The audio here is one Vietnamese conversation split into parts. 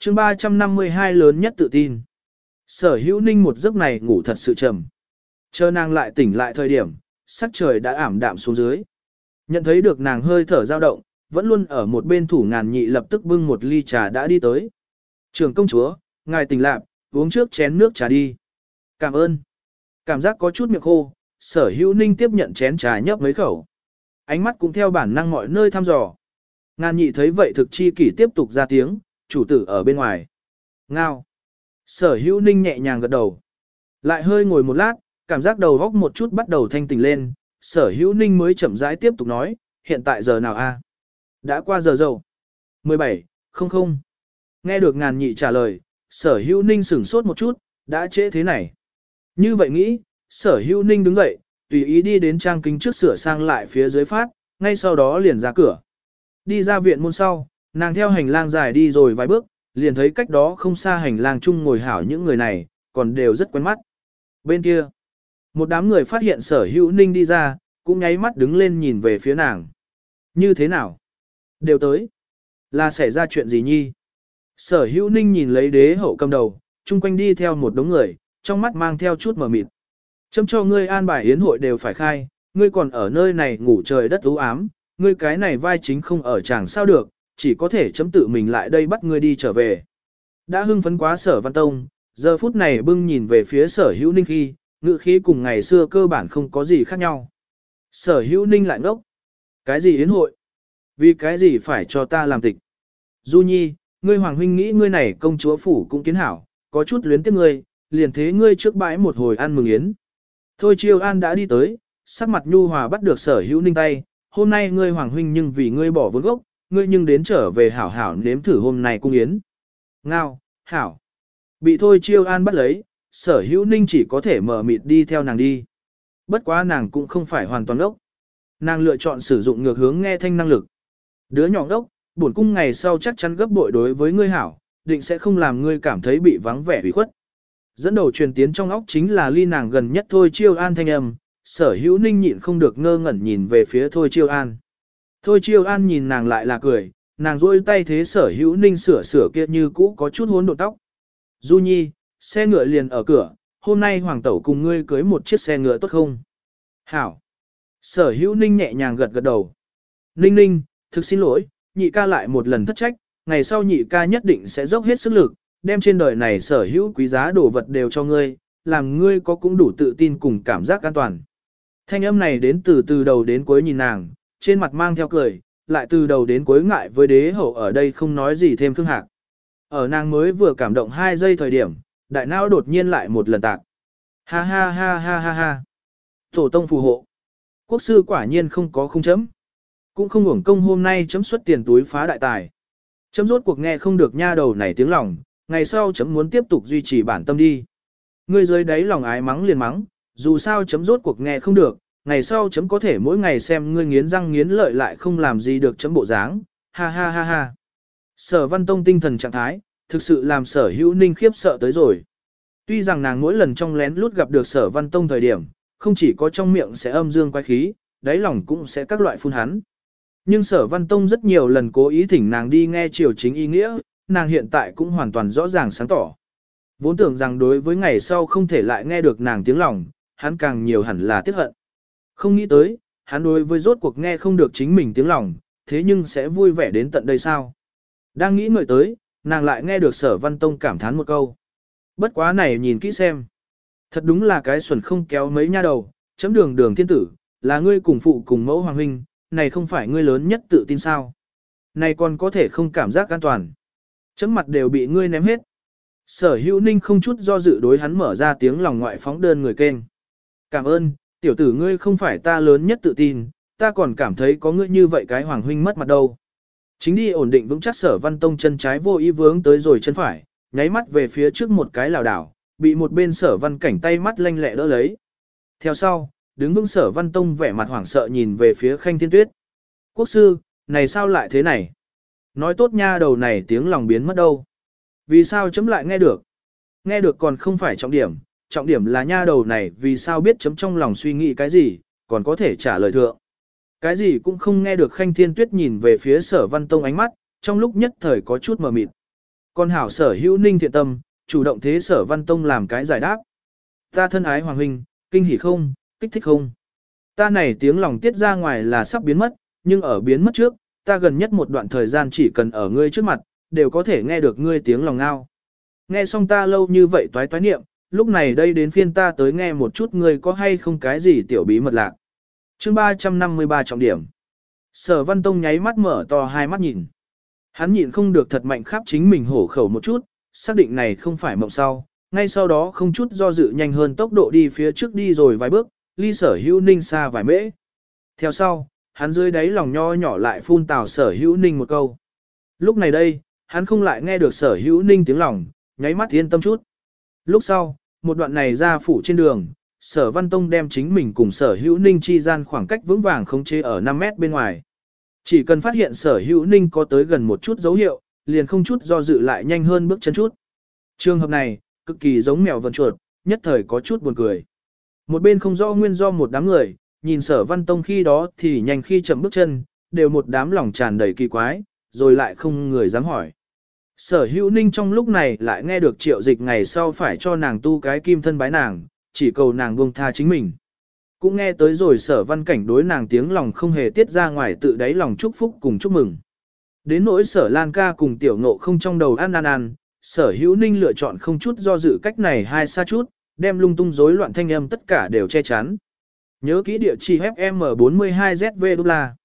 chương 352 lớn nhất tự tin. Sở hữu ninh một giấc này ngủ thật sự trầm. Chờ nàng lại tỉnh lại thời điểm, sắc trời đã ảm đạm xuống dưới. Nhận thấy được nàng hơi thở dao động, vẫn luôn ở một bên thủ ngàn nhị lập tức bưng một ly trà đã đi tới. Trường công chúa, ngài tỉnh lạc, uống trước chén nước trà đi. Cảm ơn. Cảm giác có chút miệng khô, sở hữu ninh tiếp nhận chén trà nhấp mấy khẩu. Ánh mắt cũng theo bản năng mọi nơi thăm dò. Ngàn nhị thấy vậy thực chi kỷ tiếp tục ra tiếng, chủ tử ở bên ngoài. Ngao. Sở hữu ninh nhẹ nhàng gật đầu. Lại hơi ngồi một lát, cảm giác đầu góc một chút bắt đầu thanh tỉnh lên, sở hữu ninh mới chậm rãi tiếp tục nói, hiện tại giờ nào a? Đã qua giờ dầu. 17, không không. Nghe được ngàn nhị trả lời, sở hữu ninh sửng sốt một chút, đã trễ thế này. Như vậy nghĩ, sở hữu ninh đứng dậy, tùy ý đi đến trang kính trước sửa sang lại phía dưới phát, ngay sau đó liền ra cửa. Đi ra viện môn sau, nàng theo hành lang dài đi rồi vài bước, liền thấy cách đó không xa hành lang chung ngồi hảo những người này, còn đều rất quen mắt. Bên kia, một đám người phát hiện sở hữu ninh đi ra, cũng nháy mắt đứng lên nhìn về phía nàng. Như thế nào? Đều tới. Là xảy ra chuyện gì nhi? Sở hữu ninh nhìn lấy đế hậu cầm đầu, chung quanh đi theo một đống người, trong mắt mang theo chút mờ mịt. Châm cho ngươi an bài yến hội đều phải khai, ngươi còn ở nơi này ngủ trời đất u ám, ngươi cái này vai chính không ở chẳng sao được, chỉ có thể chấm tự mình lại đây bắt ngươi đi trở về. Đã hưng phấn quá sở văn tông, giờ phút này bưng nhìn về phía sở hữu ninh khi, ngự khí cùng ngày xưa cơ bản không có gì khác nhau. Sở hữu ninh lại ngốc. Cái gì yến hội? Vì cái gì phải cho ta làm tịch? Du nhi, ngươi hoàng huynh nghĩ ngươi này công chúa phủ cũng kiến hảo, có chút luyến tiếc ngươi, liền thế ngươi trước bãi một hồi ăn mừng yến. Thôi chiêu an đã đi tới, sắc mặt nhu hòa bắt được sở hữu ninh tay, hôm nay ngươi hoàng huynh nhưng vì ngươi bỏ vốn gốc, ngươi nhưng đến trở về hảo hảo nếm thử hôm nay cung yến. Ngao, hảo. Bị thôi chiêu an bắt lấy, sở hữu ninh chỉ có thể mở mịt đi theo nàng đi. Bất quá nàng cũng không phải hoàn toàn ốc. Nàng lựa chọn sử dụng ngược hướng nghe thanh năng lực. Đứa nhỏ ốc, bổn cung ngày sau chắc chắn gấp bội đối với ngươi hảo, định sẽ không làm ngươi cảm thấy bị vắng vẻ ủy khuất. Dẫn đầu truyền tiến trong óc chính là ly nàng gần nhất thôi chiêu an thanh âm, sở hữu ninh nhịn không được ngơ ngẩn nhìn về phía thôi chiêu an. Thôi chiêu an nhìn nàng lại là cười, nàng rôi tay thế sở hữu ninh sửa sửa kia như cũ có chút hốn độ tóc. Du nhi, xe ngựa liền ở cửa, hôm nay hoàng tẩu cùng ngươi cưới một chiếc xe ngựa tốt không? Hảo. Sở hữu ninh nhẹ nhàng gật gật đầu. Ninh ninh, thực xin lỗi, nhị ca lại một lần thất trách, ngày sau nhị ca nhất định sẽ dốc hết sức lực, đem trên đời này sở hữu quý giá đồ vật đều cho ngươi, làm ngươi có cũng đủ tự tin cùng cảm giác an toàn. Thanh âm này đến từ từ đầu đến cuối nhìn nàng, trên mặt mang theo cười, lại từ đầu đến cuối ngại với đế hậu ở đây không nói gì thêm khương hạc. Ở nàng mới vừa cảm động hai giây thời điểm, đại não đột nhiên lại một lần tạc. Ha ha ha ha ha ha. Tổ tông phù hộ. Quốc sư quả nhiên không có không chấm. Cũng không hưởng công hôm nay chấm xuất tiền túi phá đại tài. Chấm rốt cuộc nghe không được nha đầu này tiếng lòng, ngày sau chấm muốn tiếp tục duy trì bản tâm đi. Ngươi dưới đáy lòng ái mắng liền mắng, dù sao chấm rốt cuộc nghe không được, ngày sau chấm có thể mỗi ngày xem ngươi nghiến răng nghiến lợi lại không làm gì được chấm bộ dáng, ha ha ha ha. Sở văn tông tinh thần trạng thái, thực sự làm sở hữu ninh khiếp sợ tới rồi. Tuy rằng nàng mỗi lần trong lén lút gặp được sở văn tông thời điểm, không chỉ có trong miệng sẽ âm dương quái khí, đáy lòng cũng sẽ các loại phun hắn. Nhưng sở văn tông rất nhiều lần cố ý thỉnh nàng đi nghe chiều chính ý nghĩa, nàng hiện tại cũng hoàn toàn rõ ràng sáng tỏ. Vốn tưởng rằng đối với ngày sau không thể lại nghe được nàng tiếng lòng, hắn càng nhiều hẳn là tiếc hận. Không nghĩ tới, hắn đối với rốt cuộc nghe không được chính mình tiếng lòng, thế nhưng sẽ vui vẻ đến tận đây sao? Đang nghĩ ngợi tới, nàng lại nghe được sở văn tông cảm thán một câu. Bất quá này nhìn kỹ xem. Thật đúng là cái xuẩn không kéo mấy nha đầu, chấm đường đường thiên tử, là ngươi cùng phụ cùng mẫu hoàng huynh, này không phải ngươi lớn nhất tự tin sao. Này còn có thể không cảm giác an toàn. Chấm mặt đều bị ngươi ném hết. Sở hữu ninh không chút do dự đối hắn mở ra tiếng lòng ngoại phóng đơn người kênh. Cảm ơn, tiểu tử ngươi không phải ta lớn nhất tự tin, ta còn cảm thấy có ngươi như vậy cái hoàng huynh mất mặt đâu. Chính đi ổn định vững chắc sở văn tông chân trái vô ý vướng tới rồi chân phải, nháy mắt về phía trước một cái lảo đảo, bị một bên sở văn cảnh tay mắt lanh lẹ đỡ lấy. Theo sau, đứng vững sở văn tông vẻ mặt hoảng sợ nhìn về phía khanh thiên tuyết. Quốc sư, này sao lại thế này? Nói tốt nha đầu này tiếng lòng biến mất đâu. Vì sao chấm lại nghe được? Nghe được còn không phải trọng điểm, trọng điểm là nha đầu này vì sao biết chấm trong lòng suy nghĩ cái gì, còn có thể trả lời thượng. Cái gì cũng không nghe được khanh thiên tuyết nhìn về phía sở văn tông ánh mắt, trong lúc nhất thời có chút mờ mịt. Con hảo sở hữu ninh thiện tâm, chủ động thế sở văn tông làm cái giải đáp. Ta thân ái hoàng huynh, kinh hỉ không, kích thích không. Ta này tiếng lòng tiết ra ngoài là sắp biến mất, nhưng ở biến mất trước, ta gần nhất một đoạn thời gian chỉ cần ở ngươi trước mặt, đều có thể nghe được ngươi tiếng lòng ngao. Nghe xong ta lâu như vậy toái toái niệm, lúc này đây đến phiên ta tới nghe một chút ngươi có hay không cái gì tiểu bí mật lạc. chương 353 trọng điểm. Sở Văn Tông nháy mắt mở to hai mắt nhìn. Hắn nhịn không được thật mạnh khắp chính mình hổ khẩu một chút, xác định này không phải mộng sau, ngay sau đó không chút do dự nhanh hơn tốc độ đi phía trước đi rồi vài bước, ly sở hữu ninh xa vài mễ. Theo sau, hắn dưới đáy lòng nho nhỏ lại phun tào sở hữu ninh một câu. Lúc này đây, hắn không lại nghe được sở hữu ninh tiếng lòng, nháy mắt yên tâm chút. Lúc sau, một đoạn này ra phủ trên đường, sở văn tông đem chính mình cùng sở hữu ninh chi gian khoảng cách vững vàng không chế ở 5 mét bên ngoài. Chỉ cần phát hiện sở hữu ninh có tới gần một chút dấu hiệu, liền không chút do dự lại nhanh hơn bước chân chút. Trường hợp này, cực kỳ giống mèo vần chuột, nhất thời có chút buồn cười. Một bên không rõ nguyên do một đám người, nhìn sở văn tông khi đó thì nhanh khi chậm bước chân, đều một đám lòng tràn đầy kỳ quái, rồi lại không người dám hỏi. Sở hữu ninh trong lúc này lại nghe được triệu dịch ngày sau phải cho nàng tu cái kim thân bái nàng, chỉ cầu nàng buông tha chính mình. Cũng nghe tới rồi sở văn cảnh đối nàng tiếng lòng không hề tiết ra ngoài tự đáy lòng chúc phúc cùng chúc mừng. Đến nỗi sở lan ca cùng tiểu ngộ không trong đầu ăn ăn ăn, sở hữu ninh lựa chọn không chút do dự cách này hai xa chút, đem lung tung rối loạn thanh âm tất cả đều che chắn. Nhớ kỹ địa chỉ FM42ZV đô la.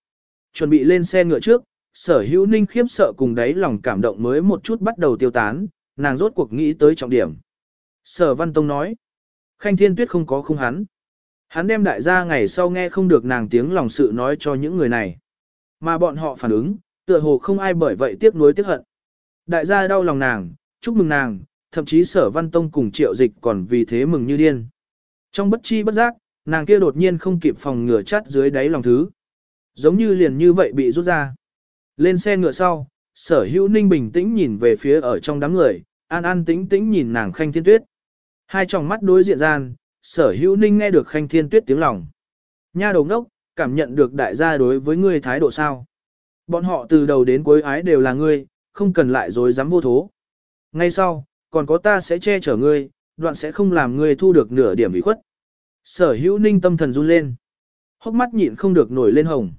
Chuẩn bị lên xe ngựa trước, sở hữu ninh khiếp sợ cùng đáy lòng cảm động mới một chút bắt đầu tiêu tán, nàng rốt cuộc nghĩ tới trọng điểm. Sở Văn Tông nói, Khanh Thiên Tuyết không có khung hắn. Hắn đem đại gia ngày sau nghe không được nàng tiếng lòng sự nói cho những người này. Mà bọn họ phản ứng, tựa hồ không ai bởi vậy tiếc nuối tiếc hận. Đại gia đau lòng nàng, chúc mừng nàng, thậm chí sở văn tông cùng triệu dịch còn vì thế mừng như điên. Trong bất chi bất giác, nàng kia đột nhiên không kịp phòng ngừa chát dưới đáy lòng thứ. Giống như liền như vậy bị rút ra. Lên xe ngựa sau, sở hữu ninh bình tĩnh nhìn về phía ở trong đám người, an an tĩnh tĩnh nhìn nàng khanh thiên tuyết. Hai tròng mắt đối diện gian, sở hữu ninh nghe được khanh thiên tuyết tiếng lòng. Nha đầu đốc, cảm nhận được đại gia đối với ngươi thái độ sao. Bọn họ từ đầu đến cuối ái đều là ngươi, không cần lại dối dám vô thố. Ngay sau, còn có ta sẽ che chở ngươi, đoạn sẽ không làm ngươi thu được nửa điểm ủy khuất. Sở hữu ninh tâm thần run lên. Hốc mắt nhịn không được nổi lên hồng.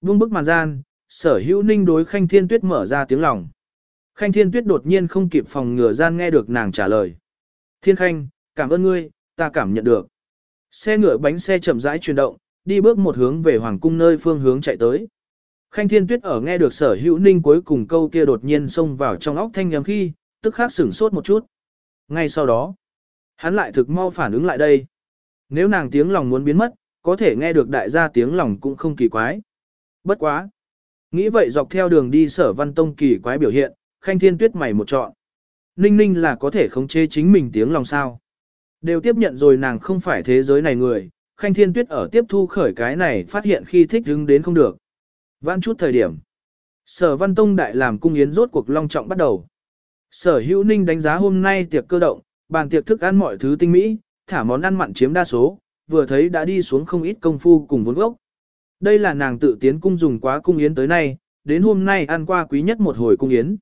Vương bức màn gian, sở hữu ninh đối khanh thiên tuyết mở ra tiếng lòng. Khanh thiên tuyết đột nhiên không kịp phòng ngừa gian nghe được nàng trả lời. Thiên khanh, cảm ơn ngươi, ta cảm nhận được. Xe ngựa bánh xe chậm rãi chuyển động, đi bước một hướng về hoàng cung nơi phương hướng chạy tới. Khanh thiên tuyết ở nghe được sở hữu ninh cuối cùng câu kia đột nhiên xông vào trong óc thanh nhầm khi, tức khắc sửng sốt một chút. Ngay sau đó, hắn lại thực mau phản ứng lại đây. Nếu nàng tiếng lòng muốn biến mất, có thể nghe được đại gia tiếng lòng cũng không kỳ quái. Bất quá. Nghĩ vậy dọc theo đường đi sở văn tông kỳ quái biểu hiện, khanh thiên tuyết mày một trọn Ninh ninh là có thể khống chế chính mình tiếng lòng sao. Đều tiếp nhận rồi nàng không phải thế giới này người, khanh thiên tuyết ở tiếp thu khởi cái này phát hiện khi thích đứng đến không được. Vãn chút thời điểm. Sở văn tông đại làm cung yến rốt cuộc long trọng bắt đầu. Sở hữu ninh đánh giá hôm nay tiệc cơ động, bàn tiệc thức ăn mọi thứ tinh mỹ, thả món ăn mặn chiếm đa số, vừa thấy đã đi xuống không ít công phu cùng vốn gốc. Đây là nàng tự tiến cung dùng quá cung yến tới nay, đến hôm nay ăn qua quý nhất một hồi cung yến.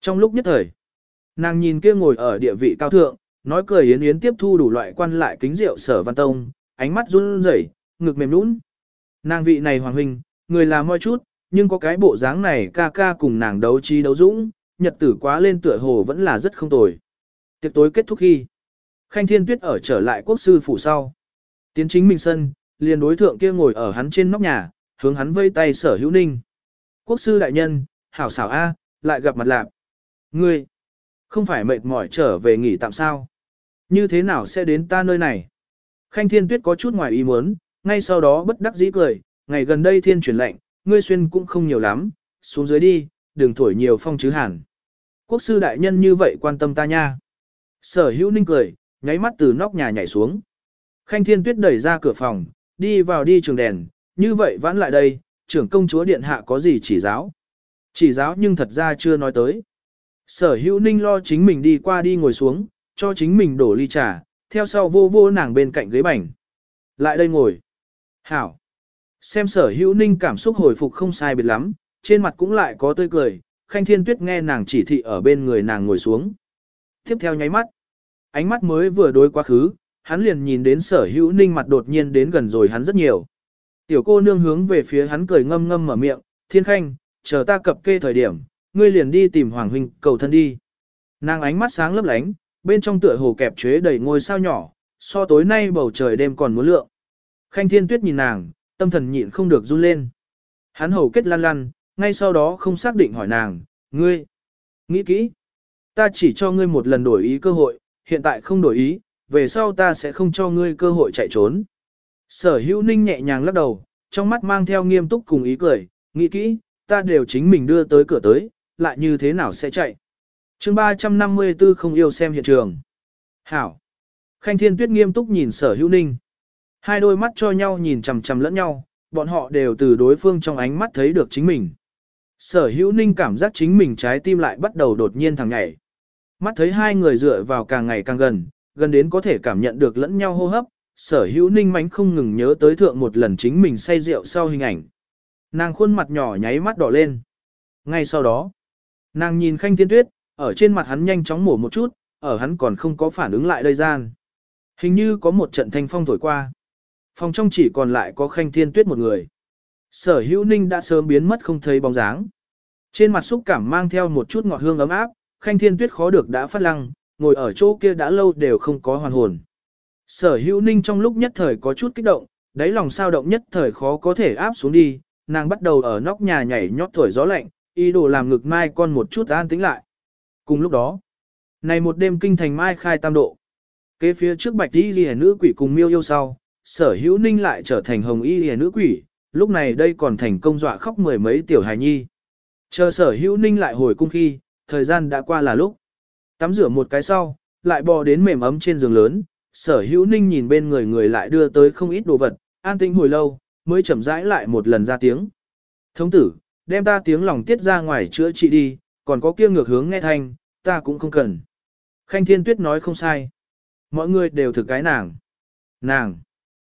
Trong lúc nhất thời, nàng nhìn kia ngồi ở địa vị cao thượng, nói cười yến yến tiếp thu đủ loại quan lại kính rượu sở văn tông, ánh mắt run rẩy, ngực mềm nũng. Nàng vị này hoàng huynh, người là moi chút, nhưng có cái bộ dáng này ca ca cùng nàng đấu trí đấu dũng, nhật tử quá lên tựa hồ vẫn là rất không tồi. Tiệc tối kết thúc khi, Khanh Thiên Tuyết ở trở lại quốc sư phủ sau. Tiến chính minh sân, liền đối thượng kia ngồi ở hắn trên nóc nhà, hướng hắn vây tay sở hữu ninh. Quốc sư đại nhân, hảo xảo A, lại gặp mặt lạc. Ngươi, không phải mệt mỏi trở về nghỉ tạm sao? Như thế nào sẽ đến ta nơi này? Khanh Thiên Tuyết có chút ngoài ý muốn, ngay sau đó bất đắc dĩ cười, ngày gần đây thiên chuyển lệnh, ngươi xuyên cũng không nhiều lắm, xuống dưới đi, đừng thổi nhiều phong chứ hẳn. Quốc sư đại nhân như vậy quan tâm ta nha. Sở hữu ninh cười, nháy mắt từ nóc nhà nhảy xuống. Khanh thiên tuyết đẩy ra cửa phòng, đi vào đi trường đèn, như vậy vãn lại đây, trưởng công chúa điện hạ có gì chỉ giáo. Chỉ giáo nhưng thật ra chưa nói tới. Sở hữu ninh lo chính mình đi qua đi ngồi xuống, cho chính mình đổ ly trà, theo sau vô vô nàng bên cạnh ghế bành. Lại đây ngồi. Hảo. Xem sở hữu ninh cảm xúc hồi phục không sai biệt lắm, trên mặt cũng lại có tươi cười, Khanh Thiên Tuyết nghe nàng chỉ thị ở bên người nàng ngồi xuống. Tiếp theo nháy mắt, ánh mắt mới vừa đối quá khứ, hắn liền nhìn đến sở hữu ninh mặt đột nhiên đến gần rồi hắn rất nhiều. Tiểu cô nương hướng về phía hắn cười ngâm ngâm mở miệng, thiên khanh, chờ ta cập kê thời điểm, ngươi liền đi tìm Hoàng Huynh cầu thân đi. Nàng ánh mắt sáng lấp lánh, bên trong tựa hồ kẹp chế đầy ngôi sao nhỏ, so tối nay bầu trời đêm còn muốn lượng. Khanh thiên tuyết nhìn nàng, tâm thần nhịn không được run lên. Hắn hầu kết lăn lăn, ngay sau đó không xác định hỏi nàng, ngươi, nghĩ kỹ. Ta chỉ cho ngươi một lần đổi ý cơ hội, hiện tại không đổi ý, về sau ta sẽ không cho ngươi cơ hội chạy trốn. Sở hữu ninh nhẹ nhàng lắc đầu, trong mắt mang theo nghiêm túc cùng ý cười, nghĩ kỹ, ta đều chính mình đưa tới cửa tới, lại như thế nào sẽ chạy. chương 354 không yêu xem hiện trường. Hảo. Khanh Thiên Tuyết nghiêm túc nhìn sở hữu ninh. Hai đôi mắt cho nhau nhìn chằm chằm lẫn nhau, bọn họ đều từ đối phương trong ánh mắt thấy được chính mình. Sở hữu ninh cảm giác chính mình trái tim lại bắt đầu đột nhiên thằng nhảy. Mắt thấy hai người dựa vào càng ngày càng gần, gần đến có thể cảm nhận được lẫn nhau hô hấp, sở hữu ninh mánh không ngừng nhớ tới thượng một lần chính mình say rượu sau hình ảnh. Nàng khuôn mặt nhỏ nháy mắt đỏ lên. Ngay sau đó, nàng nhìn khanh thiên tuyết, ở trên mặt hắn nhanh chóng mổ một chút, ở hắn còn không có phản ứng lại đây gian. Hình như có một trận thanh phong thổi qua. Phòng trong chỉ còn lại có khanh thiên tuyết một người. Sở hữu ninh đã sớm biến mất không thấy bóng dáng. Trên mặt xúc cảm mang theo một chút ngọt hương ấm áp, khanh thiên tuyết khó được đã phát lăng, ngồi ở chỗ kia đã lâu đều không có hoàn hồn. Sở hữu ninh trong lúc nhất thời có chút kích động, đáy lòng sao động nhất thời khó có thể áp xuống đi, nàng bắt đầu ở nóc nhà nhảy nhót thổi gió lạnh, ý đồ làm ngực mai con một chút an tĩnh lại. Cùng lúc đó, này một đêm kinh thành mai khai tam độ. Kế phía trước bạch y ghi nữ quỷ cùng miêu yêu sau, sở hữu ninh lại trở thành hồng y ghi nữ quỷ, lúc này đây còn thành công dọa khóc mười mấy tiểu hài nhi. Chờ sở hữu ninh lại hồi cung khi, thời gian đã qua là lúc. Tắm rửa một cái sau, lại bò đến mềm ấm trên giường lớn, sở hữu ninh nhìn bên người người lại đưa tới không ít đồ vật, an tĩnh hồi lâu, mới chậm rãi lại một lần ra tiếng. Thống tử, đem ta tiếng lòng tiết ra ngoài chữa trị đi, còn có kia ngược hướng nghe thanh, ta cũng không cần. Khanh Thiên Tuyết nói không sai. Mọi người đều thực cái nàng. Nàng.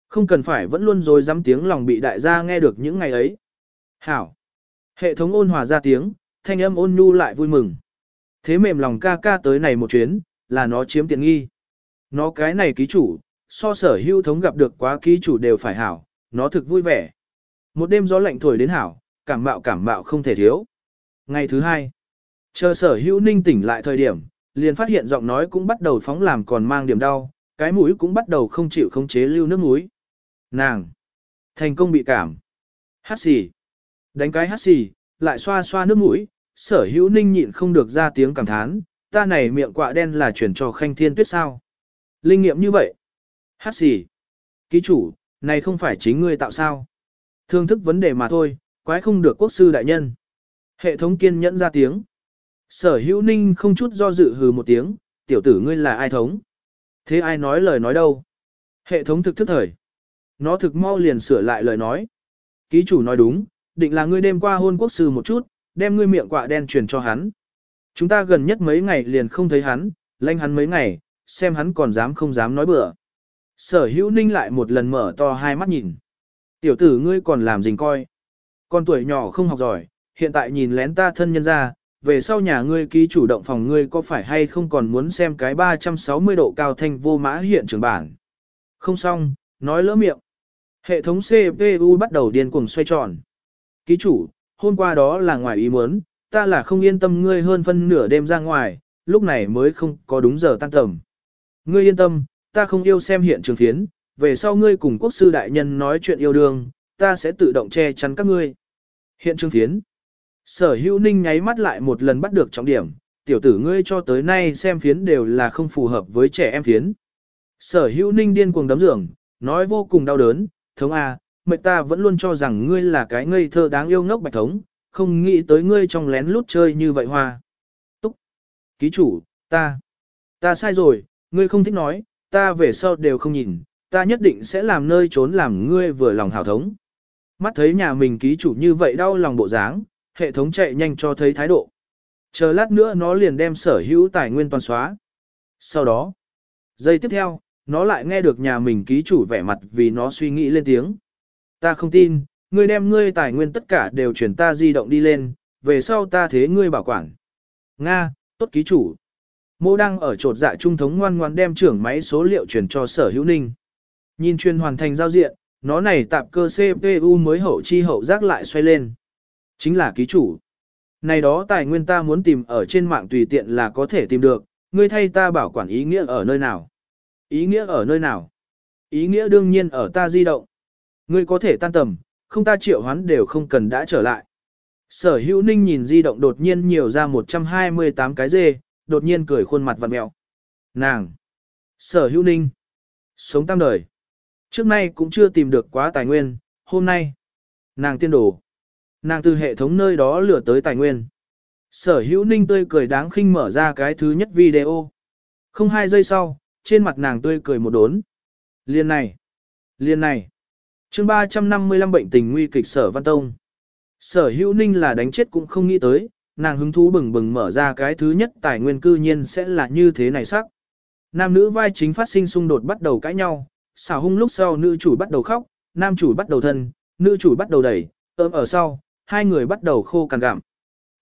Không cần phải vẫn luôn rồi dám tiếng lòng bị đại gia nghe được những ngày ấy. Hảo. Hệ thống ôn hòa ra tiếng, thanh âm ôn nhu lại vui mừng. Thế mềm lòng ca ca tới này một chuyến, là nó chiếm tiện nghi. Nó cái này ký chủ, so sở hưu thống gặp được quá ký chủ đều phải hảo, nó thực vui vẻ. Một đêm gió lạnh thổi đến hảo, cảm mạo cảm mạo không thể thiếu. Ngày thứ hai, chờ sở hữu ninh tỉnh lại thời điểm, liền phát hiện giọng nói cũng bắt đầu phóng làm còn mang điểm đau, cái mũi cũng bắt đầu không chịu không chế lưu nước mũi. Nàng, thành công bị cảm. Hát xì, đánh cái hát xì, lại xoa xoa nước mũi, sở hữu ninh nhịn không được ra tiếng cảm thán, ta này miệng quạ đen là chuyển cho khanh thiên tuyết sao. Linh nghiệm như vậy. Hát xì, ký chủ, này không phải chính ngươi tạo sao. Thương thức vấn đề mà thôi, quái không được quốc sư đại nhân. Hệ thống kiên nhẫn ra tiếng. Sở hữu ninh không chút do dự hừ một tiếng, tiểu tử ngươi là ai thống? Thế ai nói lời nói đâu? Hệ thống thực thức thời. Nó thực mau liền sửa lại lời nói. Ký chủ nói đúng, định là ngươi đêm qua hôn quốc sư một chút, đem ngươi miệng quạ đen truyền cho hắn. Chúng ta gần nhất mấy ngày liền không thấy hắn, lanh hắn mấy ngày, xem hắn còn dám không dám nói bừa. Sở hữu ninh lại một lần mở to hai mắt nhìn. Tiểu tử ngươi còn làm gì coi. Con tuổi nhỏ không học giỏi, hiện tại nhìn lén ta thân nhân ra, về sau nhà ngươi ký chủ động phòng ngươi có phải hay không còn muốn xem cái 360 độ cao thanh vô mã hiện trường bản. Không xong, nói lỡ miệng. Hệ thống CPU bắt đầu điên cuồng xoay tròn. Ký chủ, hôm qua đó là ngoài ý muốn, ta là không yên tâm ngươi hơn phân nửa đêm ra ngoài, lúc này mới không có đúng giờ tan tầm. Ngươi yên tâm, ta không yêu xem hiện trường phiến, về sau ngươi cùng quốc sư đại nhân nói chuyện yêu đương, ta sẽ tự động che chắn các ngươi. Hiện trường phiến. Sở hữu ninh nháy mắt lại một lần bắt được trọng điểm, tiểu tử ngươi cho tới nay xem phiến đều là không phù hợp với trẻ em phiến. Sở hữu ninh điên cuồng đấm giường, nói vô cùng đau đớn, thống A, mệt ta vẫn luôn cho rằng ngươi là cái ngây thơ đáng yêu ngốc bạch thống, không nghĩ tới ngươi trong lén lút chơi như vậy hoa. Túc! Ký chủ, ta! Ta sai rồi, ngươi không thích nói, ta về sau đều không nhìn, ta nhất định sẽ làm nơi trốn làm ngươi vừa lòng hảo thống. Mắt thấy nhà mình ký chủ như vậy đau lòng bộ dáng, hệ thống chạy nhanh cho thấy thái độ. Chờ lát nữa nó liền đem sở hữu tài nguyên toàn xóa. Sau đó, giây tiếp theo, nó lại nghe được nhà mình ký chủ vẻ mặt vì nó suy nghĩ lên tiếng. Ta không tin, ngươi đem ngươi tài nguyên tất cả đều chuyển ta di động đi lên, về sau ta thế ngươi bảo quản. Nga, tốt ký chủ. Mô đang ở trột dạ trung thống ngoan ngoan đem trưởng máy số liệu chuyển cho sở hữu ninh. Nhìn chuyên hoàn thành giao diện, nó này tạp cơ CPU mới hậu chi hậu giác lại xoay lên. Chính là ký chủ. Này đó tài nguyên ta muốn tìm ở trên mạng tùy tiện là có thể tìm được, ngươi thay ta bảo quản ý nghĩa ở nơi nào. Ý nghĩa ở nơi nào? Ý nghĩa đương nhiên ở ta di động. Ngươi có thể tan tầm, không ta triệu hoán đều không cần đã trở lại. Sở hữu ninh nhìn di động đột nhiên nhiều ra 128 cái dê, đột nhiên cười khuôn mặt vặn mẹo. Nàng! Sở hữu ninh! Sống tam đời! Trước nay cũng chưa tìm được quá tài nguyên, hôm nay. Nàng tiên đồ. Nàng từ hệ thống nơi đó lừa tới tài nguyên. Sở hữu ninh tươi cười đáng khinh mở ra cái thứ nhất video. Không hai giây sau, trên mặt nàng tươi cười một đốn. Liên này. Liên này chương 355 bệnh tình nguy kịch sở văn tông. Sở hữu ninh là đánh chết cũng không nghĩ tới, nàng hứng thú bừng bừng mở ra cái thứ nhất tài nguyên cư nhiên sẽ là như thế này sắc. Nam nữ vai chính phát sinh xung đột bắt đầu cãi nhau, xảo hung lúc sau nữ chủ bắt đầu khóc, nam chủ bắt đầu thân, nữ chủ bắt đầu đẩy, ôm ở sau, hai người bắt đầu khô cằn gặm.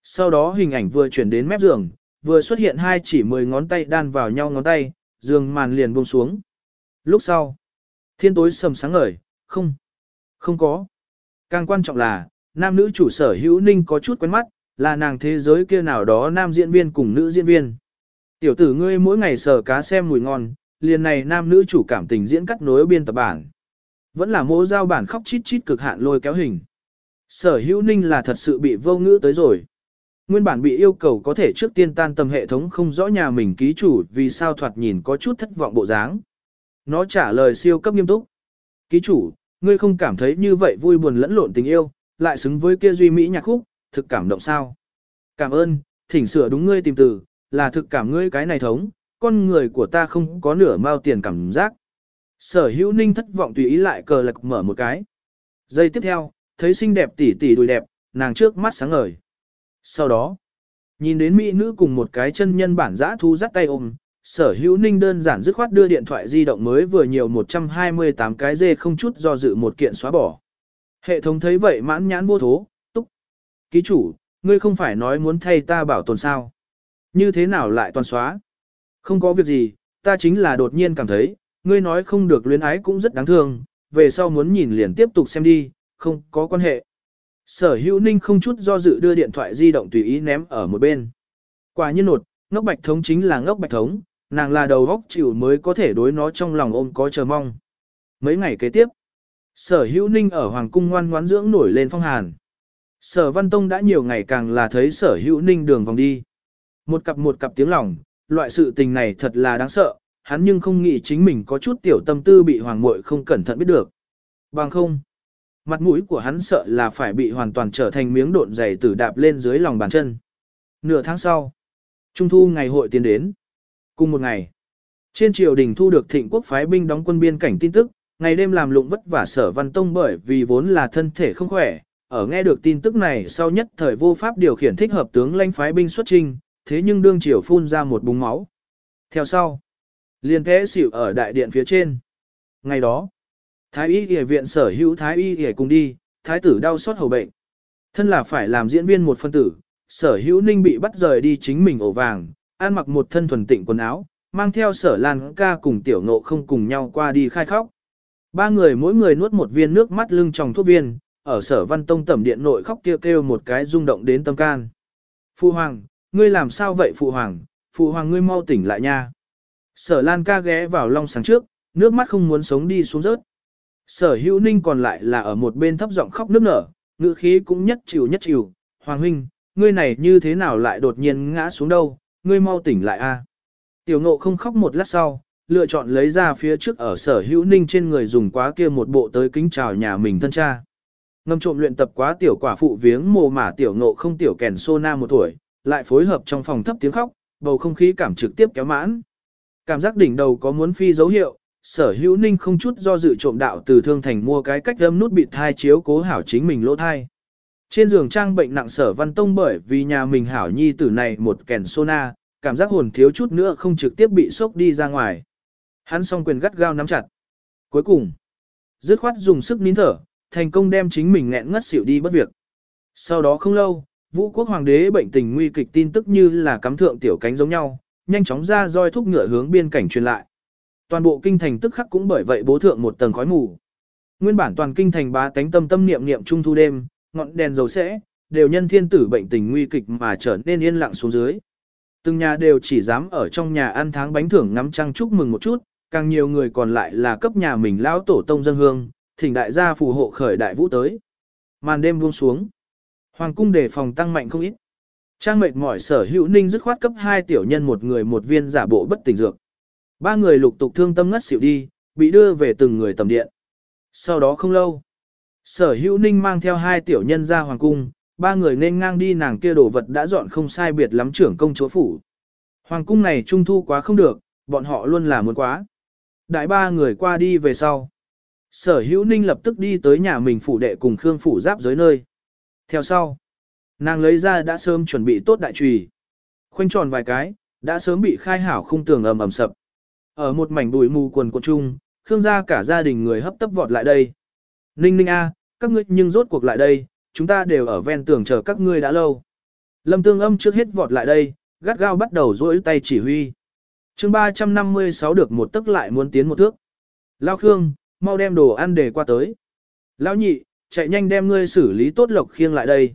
Sau đó hình ảnh vừa chuyển đến mép giường, vừa xuất hiện hai chỉ mười ngón tay đan vào nhau ngón tay, giường màn liền buông xuống. Lúc sau, thiên tối sầm sáng ngời, không, không có. Càng quan trọng là, nam nữ chủ sở hữu ninh có chút quen mắt, là nàng thế giới kia nào đó nam diễn viên cùng nữ diễn viên. Tiểu tử ngươi mỗi ngày sờ cá xem mùi ngon, liền này nam nữ chủ cảm tình diễn cắt nối biên tập bản. Vẫn là mô giao bản khóc chít chít cực hạn lôi kéo hình. Sở hữu ninh là thật sự bị vô ngữ tới rồi. Nguyên bản bị yêu cầu có thể trước tiên tan tầm hệ thống không rõ nhà mình ký chủ vì sao thoạt nhìn có chút thất vọng bộ dáng. Nó trả lời siêu cấp nghiêm túc. Ký chủ, ngươi không cảm thấy như vậy vui buồn lẫn lộn tình yêu, lại xứng với kia duy mỹ nhạc khúc, thực cảm động sao. Cảm ơn, thỉnh sửa đúng ngươi tìm từ, là thực cảm ngươi cái này thống, con người của ta không có nửa mao tiền cảm giác. Sở hữu ninh thất vọng tùy ý lại cờ lạc mở một cái. Giây tiếp theo, thấy xinh đẹp tỉ tỉ đùi đẹp, nàng trước mắt sáng ngời. Sau đó, nhìn đến mỹ nữ cùng một cái chân nhân bản giã thu dắt tay ôm, sở hữu ninh đơn giản dứt khoát đưa điện thoại di động mới vừa nhiều 128 cái dê không chút do dự một kiện xóa bỏ. Hệ thống thấy vậy mãn nhãn vô thố, túc. Ký chủ, ngươi không phải nói muốn thay ta bảo tồn sao. Như thế nào lại toàn xóa? Không có việc gì, ta chính là đột nhiên cảm thấy, ngươi nói không được luyến ái cũng rất đáng thương, về sau muốn nhìn liền tiếp tục xem đi, không có quan hệ. Sở hữu ninh không chút do dự đưa điện thoại di động tùy ý ném ở một bên. Quả nhiên nột, ngốc bạch thống chính là ngốc bạch thống, nàng là đầu góc chịu mới có thể đối nó trong lòng ôm có chờ mong. Mấy ngày kế tiếp, sở hữu ninh ở Hoàng cung ngoan ngoãn dưỡng nổi lên phong hàn. Sở văn tông đã nhiều ngày càng là thấy sở hữu ninh đường vòng đi. Một cặp một cặp tiếng lòng, loại sự tình này thật là đáng sợ, hắn nhưng không nghĩ chính mình có chút tiểu tâm tư bị hoàng muội không cẩn thận biết được. Bằng không, mặt mũi của hắn sợ là phải bị hoàn toàn trở thành miếng độn dày tử đạp lên dưới lòng bàn chân. Nửa tháng sau, Trung thu ngày hội tiến đến. Cùng một ngày, trên triều đình thu được thịnh quốc phái binh đóng quân biên cảnh tin tức, ngày đêm làm lụng vất vả sở văn tông bởi vì vốn là thân thể không khỏe, ở nghe được tin tức này sau nhất thời vô pháp điều khiển thích hợp tướng lãnh phái binh xuất trình, thế nhưng đương triều phun ra một búng máu. Theo sau, liền thế xỉu ở đại điện phía trên. Ngày đó, Thái y y viện sở hữu Thái y y cùng đi, Thái tử đau xót hầu bệnh. Thân là phải làm diễn viên một phân tử, sở hữu ninh bị bắt rời đi chính mình ổ vàng, ăn mặc một thân thuần tịnh quần áo, mang theo sở lan ca cùng tiểu ngộ không cùng nhau qua đi khai khóc. Ba người mỗi người nuốt một viên nước mắt lưng tròng thuốc viên, ở sở văn tông tẩm điện nội khóc kêu kêu một cái rung động đến tâm can. Phụ hoàng, ngươi làm sao vậy phụ hoàng, phụ hoàng ngươi mau tỉnh lại nha. Sở lan ca ghé vào long sáng trước, nước mắt không muốn sống đi xuống rớt. Sở hữu ninh còn lại là ở một bên thấp giọng khóc nước nở, ngữ khí cũng nhất chịu nhất chịu. Hoàng huynh, ngươi này như thế nào lại đột nhiên ngã xuống đâu, ngươi mau tỉnh lại a. Tiểu ngộ không khóc một lát sau, lựa chọn lấy ra phía trước ở sở hữu ninh trên người dùng quá kia một bộ tới kính chào nhà mình thân cha. Ngâm trộm luyện tập quá tiểu quả phụ viếng mồ mả tiểu ngộ không tiểu kèn sô na một tuổi, lại phối hợp trong phòng thấp tiếng khóc, bầu không khí cảm trực tiếp kéo mãn. Cảm giác đỉnh đầu có muốn phi dấu hiệu, sở hữu ninh không chút do dự trộm đạo từ thương thành mua cái cách âm nút bị thai chiếu cố hảo chính mình lỗ thai. Trên giường trang bệnh nặng sở văn tông bởi vì nhà mình hảo nhi tử này một kèn sona, cảm giác hồn thiếu chút nữa không trực tiếp bị sốc đi ra ngoài. Hắn song quyền gắt gao nắm chặt. Cuối cùng, dứt khoát dùng sức nín thở, thành công đem chính mình nghẹn ngất xỉu đi bất việc. Sau đó không lâu, Vũ quốc hoàng đế bệnh tình nguy kịch tin tức như là cắm thượng tiểu cánh giống nhau, nhanh chóng ra roi thúc ngựa hướng biên cảnh truyền lại. Toàn bộ kinh thành tức khắc cũng bởi vậy bố thượng một tầng khói mù. Nguyên bản toàn kinh thành bá tánh tâm tâm niệm niệm trung thu đêm, ngọn đèn dầu sẽ, đều nhân thiên tử bệnh tình nguy kịch mà trở nên yên lặng xuống dưới. Từng nhà đều chỉ dám ở trong nhà ăn tháng bánh thưởng ngắm trăng chúc mừng một chút, càng nhiều người còn lại là cấp nhà mình lão tổ tông dân hương, thỉnh đại gia phù hộ khởi đại vũ tới. Màn đêm buông xuống. Hoàng cung đề phòng tăng mạnh không ít. Trang mệt mỏi sở hữu ninh dứt khoát cấp hai tiểu nhân một người một viên giả bộ bất tỉnh dược. Ba người lục tục thương tâm ngất xỉu đi, bị đưa về từng người tầm điện. Sau đó không lâu, sở hữu ninh mang theo hai tiểu nhân ra hoàng cung, ba người nên ngang đi nàng kia đồ vật đã dọn không sai biệt lắm trưởng công chúa phủ. Hoàng cung này trung thu quá không được, bọn họ luôn là muốn quá. Đại ba người qua đi về sau. Sở hữu ninh lập tức đi tới nhà mình phủ đệ cùng Khương phủ giáp giới nơi. Theo sau, nàng lấy ra đã sớm chuẩn bị tốt đại trùy. Khoanh tròn vài cái, đã sớm bị khai hảo khung tường ầm ầm sập. Ở một mảnh bụi mù quần của chung, Khương gia cả gia đình người hấp tấp vọt lại đây. Ninh ninh a, các ngươi nhưng rốt cuộc lại đây, chúng ta đều ở ven tường chờ các ngươi đã lâu. Lâm tương âm trước hết vọt lại đây, gắt gao bắt đầu rỗi tay chỉ huy. chương 356 được một tức lại muốn tiến một thước. Lao Khương, mau đem đồ ăn để qua tới. Lao nhị, chạy nhanh đem ngươi xử lý tốt lộc khiêng lại đây.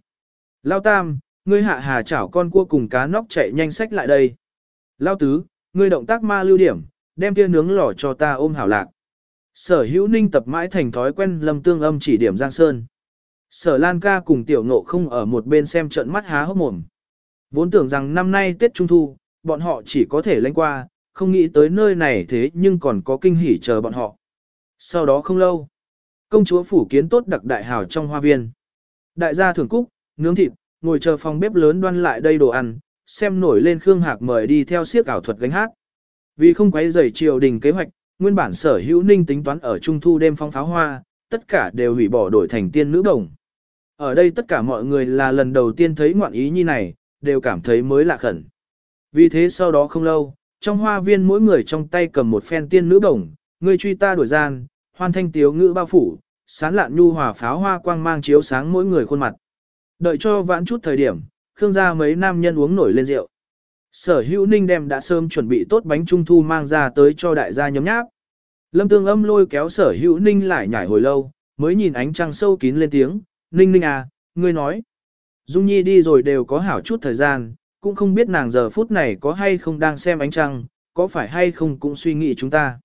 Lao tam, ngươi hạ hà chảo con cua cùng cá nóc chạy nhanh sách lại đây. Lao tứ, ngươi động tác ma lưu điểm, đem kia nướng lò cho ta ôm hảo lạc. Sở hữu ninh tập mãi thành thói quen lâm tương âm chỉ điểm Giang Sơn. Sở Lan ca cùng tiểu ngộ không ở một bên xem trận mắt há hốc mồm. Vốn tưởng rằng năm nay Tết Trung Thu, bọn họ chỉ có thể lên qua, không nghĩ tới nơi này thế nhưng còn có kinh hỉ chờ bọn họ. Sau đó không lâu, công chúa phủ kiến tốt đặc đại hào trong hoa viên. Đại gia thưởng cúc, nướng thịt, ngồi chờ phòng bếp lớn đoan lại đây đồ ăn, xem nổi lên Khương Hạc mời đi theo siếc ảo thuật gánh hát. Vì không quấy rầy triều đình kế hoạch, nguyên bản sở hữu ninh tính toán ở trung thu đêm phong pháo hoa, tất cả đều hủy bỏ đổi thành tiên nữ đồng. Ở đây tất cả mọi người là lần đầu tiên thấy ngoạn ý như này, đều cảm thấy mới lạ khẩn. Vì thế sau đó không lâu, trong hoa viên mỗi người trong tay cầm một phen tiên nữ đồng, người truy ta đổi gian, hoan thanh tiếu ngữ bao phủ, sán lạn nhu hòa pháo hoa quang mang chiếu sáng mỗi người khuôn mặt. Đợi cho vãn chút thời điểm, Khương gia mấy nam nhân uống nổi lên rượu. Sở hữu ninh đem đã sớm chuẩn bị tốt bánh trung thu mang ra tới cho đại gia nhóm nháp. Lâm tương âm lôi kéo sở hữu ninh lại nhảy hồi lâu, mới nhìn ánh trăng sâu kín lên tiếng, ninh ninh à, ngươi nói. Dung Nhi đi rồi đều có hảo chút thời gian, cũng không biết nàng giờ phút này có hay không đang xem ánh trăng, có phải hay không cũng suy nghĩ chúng ta.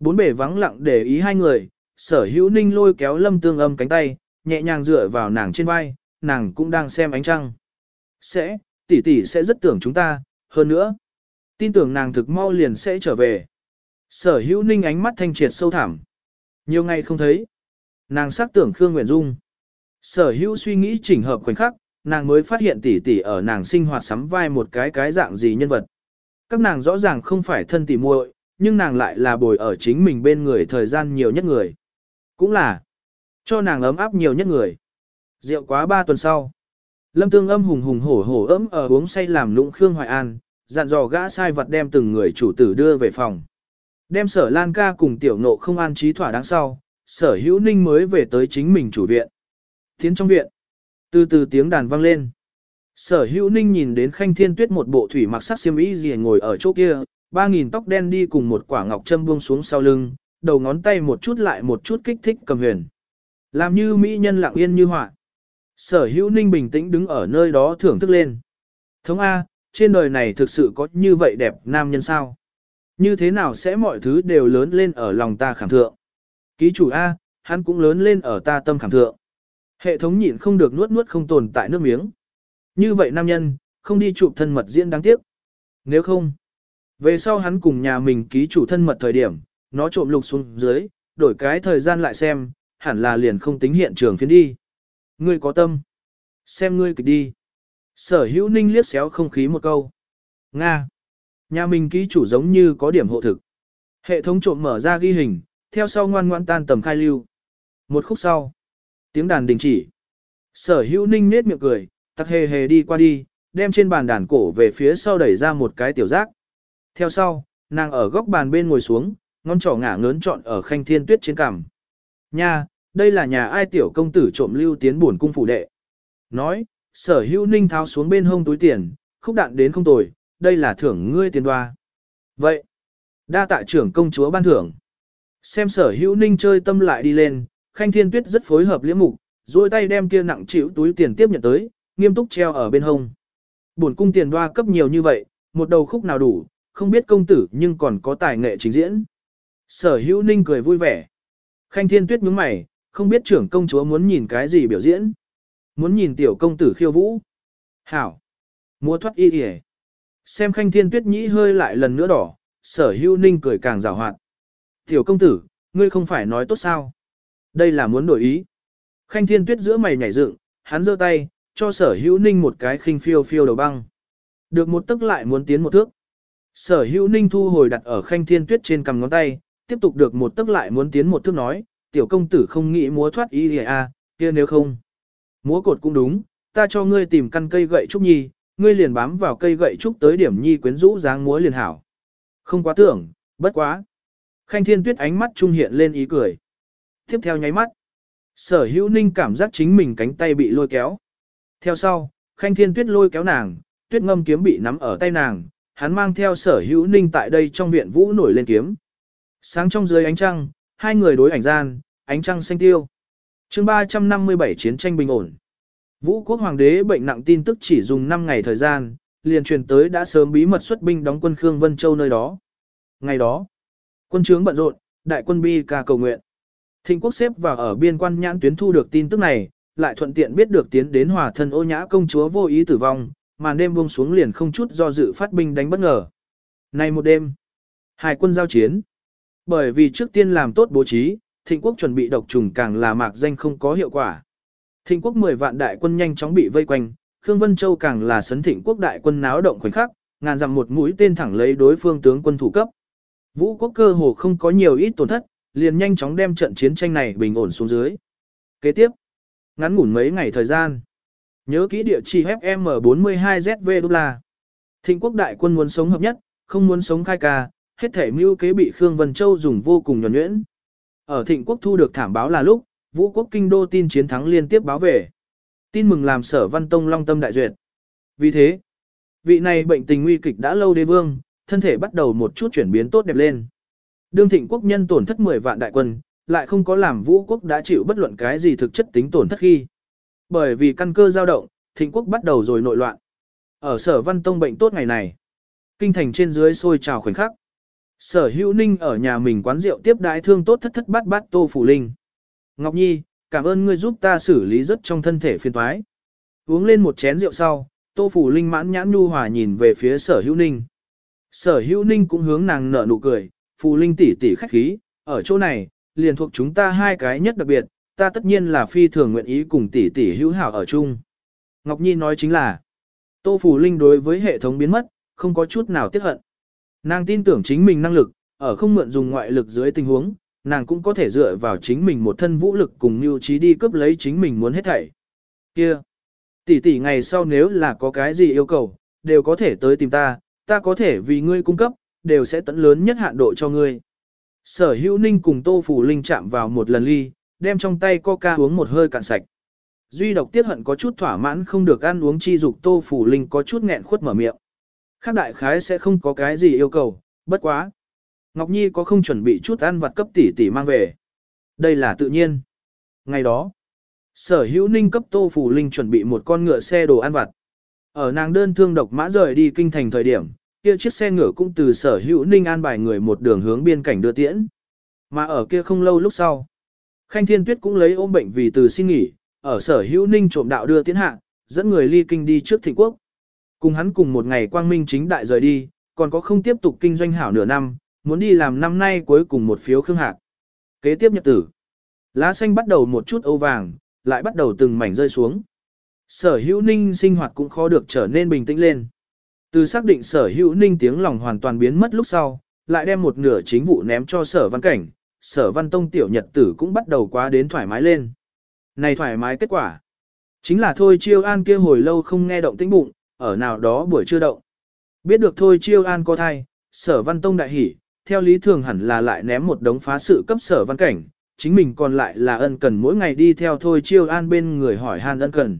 Bốn bể vắng lặng để ý hai người, sở hữu ninh lôi kéo lâm tương âm cánh tay, nhẹ nhàng dựa vào nàng trên vai, nàng cũng đang xem ánh trăng. Sẽ, tỷ tỷ sẽ rất tưởng chúng ta, hơn nữa. Tin tưởng nàng thực mau liền sẽ trở về. Sở hữu ninh ánh mắt thanh triệt sâu thẳm. Nhiều ngày không thấy. Nàng xác tưởng Khương Nguyễn Dung. Sở hữu suy nghĩ chỉnh hợp khoảnh khắc, nàng mới phát hiện tỷ tỷ ở nàng sinh hoạt sắm vai một cái cái dạng gì nhân vật. Các nàng rõ ràng không phải thân tỷ muội, nhưng nàng lại là bồi ở chính mình bên người thời gian nhiều nhất người. Cũng là cho nàng ấm áp nhiều nhất người. Rượu quá ba tuần sau. Lâm Tương Âm hùng hùng hổ hổ ấm ở uống say làm lũng Khương Hoài An, dặn dò gã sai vật đem từng người chủ tử đưa về phòng. Đem sở Lan ca cùng tiểu nộ không an trí thỏa đáng sau, sở hữu ninh mới về tới chính mình chủ viện. Tiến trong viện, từ từ tiếng đàn vang lên. Sở hữu ninh nhìn đến khanh thiên tuyết một bộ thủy mặc sắc xiêm y gì ngồi ở chỗ kia, ba nghìn tóc đen đi cùng một quả ngọc châm buông xuống sau lưng, đầu ngón tay một chút lại một chút kích thích cầm huyền. Làm như mỹ nhân lặng yên như họa. Sở hữu ninh bình tĩnh đứng ở nơi đó thưởng thức lên. Thống A, trên đời này thực sự có như vậy đẹp nam nhân sao? Như thế nào sẽ mọi thứ đều lớn lên ở lòng ta khảm thượng? Ký chủ A, hắn cũng lớn lên ở ta tâm khảm thượng. Hệ thống nhịn không được nuốt nuốt không tồn tại nước miếng. Như vậy nam nhân, không đi chụp thân mật diễn đáng tiếc. Nếu không, về sau hắn cùng nhà mình ký chủ thân mật thời điểm, nó trộm lục xuống dưới, đổi cái thời gian lại xem, hẳn là liền không tính hiện trường phiến đi. Ngươi có tâm. Xem ngươi kịch đi. Sở hữu ninh liếc xéo không khí một câu. Nga. Nhà mình ký chủ giống như có điểm hộ thực. Hệ thống trộm mở ra ghi hình, theo sau ngoan ngoan tan tầm khai lưu. Một khúc sau. Tiếng đàn đình chỉ. Sở hữu ninh nết miệng cười, tắc hề hề đi qua đi, đem trên bàn đàn cổ về phía sau đẩy ra một cái tiểu giác. Theo sau, nàng ở góc bàn bên ngồi xuống, ngón trỏ ngả ngớn trọn ở khanh thiên tuyết trên cằm. Nha, đây là nhà ai tiểu công tử trộm lưu tiến buồn cung phủ đệ. Nói, sở hữu ninh tháo xuống bên hông túi tiền, khúc đạn đến không tồi, đây là thưởng ngươi tiền đoa. Vậy, đa tạ trưởng công chúa ban thưởng. Xem sở hữu ninh chơi tâm lại đi lên, khanh thiên tuyết rất phối hợp liễm mục, duỗi tay đem kia nặng chịu túi tiền tiếp nhận tới, nghiêm túc treo ở bên hông. Buồn cung tiền đoa cấp nhiều như vậy, một đầu khúc nào đủ, không biết công tử nhưng còn có tài nghệ trình diễn. Sở hữu ninh cười vui vẻ. Khanh thiên tuyết nhướng mày, không biết trưởng công chúa muốn nhìn cái gì biểu diễn. Muốn nhìn tiểu công tử khiêu vũ. Hảo. Múa thoát y kìa. Xem khanh thiên tuyết nhĩ hơi lại lần nữa đỏ, sở hữu ninh cười càng rào hoạt. Tiểu công tử, ngươi không phải nói tốt sao? Đây là muốn đổi ý. Khanh thiên tuyết giữa mày nhảy dựng, hắn giơ tay, cho sở hữu ninh một cái khinh phiêu phiêu đầu băng. Được một tức lại muốn tiến một thước. Sở hữu ninh thu hồi đặt ở khanh thiên tuyết trên cầm ngón tay, tiếp tục được một tức lại muốn tiến một thước nói, tiểu công tử không nghĩ múa thoát ý gì à, kia nếu không. Múa cột cũng đúng, ta cho ngươi tìm căn cây gậy trúc nhi, ngươi liền bám vào cây gậy trúc tới điểm nhi quyến rũ dáng múa liền hảo. Không quá tưởng, bất quá. Khanh thiên tuyết ánh mắt trung hiện lên ý cười. Tiếp theo nháy mắt. Sở hữu ninh cảm giác chính mình cánh tay bị lôi kéo. Theo sau, khanh thiên tuyết lôi kéo nàng, tuyết ngâm kiếm bị nắm ở tay nàng, hắn mang theo sở hữu ninh tại đây trong viện vũ nổi lên kiếm. Sáng trong dưới ánh trăng, hai người đối ảnh gian, ánh trăng xanh tiêu. chương 357 chiến tranh bình ổn. Vũ quốc hoàng đế bệnh nặng tin tức chỉ dùng 5 ngày thời gian, liền truyền tới đã sớm bí mật xuất binh đóng quân Khương Vân Châu nơi đó. Ngày đó, quân trướng bận rộn, đại quân bi ca cầu nguyện. Thịnh quốc xếp vào ở biên quan nhãn tuyến thu được tin tức này, lại thuận tiện biết được tiến đến hòa thân ô nhã công chúa vô ý tử vong, mà đêm buông xuống liền không chút do dự phát binh đánh bất ngờ. Nay một đêm, hai quân giao chiến. Bởi vì trước tiên làm tốt bố trí, thịnh quốc chuẩn bị độc trùng càng là mạc danh không có hiệu quả. Thịnh quốc 10 vạn đại quân nhanh chóng bị vây quanh, Khương Vân Châu càng là sấn thịnh quốc đại quân náo động khoảnh khắc, ngàn dặm một mũi tên thẳng lấy đối phương tướng quân thủ cấp. Vũ quốc cơ hồ không có nhiều ít tổn thất, liền nhanh chóng đem trận chiến tranh này bình ổn xuống dưới. Kế tiếp, ngắn ngủn mấy ngày thời gian. Nhớ kỹ địa chỉ FM42ZV đô la. Thịnh quốc đại quân muốn sống hợp nhất, không muốn sống khai ca, hết thể mưu kế bị Khương Vân Châu dùng vô cùng nhuẩn nhuyễn. Ở thịnh quốc thu được thảm báo là lúc, vũ quốc kinh đô tin chiến thắng liên tiếp báo về. Tin mừng làm sở văn tông long tâm đại duyệt. Vì thế, vị này bệnh tình nguy kịch đã lâu đế vương, thân thể bắt đầu một chút chuyển biến tốt đẹp lên. Đương thịnh quốc nhân tổn thất 10 vạn đại quân, lại không có làm vũ quốc đã chịu bất luận cái gì thực chất tính tổn thất khi. Bởi vì căn cơ dao động, thịnh quốc bắt đầu rồi nội loạn. Ở sở văn tông bệnh tốt ngày này, kinh thành trên dưới sôi trào khoảnh khắc. Sở hữu ninh ở nhà mình quán rượu tiếp đái thương tốt thất thất bát bát tô phủ linh. Ngọc Nhi, cảm ơn ngươi giúp ta xử lý rất trong thân thể phiền toái. Uống lên một chén rượu sau, tô phủ linh mãn nhãn nhu hòa nhìn về phía sở hữu ninh. Sở hữu ninh cũng hướng nàng nở nụ cười, Phủ linh tỷ tỷ khách khí, ở chỗ này, liền thuộc chúng ta hai cái nhất đặc biệt, ta tất nhiên là phi thường nguyện ý cùng tỷ tỷ hữu hảo ở chung. Ngọc Nhi nói chính là, Tô Phủ Linh đối với hệ thống biến mất, không có chút nào tiếc hận. Nàng tin tưởng chính mình năng lực, ở không mượn dùng ngoại lực dưới tình huống, nàng cũng có thể dựa vào chính mình một thân vũ lực cùng mưu trí đi cướp lấy chính mình muốn hết thảy. Kia, tỷ tỷ ngày sau nếu là có cái gì yêu cầu, đều có thể tới tìm ta, ta có thể vì ngươi cung cấp, đều sẽ tận lớn nhất hạn độ cho ngươi. Sở hữu ninh cùng Tô Phủ Linh chạm vào một lần ly, đem trong tay coca uống một hơi cạn sạch. Duy độc tiết hận có chút thỏa mãn không được ăn uống chi dục Tô Phủ Linh có chút nghẹn khuất mở miệng. Khác đại khái sẽ không có cái gì yêu cầu, bất quá. Ngọc Nhi có không chuẩn bị chút ăn vặt cấp tỷ tỷ mang về. Đây là tự nhiên. Ngày đó, sở hữu ninh cấp Tô Phủ Linh chuẩn bị một con ngựa xe đồ ăn vặt. Ở nàng đơn thương độc mã rời đi kinh thành thời điểm, kia chiếc xe ngựa cũng từ sở hữu ninh an bài người một đường hướng biên cảnh đưa tiễn. Mà ở kia không lâu lúc sau, Khanh Thiên Tuyết cũng lấy ôm bệnh vì từ xin nghỉ, ở sở hữu ninh trộm đạo đưa tiễn hạ, dẫn người ly kinh đi trước thịnh quốc. Cùng hắn cùng một ngày quang minh chính đại rời đi, còn có không tiếp tục kinh doanh hảo nửa năm, muốn đi làm năm nay cuối cùng một phiếu khương hạc. Kế tiếp nhật tử. Lá xanh bắt đầu một chút âu vàng, lại bắt đầu từng mảnh rơi xuống. Sở hữu ninh sinh hoạt cũng khó được trở nên bình tĩnh lên. Từ xác định sở hữu ninh tiếng lòng hoàn toàn biến mất lúc sau, lại đem một nửa chính vụ ném cho sở văn cảnh, sở văn tông tiểu nhật tử cũng bắt đầu quá đến thoải mái lên. Này thoải mái kết quả. Chính là thôi chiêu an kia hồi lâu không nghe động tĩnh bụng, ở nào đó buổi chưa động. Biết được thôi chiêu an có thai, sở văn tông đại hỉ, theo lý thường hẳn là lại ném một đống phá sự cấp sở văn cảnh, chính mình còn lại là ân cần mỗi ngày đi theo thôi chiêu an bên người hỏi han ân cần.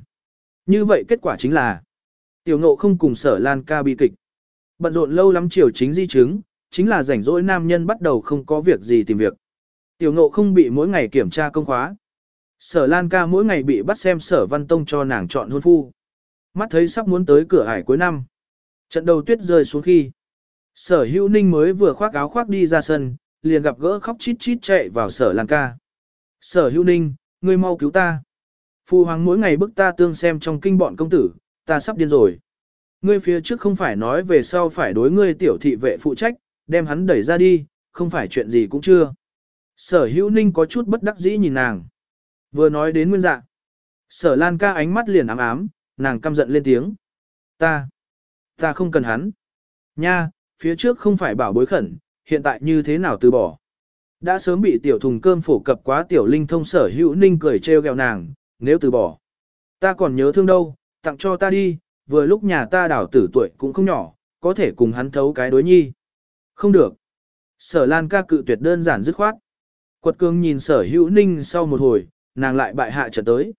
Như vậy kết quả chính là tiểu ngộ không cùng sở lan ca bi kịch. Bận rộn lâu lắm chiều chính di chứng, chính là rảnh rỗi nam nhân bắt đầu không có việc gì tìm việc. Tiểu ngộ không bị mỗi ngày kiểm tra công khóa. Sở Lan ca mỗi ngày bị bắt xem sở văn tông cho nàng chọn hôn phu. Mắt thấy sắp muốn tới cửa ải cuối năm. Trận đầu tuyết rơi xuống khi. Sở hữu ninh mới vừa khoác áo khoác đi ra sân, liền gặp gỡ khóc chít chít chạy vào sở Lan ca. Sở hữu ninh, ngươi mau cứu ta. Phu hoàng mỗi ngày bức ta tương xem trong kinh bọn công tử, ta sắp điên rồi. Ngươi phía trước không phải nói về sau phải đối ngươi tiểu thị vệ phụ trách, đem hắn đẩy ra đi, không phải chuyện gì cũng chưa. Sở hữu ninh có chút bất đắc dĩ nhìn nàng. Vừa nói đến nguyên dạ. Sở lan ca ánh mắt liền ám ám, nàng căm giận lên tiếng. Ta, ta không cần hắn. Nha, phía trước không phải bảo bối khẩn, hiện tại như thế nào từ bỏ. Đã sớm bị tiểu thùng cơm phổ cập quá tiểu linh thông sở hữu ninh cười trêu ghẹo nàng, nếu từ bỏ. Ta còn nhớ thương đâu, tặng cho ta đi, vừa lúc nhà ta đảo tử tuổi cũng không nhỏ, có thể cùng hắn thấu cái đối nhi. Không được. Sở Lan ca cự tuyệt đơn giản dứt khoát. Quật cường nhìn sở hữu ninh sau một hồi, nàng lại bại hạ trở tới.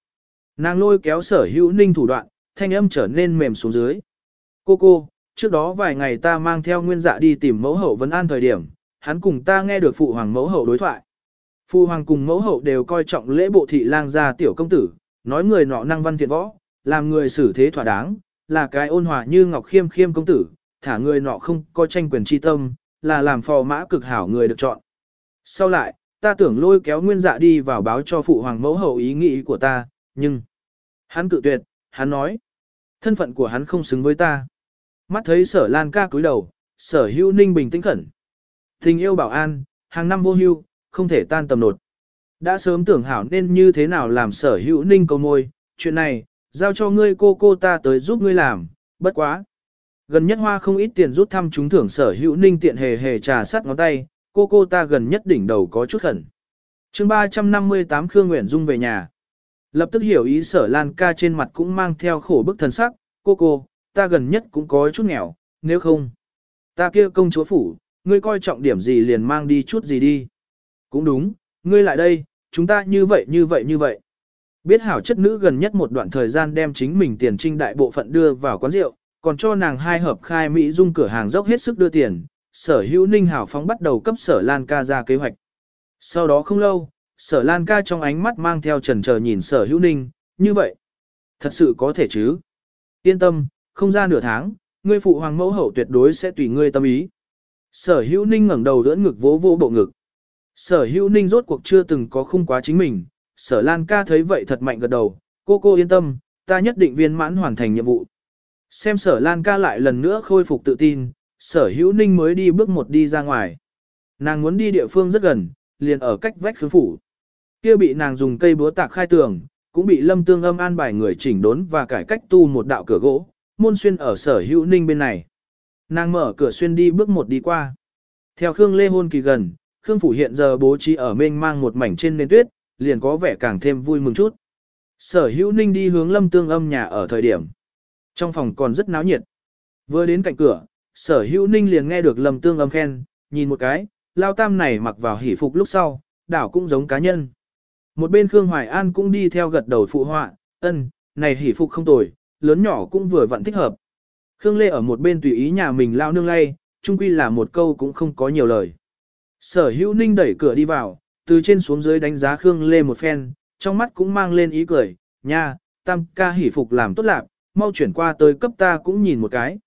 Nàng lôi kéo sở hữu ninh thủ đoạn, thanh âm trở nên mềm xuống dưới. Cô cô, trước đó vài ngày ta mang theo nguyên dạ đi tìm mẫu hậu vấn an thời điểm, hắn cùng ta nghe được phụ hoàng mẫu hậu đối thoại. Phụ hoàng cùng mẫu hậu đều coi trọng lễ bộ thị lang gia tiểu công tử, nói người nọ năng văn thiện võ, làm người xử thế thỏa đáng, là cái ôn hòa như ngọc khiêm khiêm công tử, thả người nọ không có tranh quyền chi tâm, là làm phò mã cực hảo người được chọn. Sau lại, ta tưởng lôi kéo nguyên dạ đi vào báo cho phụ hoàng mẫu hậu ý nghĩ của ta, nhưng... Hắn cự tuyệt, hắn nói, thân phận của hắn không xứng với ta. Mắt thấy sở lan ca cúi đầu, sở hữu ninh bình tĩnh khẩn. Tình yêu bảo an, hàng năm vô hưu, không thể tan tầm nột. Đã sớm tưởng hảo nên như thế nào làm sở hữu ninh câu môi, chuyện này, giao cho ngươi cô cô ta tới giúp ngươi làm, bất quá. Gần nhất hoa không ít tiền rút thăm chúng thưởng sở hữu ninh tiện hề hề trà sắt ngón tay, cô cô ta gần nhất đỉnh đầu có chút khẩn. chương 358 Khương Nguyễn Dung về nhà. Lập tức hiểu ý sở Lan ca trên mặt cũng mang theo khổ bức thần sắc, cô cô, ta gần nhất cũng có chút nghèo, nếu không. Ta kia công chúa phủ, ngươi coi trọng điểm gì liền mang đi chút gì đi. Cũng đúng, ngươi lại đây, chúng ta như vậy như vậy như vậy. Biết hảo chất nữ gần nhất một đoạn thời gian đem chính mình tiền trinh đại bộ phận đưa vào quán rượu, còn cho nàng hai hợp khai Mỹ dung cửa hàng dốc hết sức đưa tiền, sở hữu ninh hảo phóng bắt đầu cấp sở Lan ca ra kế hoạch. Sau đó không lâu, sở Lan ca trong ánh mắt mang theo trần chờ nhìn sở hữu ninh, như vậy. Thật sự có thể chứ. Yên tâm, không ra nửa tháng, ngươi phụ hoàng mẫu hậu tuyệt đối sẽ tùy ngươi tâm ý. Sở hữu ninh ngẩng đầu đỡ ngực vỗ vỗ bộ ngực. Sở hữu ninh rốt cuộc chưa từng có khung quá chính mình, sở Lan ca thấy vậy thật mạnh gật đầu, cô cô yên tâm, ta nhất định viên mãn hoàn thành nhiệm vụ. Xem sở Lan ca lại lần nữa khôi phục tự tin, sở hữu ninh mới đi bước một đi ra ngoài. Nàng muốn đi địa phương rất gần, liền ở cách vách khứ phủ. Kia bị nàng dùng cây búa tạc khai tường, cũng bị lâm tương âm an bài người chỉnh đốn và cải cách tu một đạo cửa gỗ, môn xuyên ở sở hữu ninh bên này. Nàng mở cửa xuyên đi bước một đi qua. Theo Khương Lê hôn kỳ gần, Khương Phủ hiện giờ bố trí ở mênh mang một mảnh trên nền tuyết, liền có vẻ càng thêm vui mừng chút. Sở hữu ninh đi hướng lâm tương âm nhà ở thời điểm. Trong phòng còn rất náo nhiệt. Vừa đến cạnh cửa, sở hữu ninh liền nghe được lâm tương âm khen, nhìn một cái, lao tam này mặc vào hỷ phục lúc sau, đảo cũng giống cá nhân. Một bên Khương Hoài An cũng đi theo gật đầu phụ họa, ân, này hỷ phục không tồi, lớn nhỏ cũng vừa vặn thích hợp. Khương Lê ở một bên tùy ý nhà mình lao nương lay, chung quy là một câu cũng không có nhiều lời. Sở hữu ninh đẩy cửa đi vào, từ trên xuống dưới đánh giá Khương Lê một phen, trong mắt cũng mang lên ý cười, nha, tam ca hỉ phục làm tốt lạc, mau chuyển qua tới cấp ta cũng nhìn một cái.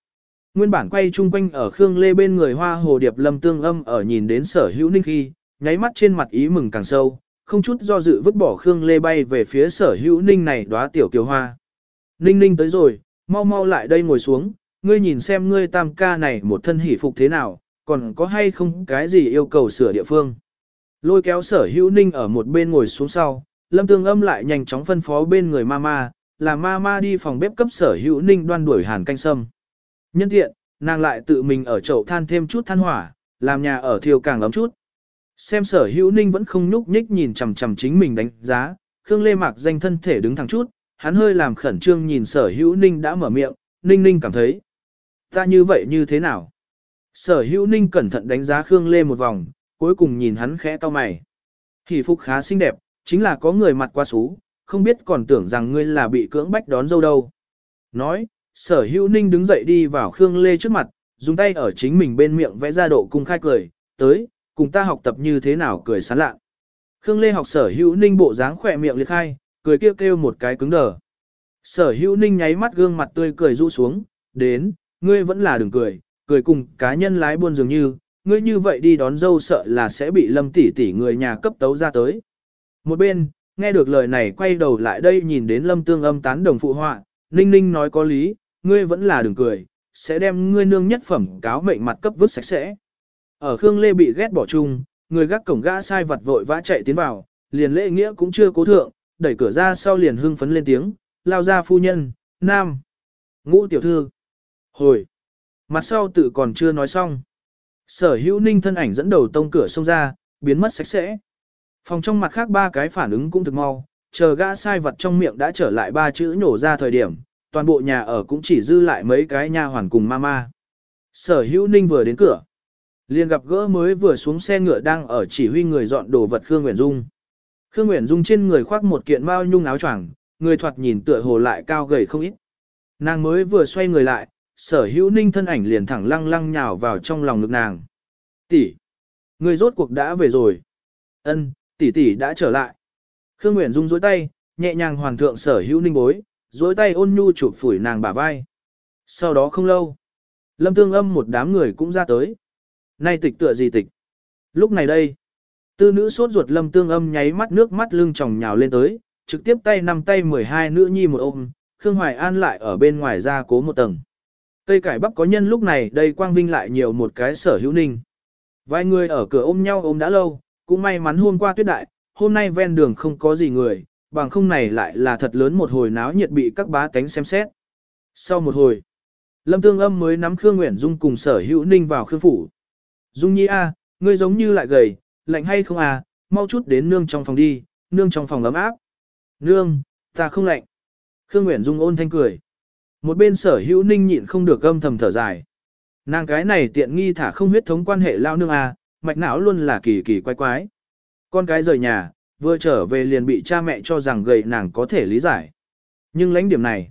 Nguyên bản quay chung quanh ở Khương Lê bên người hoa hồ điệp lâm tương âm ở nhìn đến sở hữu ninh khi, nháy mắt trên mặt ý mừng càng sâu, không chút do dự vứt bỏ Khương Lê bay về phía sở hữu ninh này đóa tiểu kiều hoa. Ninh ninh tới rồi, mau mau lại đây ngồi xuống, ngươi nhìn xem ngươi tam ca này một thân hỷ phục thế nào, còn có hay không cái gì yêu cầu sửa địa phương. Lôi kéo sở hữu ninh ở một bên ngồi xuống sau, lâm tương âm lại nhanh chóng phân phó bên người mama, là mama đi phòng bếp cấp sở hữu ninh đoan đuổi hàn canh sâm. Nhân tiện, nàng lại tự mình ở chậu than thêm chút than hỏa, làm nhà ở thiêu càng ấm chút. Xem sở hữu ninh vẫn không nhúc nhích nhìn chằm chằm chính mình đánh giá, Khương Lê Mạc danh thân thể đứng thẳng chút, hắn hơi làm khẩn trương nhìn sở hữu ninh đã mở miệng, ninh ninh cảm thấy. Ta như vậy như thế nào? Sở hữu ninh cẩn thận đánh giá Khương Lê một vòng, cuối cùng nhìn hắn khẽ to mày. Hỷ phục khá xinh đẹp, chính là có người mặt qua xú, không biết còn tưởng rằng ngươi là bị cưỡng bách đón dâu đâu. Nói, sở hữu ninh đứng dậy đi vào Khương Lê trước mặt, dùng tay ở chính mình bên miệng vẽ ra độ cung khai cười, tới, cùng ta học tập như thế nào cười sán lạ. Khương Lê học sở hữu ninh bộ dáng khỏe miệng liệt khai, cười kêu kêu một cái cứng đờ. Sở hữu ninh nháy mắt gương mặt tươi cười rũ xuống, đến, ngươi vẫn là đừng cười, cười cùng cá nhân lái buôn dường như, ngươi như vậy đi đón dâu sợ là sẽ bị lâm tỷ tỷ người nhà cấp tấu ra tới. Một bên, nghe được lời này quay đầu lại đây nhìn đến lâm tương âm tán đồng phụ họa, ninh ninh nói có lý, ngươi vẫn là đừng cười, sẽ đem ngươi nương nhất phẩm cáo mệnh mặt cấp vứt sạch sẽ. Ở Khương Lê bị ghét bỏ chung, người gác cổng gã sai vật vội vã chạy tiến vào, liền lễ nghĩa cũng chưa cố thượng, đẩy cửa ra sau liền hưng phấn lên tiếng, lao ra phu nhân, nam, ngũ tiểu thư, hồi, mặt sau tự còn chưa nói xong. Sở hữu ninh thân ảnh dẫn đầu tông cửa xông ra, biến mất sạch sẽ. Phòng trong mặt khác ba cái phản ứng cũng thực mau, chờ gã sai vật trong miệng đã trở lại ba chữ nhổ ra thời điểm, toàn bộ nhà ở cũng chỉ dư lại mấy cái nha hoàn cùng mama. Sở hữu ninh vừa đến cửa. liền gặp gỡ mới vừa xuống xe ngựa đang ở chỉ huy người dọn đồ vật Khương Nguyễn Dung. Khương Nguyễn Dung trên người khoác một kiện bao nhung áo choàng, người thoạt nhìn tựa hồ lại cao gầy không ít. Nàng mới vừa xoay người lại, sở hữu ninh thân ảnh liền thẳng lăng lăng nhào vào trong lòng ngực nàng. Tỷ, người rốt cuộc đã về rồi. Ân, tỷ tỷ đã trở lại. Khương Nguyễn Dung dối tay, nhẹ nhàng hoàn thượng sở hữu ninh bối, dối tay ôn nhu chụp phủi nàng bả vai. Sau đó không lâu, lâm tương âm một đám người cũng ra tới. Nay tịch tựa gì tịch? Lúc này đây, tư nữ sốt ruột lâm tương âm nháy mắt nước mắt lưng tròng nhào lên tới, trực tiếp tay nằm tay 12 nữ nhi một ôm, Khương Hoài An lại ở bên ngoài ra cố một tầng. Cây cải bắp có nhân lúc này đây quang vinh lại nhiều một cái sở hữu ninh. Vài người ở cửa ôm nhau ôm đã lâu, cũng may mắn hôm qua tuyết đại, hôm nay ven đường không có gì người, bằng không này lại là thật lớn một hồi náo nhiệt bị các bá tánh xem xét. Sau một hồi, Lâm Tương Âm mới nắm Khương Nguyễn Dung cùng sở hữu ninh vào Khương Phủ. Dung nhi a, ngươi giống như lại gầy, lạnh hay không à, mau chút đến nương trong phòng đi, nương trong phòng ấm áp. Nương, ta không lạnh. Khương Nguyễn Dung ôn thanh cười. Một bên sở hữu ninh nhịn không được âm thầm thở dài. Nàng cái này tiện nghi thả không huyết thống quan hệ lao nương à, mạch não luôn là kỳ kỳ quái quái. Con cái rời nhà, vừa trở về liền bị cha mẹ cho rằng gầy nàng có thể lý giải. Nhưng lãnh điểm này,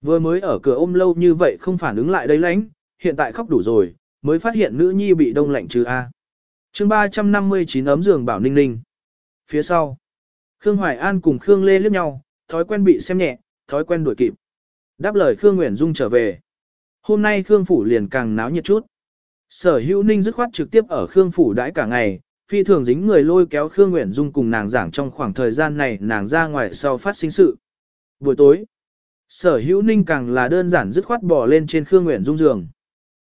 vừa mới ở cửa ôm lâu như vậy không phản ứng lại đấy lãnh, hiện tại khóc đủ rồi, mới phát hiện nữ nhi bị đông lạnh chứ A. À chương 359 ấm giường bảo ninh ninh. Phía sau, Khương Hoài An cùng Khương Lê liếc nhau, thói quen bị xem nhẹ, thói quen đuổi kịp. Đáp lời Khương Nguyễn Dung trở về. Hôm nay Khương Phủ liền càng náo nhiệt chút. Sở hữu ninh dứt khoát trực tiếp ở Khương Phủ đãi cả ngày, phi thường dính người lôi kéo Khương Nguyễn Dung cùng nàng giảng trong khoảng thời gian này nàng ra ngoài sau phát sinh sự. Buổi tối, sở hữu ninh càng là đơn giản dứt khoát bỏ lên trên Khương Nguyễn Dung giường.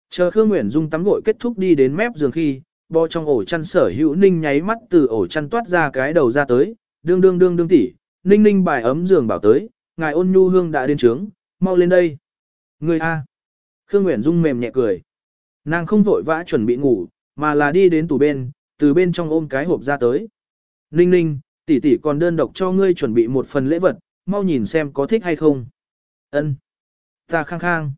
Chờ Khương Nguyễn Dung tắm gội kết thúc đi đến mép giường khi, bò trong ổ chăn sở hữu ninh nháy mắt từ ổ chăn toát ra cái đầu ra tới, đương đương đương đương tỉ, ninh ninh bài ấm giường bảo tới, ngài ôn nhu hương đã đến trướng, mau lên đây. Người A. Khương Nguyễn Dung mềm nhẹ cười. Nàng không vội vã chuẩn bị ngủ, mà là đi đến tủ bên, từ bên trong ôm cái hộp ra tới. Ninh ninh, tỷ tỷ còn đơn độc cho ngươi chuẩn bị một phần lễ vật, mau nhìn xem có thích hay không. Ân. Ta khang khang.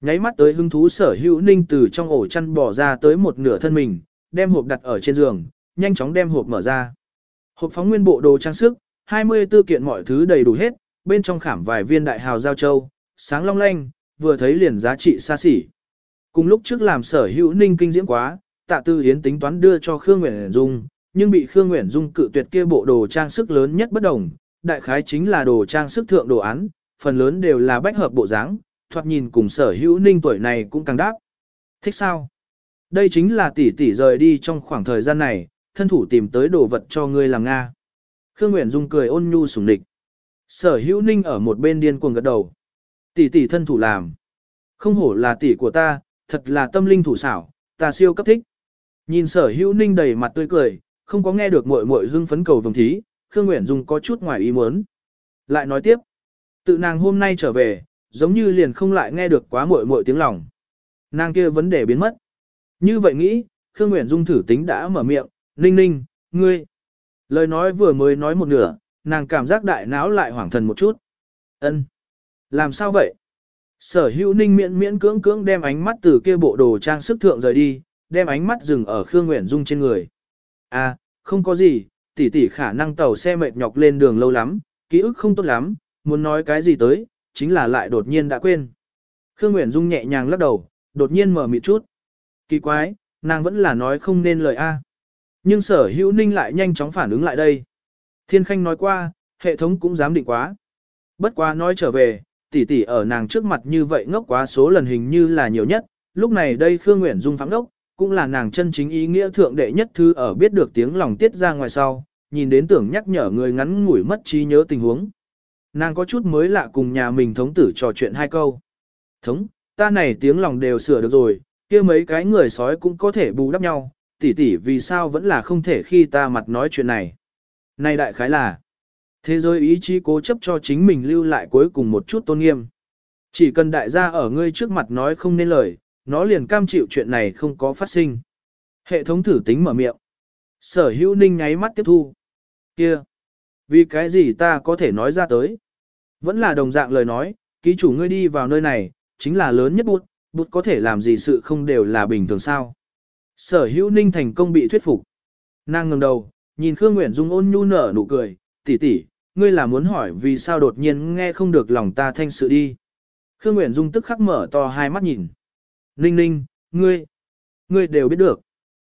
Nháy mắt tới hứng thú sở hữu ninh từ trong ổ chăn bỏ ra tới một nửa thân mình, đem hộp đặt ở trên giường, nhanh chóng đem hộp mở ra. Hộp phóng nguyên bộ đồ trang sức, 24 kiện mọi thứ đầy đủ hết, bên trong khảm vài viên đại hào giao châu, sáng long lanh, vừa thấy liền giá trị xa xỉ. Cùng lúc trước làm sở hữu ninh kinh diễm quá, tạ tư hiến tính toán đưa cho Khương Nguyễn Dung, nhưng bị Khương Nguyễn Dung cự tuyệt kia bộ đồ trang sức lớn nhất bất đồng, đại khái chính là đồ trang sức thượng đồ án, phần lớn đều là bách hợp bộ dáng, thoạt nhìn cùng sở hữu ninh tuổi này cũng càng đáp. Thích sao? Đây chính là tỷ tỷ rời đi trong khoảng thời gian này, thân thủ tìm tới đồ vật cho ngươi làm Nga. Khương Nguyễn Dung cười ôn nhu sủng địch. Sở hữu ninh ở một bên điên cuồng gật đầu. Tỷ tỷ thân thủ làm. Không hổ là tỷ của ta, thật là tâm linh thủ xảo, ta siêu cấp thích. Nhìn sở hữu ninh đầy mặt tươi cười, không có nghe được muội muội hưng phấn cầu vồng thí, Khương Nguyễn Dung có chút ngoài ý muốn. Lại nói tiếp, tự nàng hôm nay trở về, giống như liền không lại nghe được quá muội muội tiếng lòng. Nàng kia vấn đề biến mất. Như vậy nghĩ, Khương Nguyễn Dung thử tính đã mở miệng, ninh ninh, ngươi. Lời nói vừa mới nói một nửa, nàng cảm giác đại não lại hoảng thần một chút. ân Làm sao vậy? Sở hữu ninh miễn miễn cưỡng cưỡng đem ánh mắt từ kia bộ đồ trang sức thượng rời đi, đem ánh mắt dừng ở Khương Nguyễn Dung trên người. À, không có gì, tỷ tỷ khả năng tàu xe mệt nhọc lên đường lâu lắm, ký ức không tốt lắm, muốn nói cái gì tới, chính là lại đột nhiên đã quên. Khương Nguyễn Dung nhẹ nhàng lắc đầu, đột nhiên mở mịt chút. Kỳ quái, nàng vẫn là nói không nên lời A. Nhưng sở hữu ninh lại nhanh chóng phản ứng lại đây. Thiên Khanh nói qua, hệ thống cũng dám định quá. Bất quá nói trở về, tỷ tỷ ở nàng trước mặt như vậy ngốc quá số lần hình như là nhiều nhất, lúc này đây Khương Nguyễn Dung phẳng đốc, cũng là nàng chân chính ý nghĩa thượng đệ nhất thư ở biết được tiếng lòng tiết ra ngoài sau, nhìn đến tưởng nhắc nhở người ngắn ngủi mất trí nhớ tình huống. Nàng có chút mới lạ cùng nhà mình thống tử trò chuyện hai câu. Thống, ta này tiếng lòng đều sửa được rồi, kia mấy cái người sói cũng có thể bù đắp nhau, tỷ tỷ vì sao vẫn là không thể khi ta mặt nói chuyện này. Này đại khái là, thế giới ý chí cố chấp cho chính mình lưu lại cuối cùng một chút tôn nghiêm. Chỉ cần đại gia ở ngươi trước mặt nói không nên lời, nó liền cam chịu chuyện này không có phát sinh. Hệ thống thử tính mở miệng. Sở hữu ninh nháy mắt tiếp thu. Kia! Vì cái gì ta có thể nói ra tới? Vẫn là đồng dạng lời nói, ký chủ ngươi đi vào nơi này, chính là lớn nhất bút, Bụt có thể làm gì sự không đều là bình thường sao. Sở hữu ninh thành công bị thuyết phục. Nàng ngừng đầu, nhìn Khương Nguyễn Dung ôn nhu nở nụ cười, tỷ tỷ, ngươi là muốn hỏi vì sao đột nhiên nghe không được lòng ta thanh sự đi. Khương Nguyễn Dung tức khắc mở to hai mắt nhìn. Ninh ninh, ngươi, ngươi đều biết được.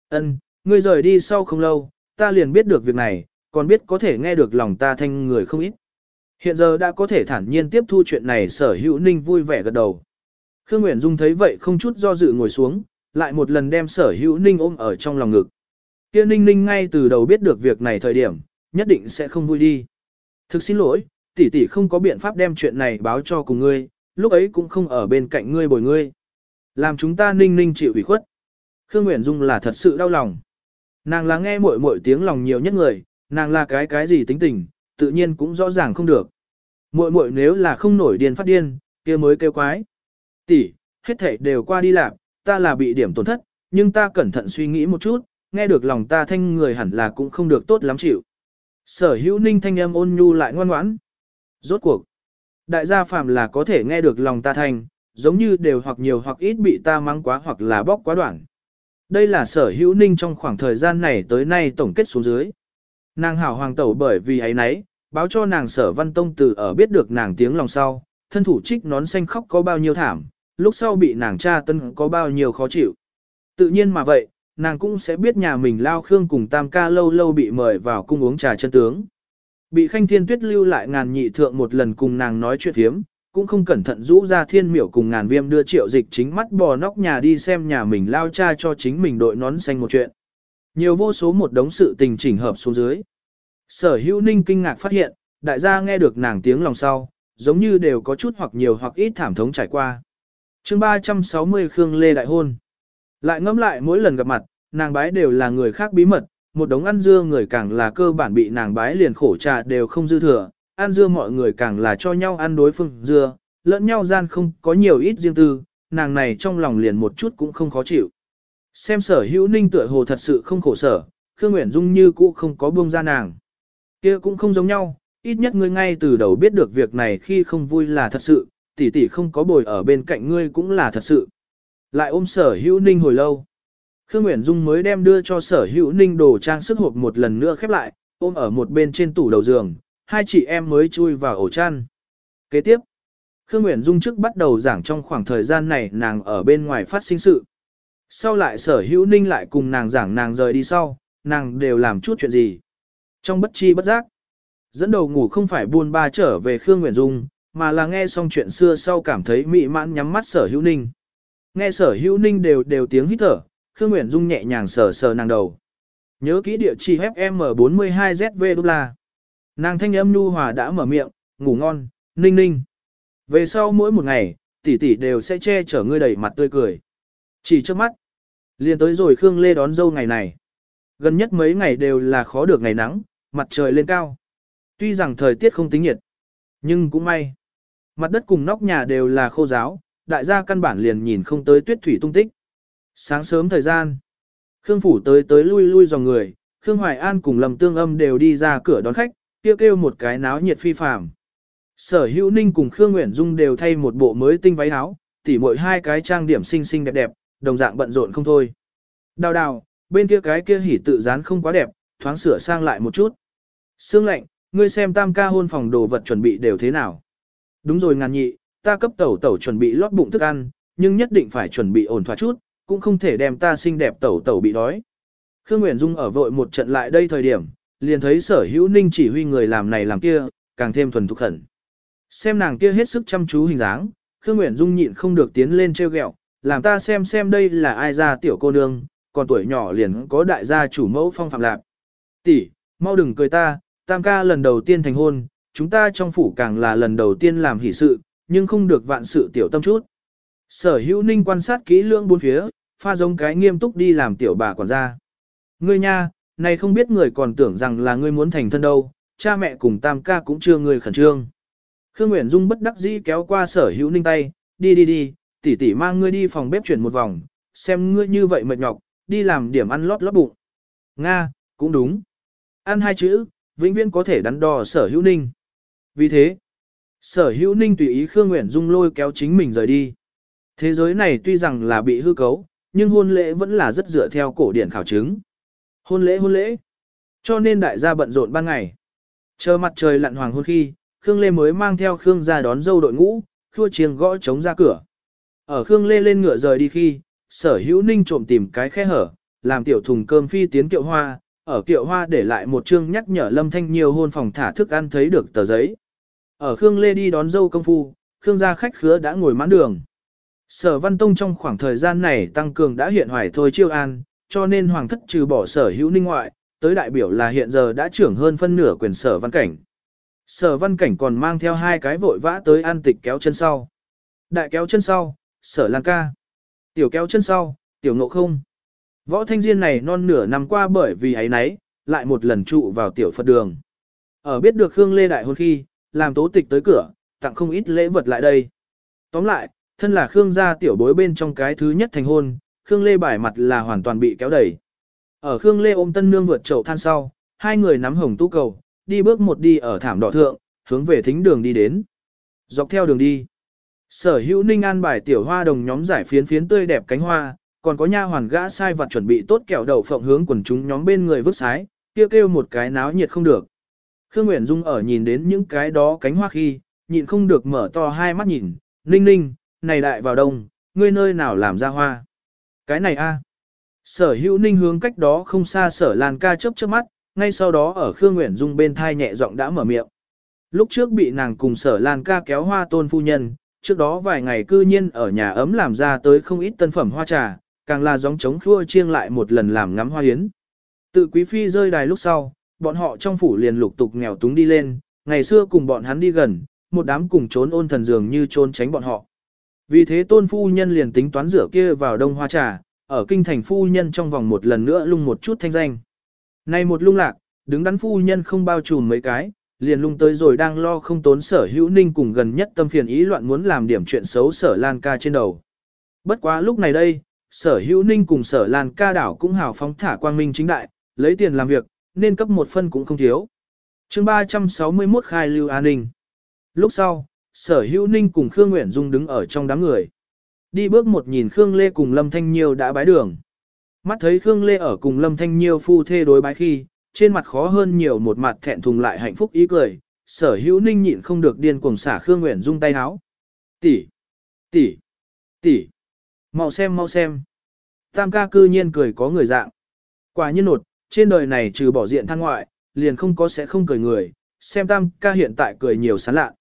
Ân, ngươi rời đi sau không lâu, ta liền biết được việc này, còn biết có thể nghe được lòng ta thanh người không ít. Hiện giờ đã có thể thản nhiên tiếp thu chuyện này sở hữu ninh vui vẻ gật đầu. Khương Nguyễn Dung thấy vậy không chút do dự ngồi xuống, lại một lần đem sở hữu ninh ôm ở trong lòng ngực. Kia ninh ninh ngay từ đầu biết được việc này thời điểm, nhất định sẽ không vui đi. Thực xin lỗi, tỷ tỷ không có biện pháp đem chuyện này báo cho cùng ngươi, lúc ấy cũng không ở bên cạnh ngươi bồi ngươi. Làm chúng ta ninh ninh chịu ủy khuất. Khương Nguyễn Dung là thật sự đau lòng. Nàng là nghe muội muội tiếng lòng nhiều nhất người, nàng là cái cái gì tính tình, tự nhiên cũng rõ ràng không được. Muội muội nếu là không nổi điên phát điên, kia mới kêu quái. Tỷ, hết thảy đều qua đi làm, ta là bị điểm tổn thất, nhưng ta cẩn thận suy nghĩ một chút, nghe được lòng ta thanh người hẳn là cũng không được tốt lắm chịu. Sở hữu ninh thanh âm ôn nhu lại ngoan ngoãn. Rốt cuộc, đại gia phàm là có thể nghe được lòng ta thanh, giống như đều hoặc nhiều hoặc ít bị ta mang quá hoặc là bóc quá đoạn. Đây là sở hữu ninh trong khoảng thời gian này tới nay tổng kết xuống dưới. Nàng hảo hoàng tẩu bởi vì ấy nấy, báo cho nàng sở văn tông từ ở biết được nàng tiếng lòng sau, thân thủ trích nón xanh khóc có bao nhiêu thảm, lúc sau bị nàng cha tân có bao nhiêu khó chịu. Tự nhiên mà vậy, nàng cũng sẽ biết nhà mình lao khương cùng tam ca lâu lâu bị mời vào cung uống trà chân tướng. Bị khanh thiên tuyết lưu lại ngàn nhị thượng một lần cùng nàng nói chuyện thiếm, cũng không cẩn thận rũ ra thiên miểu cùng ngàn viêm đưa triệu dịch chính mắt bò nóc nhà đi xem nhà mình lao cha cho chính mình đội nón xanh một chuyện. Nhiều vô số một đống sự tình chỉnh hợp xuống dưới. Sở hữu ninh kinh ngạc phát hiện, đại gia nghe được nàng tiếng lòng sau, giống như đều có chút hoặc nhiều hoặc ít thảm thống trải qua chương 360 Khương Lê Đại Hôn Lại ngẫm lại mỗi lần gặp mặt, nàng bái đều là người khác bí mật, một đống ăn dưa người càng là cơ bản bị nàng bái liền khổ trà đều không dư thừa, ăn dưa mọi người càng là cho nhau ăn đối phương dưa, lẫn nhau gian không có nhiều ít riêng tư, nàng này trong lòng liền một chút cũng không khó chịu. Xem sở hữu ninh tựa hồ thật sự không khổ sở, Khương Nguyễn Dung như cũ không có buông ra nàng. kia cũng không giống nhau, ít nhất ngươi ngay từ đầu biết được việc này khi không vui là thật sự, tỷ tỷ không có bồi ở bên cạnh ngươi cũng là thật sự. Lại ôm sở hữu ninh hồi lâu. Khương Nguyễn Dung mới đem đưa cho sở hữu ninh đồ trang sức hộp một lần nữa khép lại, ôm ở một bên trên tủ đầu giường, hai chị em mới chui vào ổ chăn. Kế tiếp, Khương Nguyễn Dung trước bắt đầu giảng trong khoảng thời gian này nàng ở bên ngoài phát sinh sự. Sau lại sở hữu ninh lại cùng nàng giảng nàng rời đi sau, nàng đều làm chút chuyện gì. Trong bất chi bất giác, dẫn đầu ngủ không phải buôn ba trở về Khương Nguyễn Dung, mà là nghe xong chuyện xưa sau cảm thấy mị mãn nhắm mắt sở hữu ninh. Nghe sở hữu ninh đều đều tiếng hít thở, Khương Nguyễn Dung nhẹ nhàng sờ sờ nàng đầu. Nhớ kỹ địa chỉ FM42ZV đô la. Nàng thanh âm nhu hòa đã mở miệng, ngủ ngon, ninh ninh. Về sau mỗi một ngày, tỷ tỷ đều sẽ che chở ngươi đầy mặt tươi cười. Chỉ trước mắt, liền tới rồi Khương Lê đón dâu ngày này. Gần nhất mấy ngày đều là khó được ngày nắng, mặt trời lên cao. Tuy rằng thời tiết không tính nhiệt, nhưng cũng may. Mặt đất cùng nóc nhà đều là khô giáo, đại gia căn bản liền nhìn không tới tuyết thủy tung tích. Sáng sớm thời gian, Khương Phủ tới tới lui lui dòng người, Khương Hoài An cùng Lâm Tương Âm đều đi ra cửa đón khách, kêu kêu một cái náo nhiệt phi phàm. Sở Hữu Ninh cùng Khương Nguyễn Dung đều thay một bộ mới tinh váy áo, tỉ mỗi hai cái trang điểm xinh xinh đẹp đẹp, đồng dạng bận rộn không thôi. Đào đào, bên kia cái kia hỉ tự dán không quá đẹp, thoáng sửa sang lại một chút. Sương lạnh, ngươi xem tam ca hôn phòng đồ vật chuẩn bị đều thế nào. Đúng rồi ngàn nhị, ta cấp tẩu tẩu chuẩn bị lót bụng thức ăn, nhưng nhất định phải chuẩn bị ổn thỏa chút, cũng không thể đem ta xinh đẹp tẩu tẩu bị đói. Khương Nguyễn Dung ở vội một trận lại đây thời điểm, liền thấy sở hữu ninh chỉ huy người làm này làm kia, càng thêm thuần thục khẩn. Xem nàng kia hết sức chăm chú hình dáng, Khương Nguyễn Dung nhịn không được tiến lên treo ghẹo, làm ta xem xem đây là ai ra tiểu cô nương, còn tuổi nhỏ liền có đại gia chủ mẫu phong phạm lạc. Tỷ, mau đừng cười ta, tam ca lần đầu tiên thành hôn, chúng ta trong phủ càng là lần đầu tiên làm hỷ sự, nhưng không được vạn sự tiểu tâm chút. Sở hữu ninh quan sát kỹ lưỡng bốn phía, pha giống cái nghiêm túc đi làm tiểu bà quản gia. Ngươi nha, này không biết người còn tưởng rằng là ngươi muốn thành thân đâu, cha mẹ cùng tam ca cũng chưa người khẩn trương. Khương Nguyễn Dung bất đắc dĩ kéo qua sở hữu ninh tay, đi đi đi, tỷ tỷ mang ngươi đi phòng bếp chuyển một vòng, xem ngươi như vậy mệt nhọc, đi làm điểm ăn lót lót bụng. Nga, cũng đúng. Ăn hai chữ, vĩnh viễn có thể đắn đo sở hữu ninh. Vì thế, sở hữu ninh tùy ý Khương Nguyễn Dung lôi kéo chính mình rời đi. Thế giới này tuy rằng là bị hư cấu, nhưng hôn lễ vẫn là rất dựa theo cổ điển khảo chứng. Hôn lễ hôn lễ. Cho nên đại gia bận rộn ban ngày. Chờ mặt trời lặn hoàng hôn khi, Khương Lê mới mang theo Khương ra đón dâu đội ngũ, khua chiêng gõ trống ra cửa. Ở Khương Lê lên ngựa rời đi khi, sở hữu ninh trộm tìm cái khe hở, làm tiểu thùng cơm phi tiến kiệu hoa, ở kiệu hoa để lại một chương nhắc nhở lâm thanh nhiều hôn phòng thả thức ăn thấy được tờ giấy. Ở Khương Lê đi đón dâu công phu, Khương gia khách khứa đã ngồi mãn đường. Sở Văn Tông trong khoảng thời gian này tăng cường đã hiện hoài thôi chiêu an, cho nên hoàng thất trừ bỏ sở hữu ninh ngoại, tới đại biểu là hiện giờ đã trưởng hơn phân nửa quyền sở văn cảnh. Sở văn cảnh còn mang theo hai cái vội vã tới an tịch kéo chân sau. Đại kéo chân sau, sở lan ca. Tiểu kéo chân sau, tiểu ngộ không. Võ thanh diên này non nửa năm qua bởi vì ấy nấy, lại một lần trụ vào tiểu Phật đường. Ở biết được Khương Lê Đại hôn khi, làm tố tịch tới cửa, tặng không ít lễ vật lại đây. Tóm lại, thân là Khương gia tiểu bối bên trong cái thứ nhất thành hôn, Khương Lê bài mặt là hoàn toàn bị kéo đẩy. Ở Khương Lê ôm tân nương vượt chậu than sau, hai người nắm hồng tú cầu, đi bước một đi ở thảm đỏ thượng, hướng về thính đường đi đến. Dọc theo đường đi. Sở hữu ninh an bài tiểu hoa đồng nhóm giải phiến phiến tươi đẹp cánh hoa, còn có nha hoàn gã sai vật chuẩn bị tốt kẹo đậu phộng hướng quần chúng nhóm bên người vứt sái, kêu kêu một cái náo nhiệt không được. Khương Nguyễn Dung ở nhìn đến những cái đó cánh hoa khi, nhịn không được mở to hai mắt nhìn, ninh ninh, này đại vào đông, ngươi nơi nào làm ra hoa. Cái này a Sở hữu ninh hướng cách đó không xa sở Lan ca chớp chớp mắt, ngay sau đó ở Khương Nguyễn Dung bên thai nhẹ giọng đã mở miệng. Lúc trước bị nàng cùng sở Lan ca kéo hoa tôn phu nhân, trước đó vài ngày cư nhiên ở nhà ấm làm ra tới không ít tân phẩm hoa trà, càng là gióng trống khua chiêng lại một lần làm ngắm hoa hiến. Tự quý phi rơi đài lúc sau, bọn họ trong phủ liền lục tục nghèo túng đi lên, ngày xưa cùng bọn hắn đi gần, một đám cùng trốn ôn thần dường như trốn tránh bọn họ. Vì thế tôn phu nhân liền tính toán rửa kia vào đông hoa trà, ở kinh thành phu nhân trong vòng một lần nữa lung một chút thanh danh. Này một lung lạc, đứng đắn phu nhân không bao trùm mấy cái, liền lung tới rồi đang lo không tốn sở hữu ninh cùng gần nhất tâm phiền ý loạn muốn làm điểm chuyện xấu sở lan ca trên đầu. Bất quá lúc này đây, sở hữu ninh cùng sở lan ca đảo cũng hào phóng thả quang minh chính đại, lấy tiền làm việc, nên cấp một phân cũng không thiếu. chương 361 khai lưu an ninh. Lúc sau, sở hữu ninh cùng Khương Nguyễn Dung đứng ở trong đám người. Đi bước một nhìn Khương Lê cùng Lâm Thanh Nhiêu đã bái đường. Mắt thấy Khương Lê ở cùng Lâm Thanh Nhiêu phu thê đối bái khi, trên mặt khó hơn nhiều một mặt thẹn thùng lại hạnh phúc ý cười, sở hữu ninh nhịn không được điên cuồng xả Khương Nguyễn Dung tay háo. Tỷ, tỷ, tỷ, mau xem mau xem. Tam ca cư nhiên cười có người dạng. Quả nhiên nột, trên đời này trừ bỏ diện than ngoại, liền không có sẽ không cười người, xem tam ca hiện tại cười nhiều sán lạ.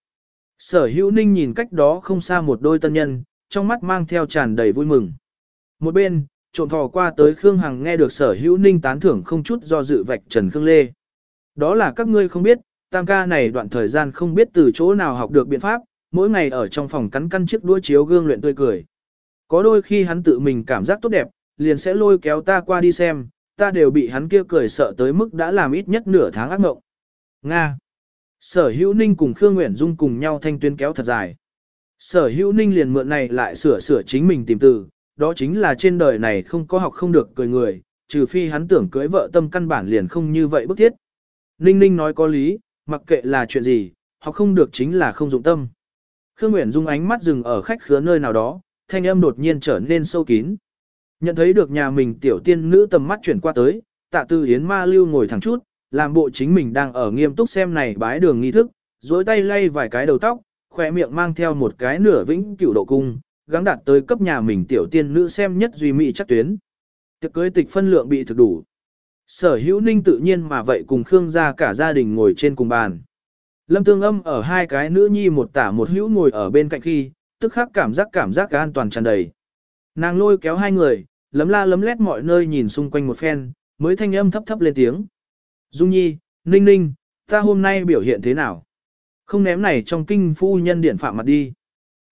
Sở hữu ninh nhìn cách đó không xa một đôi tân nhân, trong mắt mang theo tràn đầy vui mừng. Một bên, trộm thò qua tới Khương Hằng nghe được sở hữu ninh tán thưởng không chút do dự vạch Trần Khương Lê. Đó là các ngươi không biết, tam ca này đoạn thời gian không biết từ chỗ nào học được biện pháp, mỗi ngày ở trong phòng cắn căn chiếc đũa chiếu gương luyện tươi cười. Có đôi khi hắn tự mình cảm giác tốt đẹp, liền sẽ lôi kéo ta qua đi xem, ta đều bị hắn kia cười sợ tới mức đã làm ít nhất nửa tháng ác mộng. Nga. Sở hữu ninh cùng Khương Nguyễn Dung cùng nhau thanh tuyến kéo thật dài. Sở hữu ninh liền mượn này lại sửa sửa chính mình tìm từ, đó chính là trên đời này không có học không được cười người, trừ phi hắn tưởng cưới vợ tâm căn bản liền không như vậy bức thiết. Ninh ninh nói có lý, mặc kệ là chuyện gì, học không được chính là không dụng tâm. Khương Nguyễn Dung ánh mắt dừng ở khách khứa nơi nào đó, thanh âm đột nhiên trở nên sâu kín. Nhận thấy được nhà mình tiểu tiên nữ tầm mắt chuyển qua tới, tạ tư yến ma lưu ngồi thẳng chút, làm bộ chính mình đang ở nghiêm túc xem này bái đường nghi thức, dối tay lay vài cái đầu tóc, khỏe miệng mang theo một cái nửa vĩnh cửu độ cung, gắng đạt tới cấp nhà mình tiểu tiên nữ xem nhất duy mỹ chắc tuyến. Tiệc cưới tịch phân lượng bị thực đủ. Sở hữu ninh tự nhiên mà vậy cùng Khương gia cả gia đình ngồi trên cùng bàn. Lâm tương âm ở hai cái nữ nhi một tả một hữu ngồi ở bên cạnh khi, tức khắc cảm giác cảm giác an toàn tràn đầy. Nàng lôi kéo hai người, lấm la lấm lét mọi nơi nhìn xung quanh một phen, mới thanh âm thấp thấp lên tiếng. Dung nhi, ninh ninh, ta hôm nay biểu hiện thế nào? Không ném này trong kinh phu nhân điện phạm mặt đi.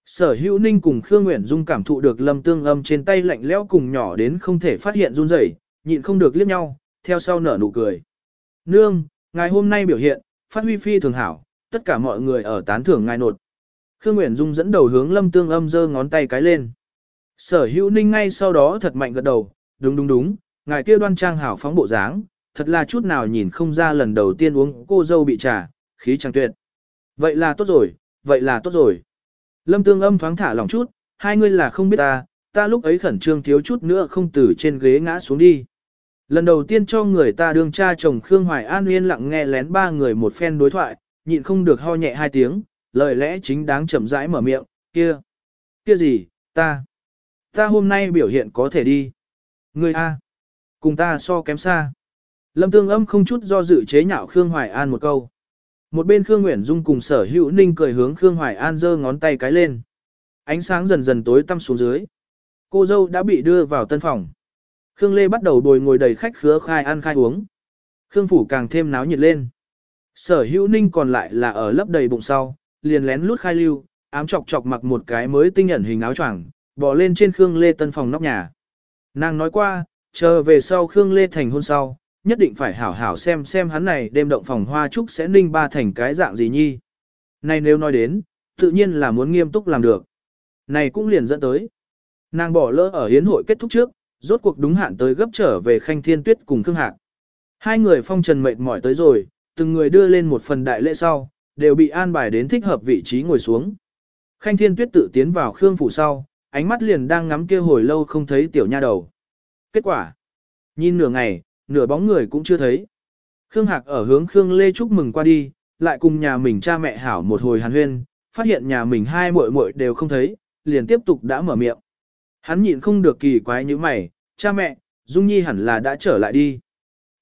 Sở hữu ninh cùng Khương Nguyễn Dung cảm thụ được lâm tương âm trên tay lạnh lẽo cùng nhỏ đến không thể phát hiện run rẩy, nhịn không được liếc nhau, theo sau nở nụ cười. Nương, ngài hôm nay biểu hiện, phát huy phi thường hảo, tất cả mọi người ở tán thưởng ngài nột. Khương Nguyễn Dung dẫn đầu hướng lâm tương âm giơ ngón tay cái lên. Sở hữu ninh ngay sau đó thật mạnh gật đầu, đúng đúng đúng, ngài kia đoan trang hảo phóng bộ dáng, thật là chút nào nhìn không ra lần đầu tiên uống cô dâu bị trà, khí chẳng tuyệt. Vậy là tốt rồi, vậy là tốt rồi. Lâm tương âm thoáng thả lòng chút, hai người là không biết ta, ta lúc ấy khẩn trương thiếu chút nữa không từ trên ghế ngã xuống đi. Lần đầu tiên cho người ta đương cha chồng Khương Hoài An yên lặng nghe lén ba người một phen đối thoại, nhịn không được ho nhẹ hai tiếng, lời lẽ chính đáng chậm rãi mở miệng, kia, kia gì, ta, ta hôm nay biểu hiện có thể đi. Người A, cùng ta so kém xa. Lâm Tương Âm không chút do dự chế nhạo Khương Hoài An một câu. Một bên Khương Nguyễn Dung cùng sở hữu ninh cười hướng Khương Hoài An giơ ngón tay cái lên. Ánh sáng dần dần tối tăm xuống dưới. Cô dâu đã bị đưa vào tân phòng. Khương Lê bắt đầu bồi ngồi đầy khách khứa khai ăn khai uống. Khương Phủ càng thêm náo nhiệt lên. Sở hữu ninh còn lại là ở lấp đầy bụng sau, liền lén lút khai lưu, ám chọc chọc mặc một cái mới tinh nhận hình áo choàng, bỏ lên trên Khương Lê tân phòng nóc nhà. Nàng nói qua, chờ về sau Khương Lê thành hôn sau, nhất định phải hảo hảo xem xem hắn này đêm động phòng hoa trúc sẽ ninh ba thành cái dạng gì nhi. Này nếu nói đến, tự nhiên là muốn nghiêm túc làm được. Này cũng liền dẫn tới. Nàng bỏ lỡ ở hiến hội kết thúc trước, rốt cuộc đúng hạn tới gấp trở về khanh thiên tuyết cùng Khương Hạc. Hai người phong trần mệt mỏi tới rồi, từng người đưa lên một phần đại lễ sau, đều bị an bài đến thích hợp vị trí ngồi xuống. Khanh thiên tuyết tự tiến vào Khương phủ sau, ánh mắt liền đang ngắm kia hồi lâu không thấy tiểu nha đầu. Kết quả, nhìn nửa ngày, nửa bóng người cũng chưa thấy. Khương Hạc ở hướng Khương Lê chúc mừng qua đi, lại cùng nhà mình cha mẹ hảo một hồi hàn huyên, phát hiện nhà mình hai muội muội đều không thấy, liền tiếp tục đã mở miệng. Hắn nhịn không được kỳ quái như mày, cha mẹ, Dung Nhi hẳn là đã trở lại đi.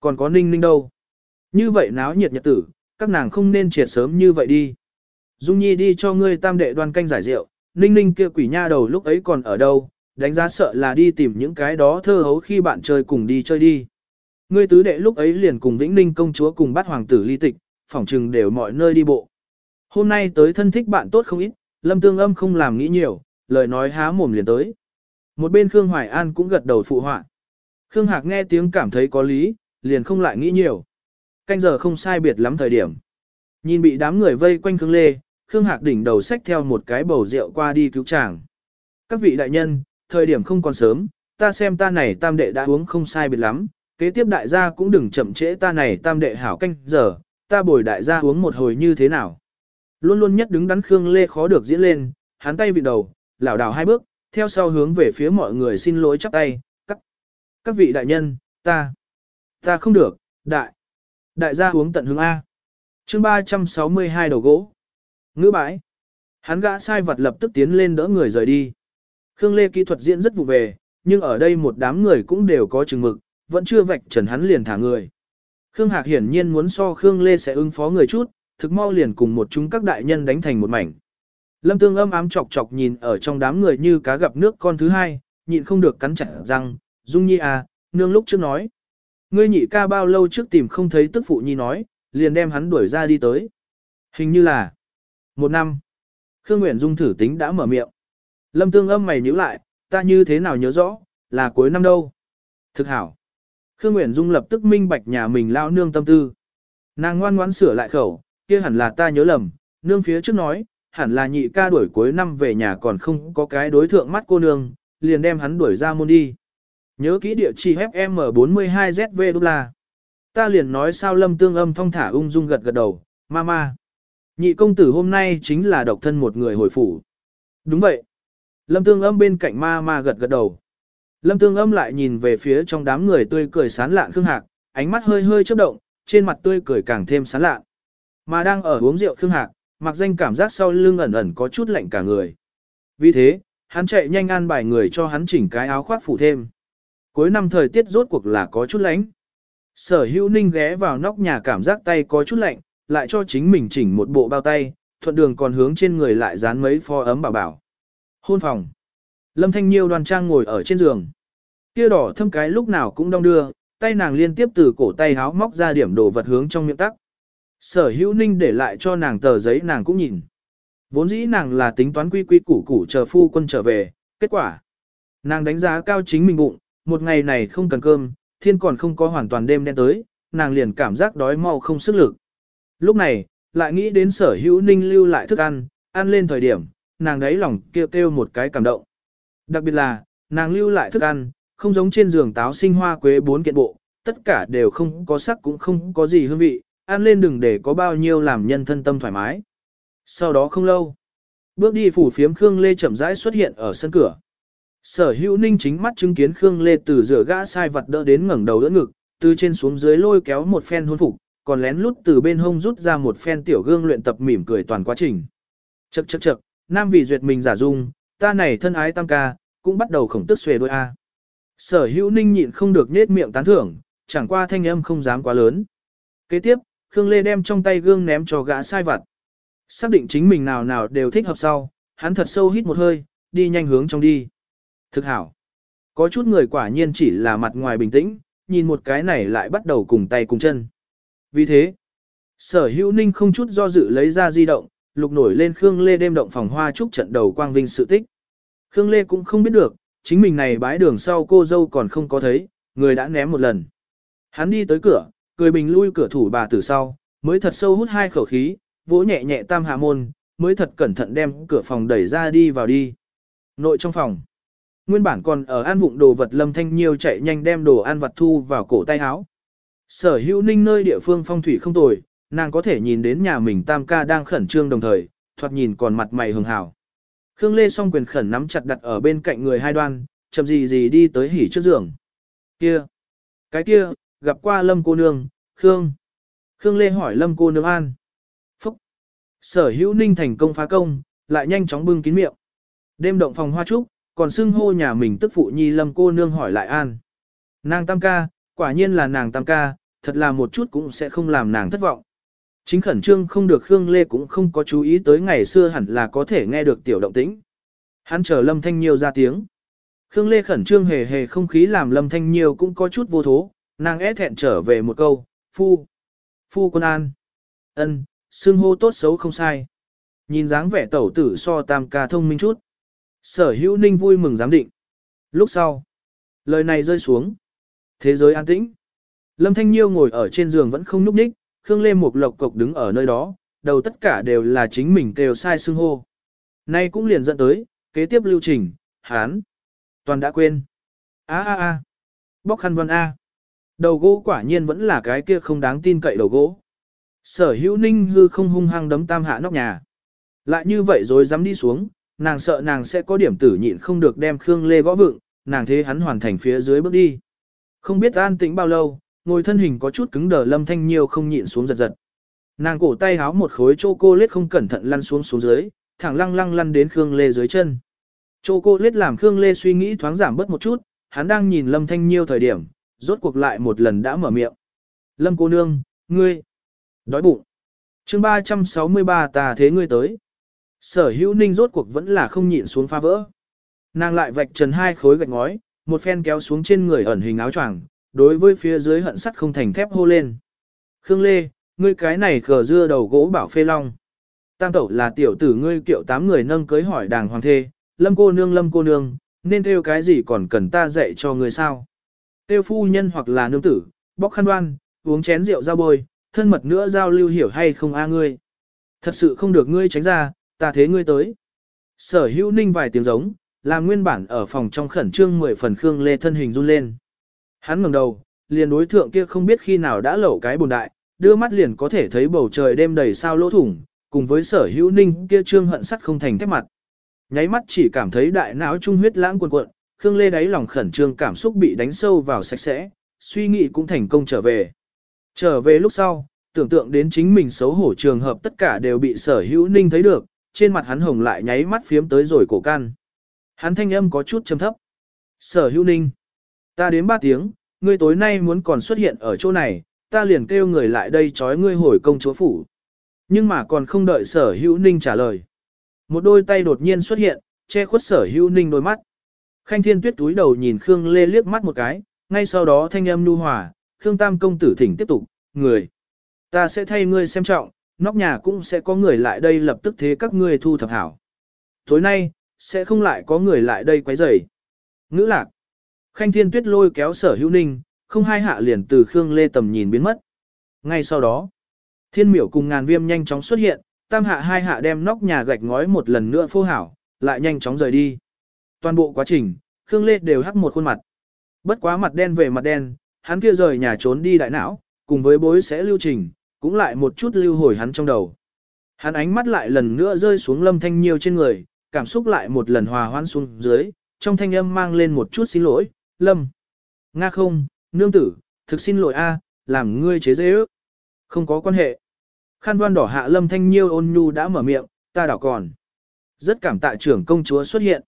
Còn có Ninh Ninh đâu? Như vậy náo nhiệt nhật tử, các nàng không nên triệt sớm như vậy đi. Dung Nhi đi cho ngươi tam đệ đoan canh giải rượu, Ninh Ninh kia quỷ nha đầu lúc ấy còn ở đâu, đánh giá sợ là đi tìm những cái đó thơ hấu khi bạn chơi cùng đi chơi đi. Ngươi tứ đệ lúc ấy liền cùng Vĩnh Ninh công chúa cùng bắt hoàng tử ly tịch, phỏng trừng đều mọi nơi đi bộ. Hôm nay tới thân thích bạn tốt không ít, Lâm Tương Âm không làm nghĩ nhiều, lời nói há mồm liền tới. Một bên Khương Hoài An cũng gật đầu phụ họa. Khương Hạc nghe tiếng cảm thấy có lý, liền không lại nghĩ nhiều. Canh giờ không sai biệt lắm thời điểm. Nhìn bị đám người vây quanh Khương Lê, Khương Hạc đỉnh đầu xách theo một cái bầu rượu qua đi cứu chàng. Các vị đại nhân, thời điểm không còn sớm, ta xem ta này tam đệ đã uống không sai biệt lắm, kế tiếp đại gia cũng đừng chậm trễ ta này tam đệ hảo canh giờ, ta bồi đại gia uống một hồi như thế nào. Luôn luôn nhất đứng đắn Khương Lê khó được diễn lên, hắn tay vị đầu, lảo đảo hai bước, theo sau hướng về phía mọi người xin lỗi chắp tay, các, các vị đại nhân, ta, ta không được, đại, đại gia uống tận hướng A. chương 362 đầu gỗ. Ngữ bãi. Hắn gã sai vật lập tức tiến lên đỡ người rời đi. Khương Lê kỹ thuật diễn rất vụ về, nhưng ở đây một đám người cũng đều có chừng mực, vẫn chưa vạch trần hắn liền thả người. Khương Hạc hiển nhiên muốn so Khương Lê sẽ ứng phó người chút, thực mau liền cùng một chúng các đại nhân đánh thành một mảnh. Lâm Tương âm ám chọc chọc nhìn ở trong đám người như cá gặp nước con thứ hai, nhịn không được cắn chặt răng, Dung Nhi à, nương lúc trước nói. Ngươi nhị ca bao lâu trước tìm không thấy tức phụ nhi nói, liền đem hắn đuổi ra đi tới. Hình như là một năm. Khương Nguyễn Dung thử tính đã mở miệng. Lâm Tương âm mày nhíu lại, ta như thế nào nhớ rõ, là cuối năm đâu. Thực hảo. Khương Nguyễn Dung lập tức minh bạch nhà mình lao nương tâm tư. Nàng ngoan ngoãn sửa lại khẩu, kia hẳn là ta nhớ lầm, nương phía trước nói, hẳn là nhị ca đuổi cuối năm về nhà còn không có cái đối thượng mắt cô nương, liền đem hắn đuổi ra môn đi. Nhớ kỹ địa chỉ FM42ZV đúc là. Ta liền nói sao lâm tương âm thong thả ung dung gật gật đầu, mama. Nhị công tử hôm nay chính là độc thân một người hồi phủ. Đúng vậy. Lâm tương âm bên cạnh ma ma gật gật đầu. Lâm tương âm lại nhìn về phía trong đám người tươi cười sán lạn khương hạc, ánh mắt hơi hơi chớp động, trên mặt tươi cười càng thêm sán lạn. Mà đang ở uống rượu Khương Hạc, mặc danh cảm giác sau lưng ẩn ẩn có chút lạnh cả người. Vì thế, hắn chạy nhanh an bài người cho hắn chỉnh cái áo khoác phủ thêm. Cuối năm thời tiết rốt cuộc là có chút lạnh. Sở hữu ninh ghé vào nóc nhà cảm giác tay có chút lạnh, lại cho chính mình chỉnh một bộ bao tay, thuận đường còn hướng trên người lại dán mấy pho ấm bảo bảo. Hôn phòng. Lâm Thanh Nhiêu đoan trang ngồi ở trên giường. Kia đỏ thâm cái lúc nào cũng đong đưa, tay nàng liên tiếp từ cổ tay háo móc ra điểm đồ vật hướng trong miệng tắc. Sở hữu ninh để lại cho nàng tờ giấy nàng cũng nhìn. Vốn dĩ nàng là tính toán quy quy củ củ chờ phu quân trở về, kết quả. Nàng đánh giá cao chính mình bụng, một ngày này không cần cơm, thiên còn không có hoàn toàn đêm đen tới, nàng liền cảm giác đói mau không sức lực. Lúc này, lại nghĩ đến sở hữu ninh lưu lại thức ăn, ăn lên thời điểm, nàng đấy lòng kêu kêu một cái cảm động. Đặc biệt là, nàng lưu lại thức ăn, không giống trên giường táo sinh hoa quế bốn kiện bộ, tất cả đều không có sắc cũng không có gì hương vị, ăn lên đừng để có bao nhiêu làm nhân thân tâm thoải mái. Sau đó không lâu, bước đi phủ phiếm Khương Lê chậm rãi xuất hiện ở sân cửa. Sở hữu ninh chính mắt chứng kiến Khương Lê từ rửa gã sai vật đỡ đến ngẩng đầu đỡ ngực, từ trên xuống dưới lôi kéo một phen hôn phục, còn lén lút từ bên hông rút ra một phen tiểu gương luyện tập mỉm cười toàn quá trình. Chậc chậc chậc, nam vì duyệt mình giả dung, ta này thân ái tam ca, cũng bắt đầu khổng tức xuề đôi A. Sở hữu ninh nhịn không được nết miệng tán thưởng, chẳng qua thanh âm không dám quá lớn. Kế tiếp, Khương Lê đem trong tay gương ném cho gã sai vặt. Xác định chính mình nào nào đều thích hợp sau, hắn thật sâu hít một hơi, đi nhanh hướng trong đi. Thực hảo. Có chút người quả nhiên chỉ là mặt ngoài bình tĩnh, nhìn một cái này lại bắt đầu cùng tay cùng chân. Vì thế, sở hữu ninh không chút do dự lấy ra di động, lục nổi lên Khương Lê đêm động phòng hoa chúc trận đầu quang vinh sự tích. Khương Lê cũng không biết được, chính mình này bãi đường sau cô dâu còn không có thấy, người đã ném một lần. Hắn đi tới cửa, cười bình lui cửa thủ bà từ sau, mới thật sâu hút hai khẩu khí, vỗ nhẹ nhẹ tam hạ môn, mới thật cẩn thận đem cửa phòng đẩy ra đi vào đi. Nội trong phòng, nguyên bản còn ở an vụng đồ vật lâm thanh nhiêu chạy nhanh đem đồ ăn vặt thu vào cổ tay áo. Sở hữu ninh nơi địa phương phong thủy không tồi, nàng có thể nhìn đến nhà mình tam ca đang khẩn trương đồng thời, thoạt nhìn còn mặt mày hường hào. Khương Lê song quyền khẩn nắm chặt đặt ở bên cạnh người hai đoan, chậm gì gì đi tới hỉ trước giường. Kia! Cái kia, gặp qua lâm cô nương, Khương. Khương Lê hỏi lâm cô nương an. Phúc! Sở hữu ninh thành công phá công, lại nhanh chóng bưng kín miệng. Đêm động phòng hoa trúc, còn xưng hô nhà mình tức phụ nhi lâm cô nương hỏi lại an. Nàng tam ca, quả nhiên là nàng tam ca, thật là một chút cũng sẽ không làm nàng thất vọng. Chính khẩn trương không được Khương Lê cũng không có chú ý tới ngày xưa hẳn là có thể nghe được tiểu động tĩnh. Hắn chờ Lâm Thanh Nhiêu ra tiếng. Khương Lê khẩn trương hề hề không khí làm Lâm Thanh Nhiêu cũng có chút vô thố, nàng é thẹn trở về một câu, phu, phu quân an, ân, xương hô tốt xấu không sai. Nhìn dáng vẻ tẩu tử so tam ca thông minh chút. Sở hữu ninh vui mừng giám định. Lúc sau, lời này rơi xuống. Thế giới an tĩnh. Lâm Thanh Nhiêu ngồi ở trên giường vẫn không núp ních, Khương Lê Mục lộc cộc đứng ở nơi đó, đầu tất cả đều là chính mình kêu sai xưng hô. Nay cũng liền dẫn tới, kế tiếp lưu trình, hán. Toàn đã quên. a a a Bóc khăn văn A. Đầu gỗ quả nhiên vẫn là cái kia không đáng tin cậy đầu gỗ. Sở hữu ninh hư không hung hăng đấm tam hạ nóc nhà. Lại như vậy rồi dám đi xuống, nàng sợ nàng sẽ có điểm tử nhịn không được đem Khương Lê gõ vựng, nàng thế hắn hoàn thành phía dưới bước đi. Không biết an tĩnh bao lâu, ngồi thân hình có chút cứng đờ lâm thanh nhiêu không nhịn xuống giật giật. Nàng cổ tay háo một khối chô cô lết không cẩn thận lăn xuống xuống dưới, thẳng lăng lăng lăn đến Khương Lê dưới chân. Chô cô lết làm Khương Lê suy nghĩ thoáng giảm bớt một chút, hắn đang nhìn lâm thanh nhiêu thời điểm, rốt cuộc lại một lần đã mở miệng. Lâm cô nương, ngươi, đói bụng. chương 363 ta thế ngươi tới. Sở hữu ninh rốt cuộc vẫn là không nhịn xuống phá vỡ. Nàng lại vạch trần hai khối gạch ngói, một phen kéo xuống trên người ẩn hình áo choàng, đối với phía dưới hận sắt không thành thép hô lên. Khương Lê, ngươi cái này khờ dưa đầu gỗ bảo phê long. Tam tẩu là tiểu tử ngươi kiệu tám người nâng cưới hỏi đàng hoàng thê, lâm cô nương lâm cô nương, nên theo cái gì còn cần ta dạy cho ngươi sao. tiêu phu nhân hoặc là nương tử, bóc khăn đoan, uống chén rượu ra bôi, thân mật nữa giao lưu hiểu hay không a ngươi. Thật sự không được ngươi tránh ra, ta thế ngươi tới. Sở hữu ninh vài tiếng giống, là nguyên bản ở phòng trong khẩn trương mười phần Khương Lê thân hình run lên. Hắn ngẩng đầu, liền đối thượng kia không biết khi nào đã lẩu cái bồn đại, đưa mắt liền có thể thấy bầu trời đêm đầy sao lỗ thủng, cùng với sở hữu ninh kia trương hận sắt không thành thép mặt. Nháy mắt chỉ cảm thấy đại não trung huyết lãng cuồn cuộn, Khương Lê đáy lòng khẩn trương cảm xúc bị đánh sâu vào sạch sẽ, suy nghĩ cũng thành công trở về. Trở về lúc sau, tưởng tượng đến chính mình xấu hổ trường hợp tất cả đều bị sở hữu ninh thấy được, trên mặt hắn hồng lại nháy mắt phiếm tới rồi cổ can. Hắn thanh âm có chút trầm thấp. Sở hữu ninh. Ta đến ba tiếng, ngươi tối nay muốn còn xuất hiện ở chỗ này, ta liền kêu người lại đây trói ngươi hồi công chúa phủ. Nhưng mà còn không đợi sở hữu ninh trả lời. Một đôi tay đột nhiên xuất hiện, che khuất sở hữu ninh đôi mắt. Khanh thiên tuyết túi đầu nhìn Khương Lê liếc mắt một cái, ngay sau đó thanh âm nu hòa, Khương Tam công tử thỉnh tiếp tục, người. Ta sẽ thay ngươi xem trọng, nóc nhà cũng sẽ có người lại đây lập tức thế các ngươi thu thập hảo. Tối nay, sẽ không lại có người lại đây quấy rầy. Ngữ lạc. Khanh thiên tuyết lôi kéo sở hữu ninh, không hai hạ liền từ Khương Lê tầm nhìn biến mất. Ngay sau đó, thiên miểu cùng ngàn viêm nhanh chóng xuất hiện, tam hạ hai hạ đem nóc nhà gạch ngói một lần nữa phô hảo, lại nhanh chóng rời đi. Toàn bộ quá trình, Khương Lê đều hắc một khuôn mặt. Bất quá mặt đen về mặt đen, hắn kia rời nhà trốn đi đại não, cùng với bối sẽ lưu trình, cũng lại một chút lưu hồi hắn trong đầu. Hắn ánh mắt lại lần nữa rơi xuống lâm thanh nhiêu trên người, cảm xúc lại một lần hòa hoãn xuống dưới, trong thanh âm mang lên một chút xin lỗi, lâm. Nga không, nương tử, thực xin lỗi a, làm ngươi chế dễ ước. Không có quan hệ. Khăn đoan đỏ hạ lâm thanh nhiêu ôn nhu đã mở miệng, ta đảo còn. Rất cảm tạ trưởng công chúa xuất hiện.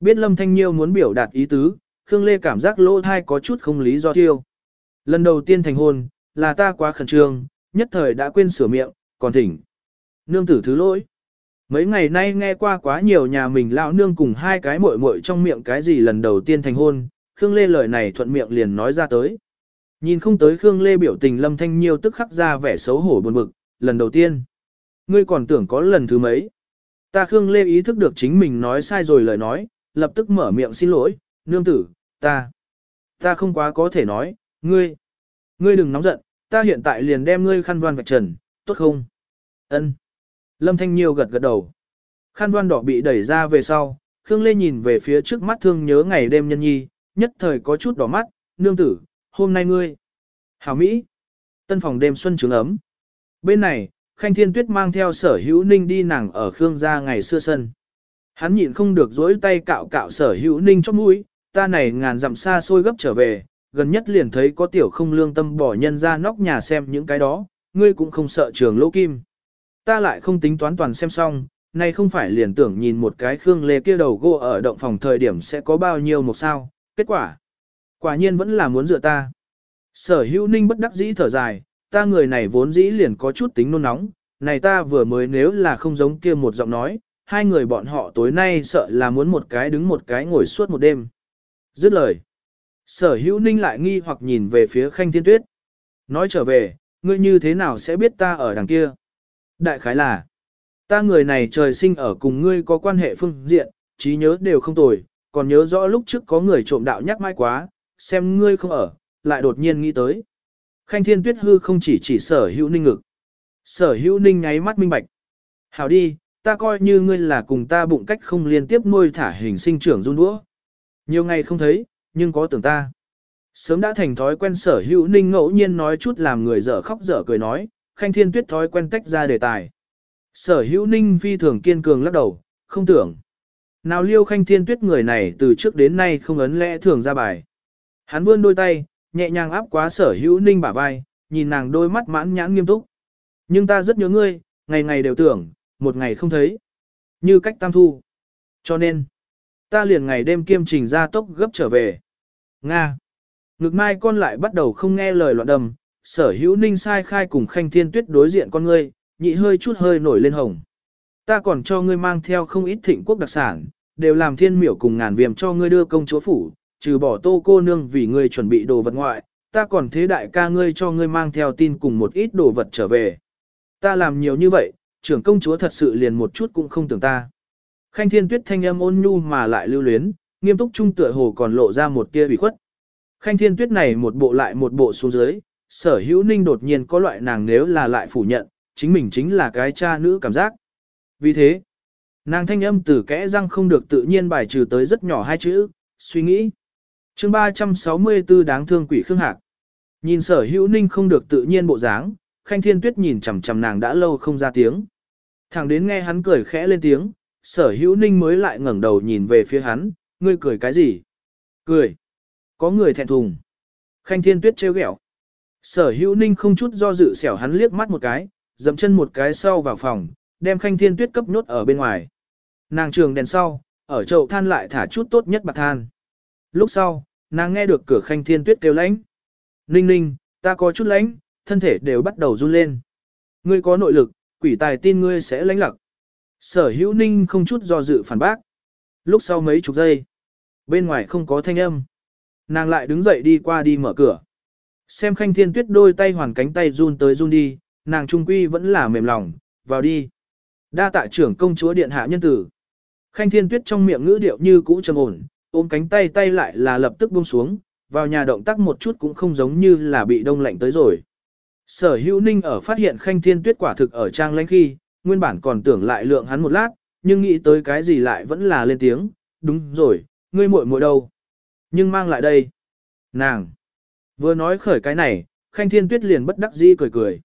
Biết lâm thanh nhiêu muốn biểu đạt ý tứ, Khương Lê cảm giác lỗ thai có chút không lý do tiêu. Lần đầu tiên thành hôn, là ta quá khẩn trương, nhất thời đã quên sửa miệng, còn thỉnh. Nương tử thứ lỗi. Mấy ngày nay nghe qua quá nhiều nhà mình lão nương cùng hai cái muội muội trong miệng cái gì lần đầu tiên thành hôn, Khương Lê lời này thuận miệng liền nói ra tới. Nhìn không tới Khương Lê biểu tình lâm thanh nhiêu tức khắc ra vẻ xấu hổ buồn bực, lần đầu tiên. Ngươi còn tưởng có lần thứ mấy. Ta Khương Lê ý thức được chính mình nói sai rồi lời nói, lập tức mở miệng xin lỗi, nương tử, ta. Ta không quá có thể nói, ngươi. Ngươi đừng nóng giận, ta hiện tại liền đem ngươi khăn đoan vạch trần, tốt không? Ân. Lâm Thanh Nhiêu gật gật đầu. Khăn đoan đỏ bị đẩy ra về sau, Khương Lê nhìn về phía trước mắt thương nhớ ngày đêm nhân nhi, nhất thời có chút đỏ mắt, nương tử, hôm nay ngươi. Hảo Mỹ. Tân phòng đêm xuân trường ấm. Bên này, Khanh Thiên Tuyết mang theo sở hữu ninh đi nàng ở Khương gia ngày xưa sân. Hắn nhịn không được dối tay cạo cạo sở hữu ninh chót mũi, ta này ngàn dặm xa xôi gấp trở về, gần nhất liền thấy có tiểu không lương tâm bỏ nhân ra nóc nhà xem những cái đó, ngươi cũng không sợ trường lỗ kim. Ta lại không tính toán toàn xem xong, nay không phải liền tưởng nhìn một cái khương lê kia đầu gỗ ở động phòng thời điểm sẽ có bao nhiêu một sao, kết quả. Quả nhiên vẫn là muốn dựa ta. Sở hữu ninh bất đắc dĩ thở dài, ta người này vốn dĩ liền có chút tính nôn nóng, này ta vừa mới nếu là không giống kia một giọng nói, hai người bọn họ tối nay sợ là muốn một cái đứng một cái ngồi suốt một đêm. Dứt lời. Sở hữu ninh lại nghi hoặc nhìn về phía khanh thiên tuyết. Nói trở về, ngươi như thế nào sẽ biết ta ở đằng kia? Đại khái là, ta người này trời sinh ở cùng ngươi có quan hệ phương diện, trí nhớ đều không tồi, còn nhớ rõ lúc trước có người trộm đạo nhắc mãi quá, xem ngươi không ở, lại đột nhiên nghĩ tới. Khanh thiên tuyết hư không chỉ chỉ sở hữu ninh ngực. Sở hữu ninh nháy mắt minh bạch. Hảo đi, ta coi như ngươi là cùng ta bụng cách không liên tiếp nuôi thả hình sinh trưởng run đũa. Nhiều ngày không thấy, nhưng có tưởng ta. Sớm đã thành thói quen sở hữu ninh ngẫu nhiên nói chút làm người dở khóc dở cười nói, khanh thiên tuyết thói quen tách ra đề tài. Sở hữu ninh phi thường kiên cường lắc đầu, không tưởng. Nào liêu khanh thiên tuyết người này từ trước đến nay không ấn lẽ thường ra bài. Hắn vươn đôi tay, nhẹ nhàng áp quá sở hữu ninh bả vai, nhìn nàng đôi mắt mãn nhãn nghiêm túc. Nhưng ta rất nhớ ngươi, ngày ngày đều tưởng, một ngày không thấy. Như cách tam thu. Cho nên, ta liền ngày đêm kiêm trình ra tốc gấp trở về. Nga. Ngực mai con lại bắt đầu không nghe lời loạn đầm, sở hữu ninh sai khai cùng khanh thiên tuyết đối diện con ngươi, nhị hơi chút hơi nổi lên hồng. Ta còn cho ngươi mang theo không ít thịnh quốc đặc sản, đều làm thiên miểu cùng ngàn viêm cho ngươi đưa công chúa phủ, trừ bỏ tô cô nương vì ngươi chuẩn bị đồ vật ngoại, ta còn thế đại ca ngươi cho ngươi mang theo tin cùng một ít đồ vật trở về. Ta làm nhiều như vậy, trưởng công chúa thật sự liền một chút cũng không tưởng ta. Khanh thiên tuyết thanh âm ôn nhu mà lại lưu luyến, nghiêm túc trung tựa hồ còn lộ ra một tia bị khuất. Khanh thiên tuyết này một bộ lại một bộ xuống dưới, sở hữu ninh đột nhiên có loại nàng nếu là lại phủ nhận, chính mình chính là cái cha nữ cảm giác. Vì thế, nàng thanh âm từ kẽ răng không được tự nhiên bài trừ tới rất nhỏ hai chữ, suy nghĩ. chương 364 đáng thương quỷ khương hạc. Nhìn sở hữu ninh không được tự nhiên bộ dáng, khanh thiên tuyết nhìn chằm chằm nàng đã lâu không ra tiếng. Thẳng đến nghe hắn cười khẽ lên tiếng, sở hữu ninh mới lại ngẩng đầu nhìn về phía hắn, ngươi cười cái gì? Cười. Có người thẹn thùng. Khanh thiên tuyết trêu ghẹo. Sở hữu ninh không chút do dự xẻo hắn liếc mắt một cái, dậm chân một cái sau vào phòng, đem khanh thiên tuyết cấp nhốt ở bên ngoài. Nàng trường đèn sau, ở chậu than lại thả chút tốt nhất bạc than. Lúc sau, nàng nghe được cửa khanh thiên tuyết kêu lãnh. Ninh ninh, ta có chút lãnh, thân thể đều bắt đầu run lên. Ngươi có nội lực, quỷ tài tin ngươi sẽ lãnh lặc. Sở hữu ninh không chút do dự phản bác. Lúc sau mấy chục giây, bên ngoài không có thanh âm. Nàng lại đứng dậy đi qua đi mở cửa. Xem khanh thiên tuyết đôi tay hoàn cánh tay run tới run đi, nàng trung quy vẫn là mềm lòng, vào đi. Đa tạ trưởng công chúa điện hạ nhân tử. Khanh thiên tuyết trong miệng ngữ điệu như cũ trầm ổn, ôm cánh tay tay lại là lập tức buông xuống, vào nhà động tác một chút cũng không giống như là bị đông lạnh tới rồi. Sở hữu ninh ở phát hiện khanh thiên tuyết quả thực ở trang lãnh khi, nguyên bản còn tưởng lại lượng hắn một lát, nhưng nghĩ tới cái gì lại vẫn là lên tiếng, đúng rồi, ngươi muội muội đâu. Nhưng mang lại đây. Nàng. Vừa nói khởi cái này, khanh thiên tuyết liền bất đắc dĩ cười cười.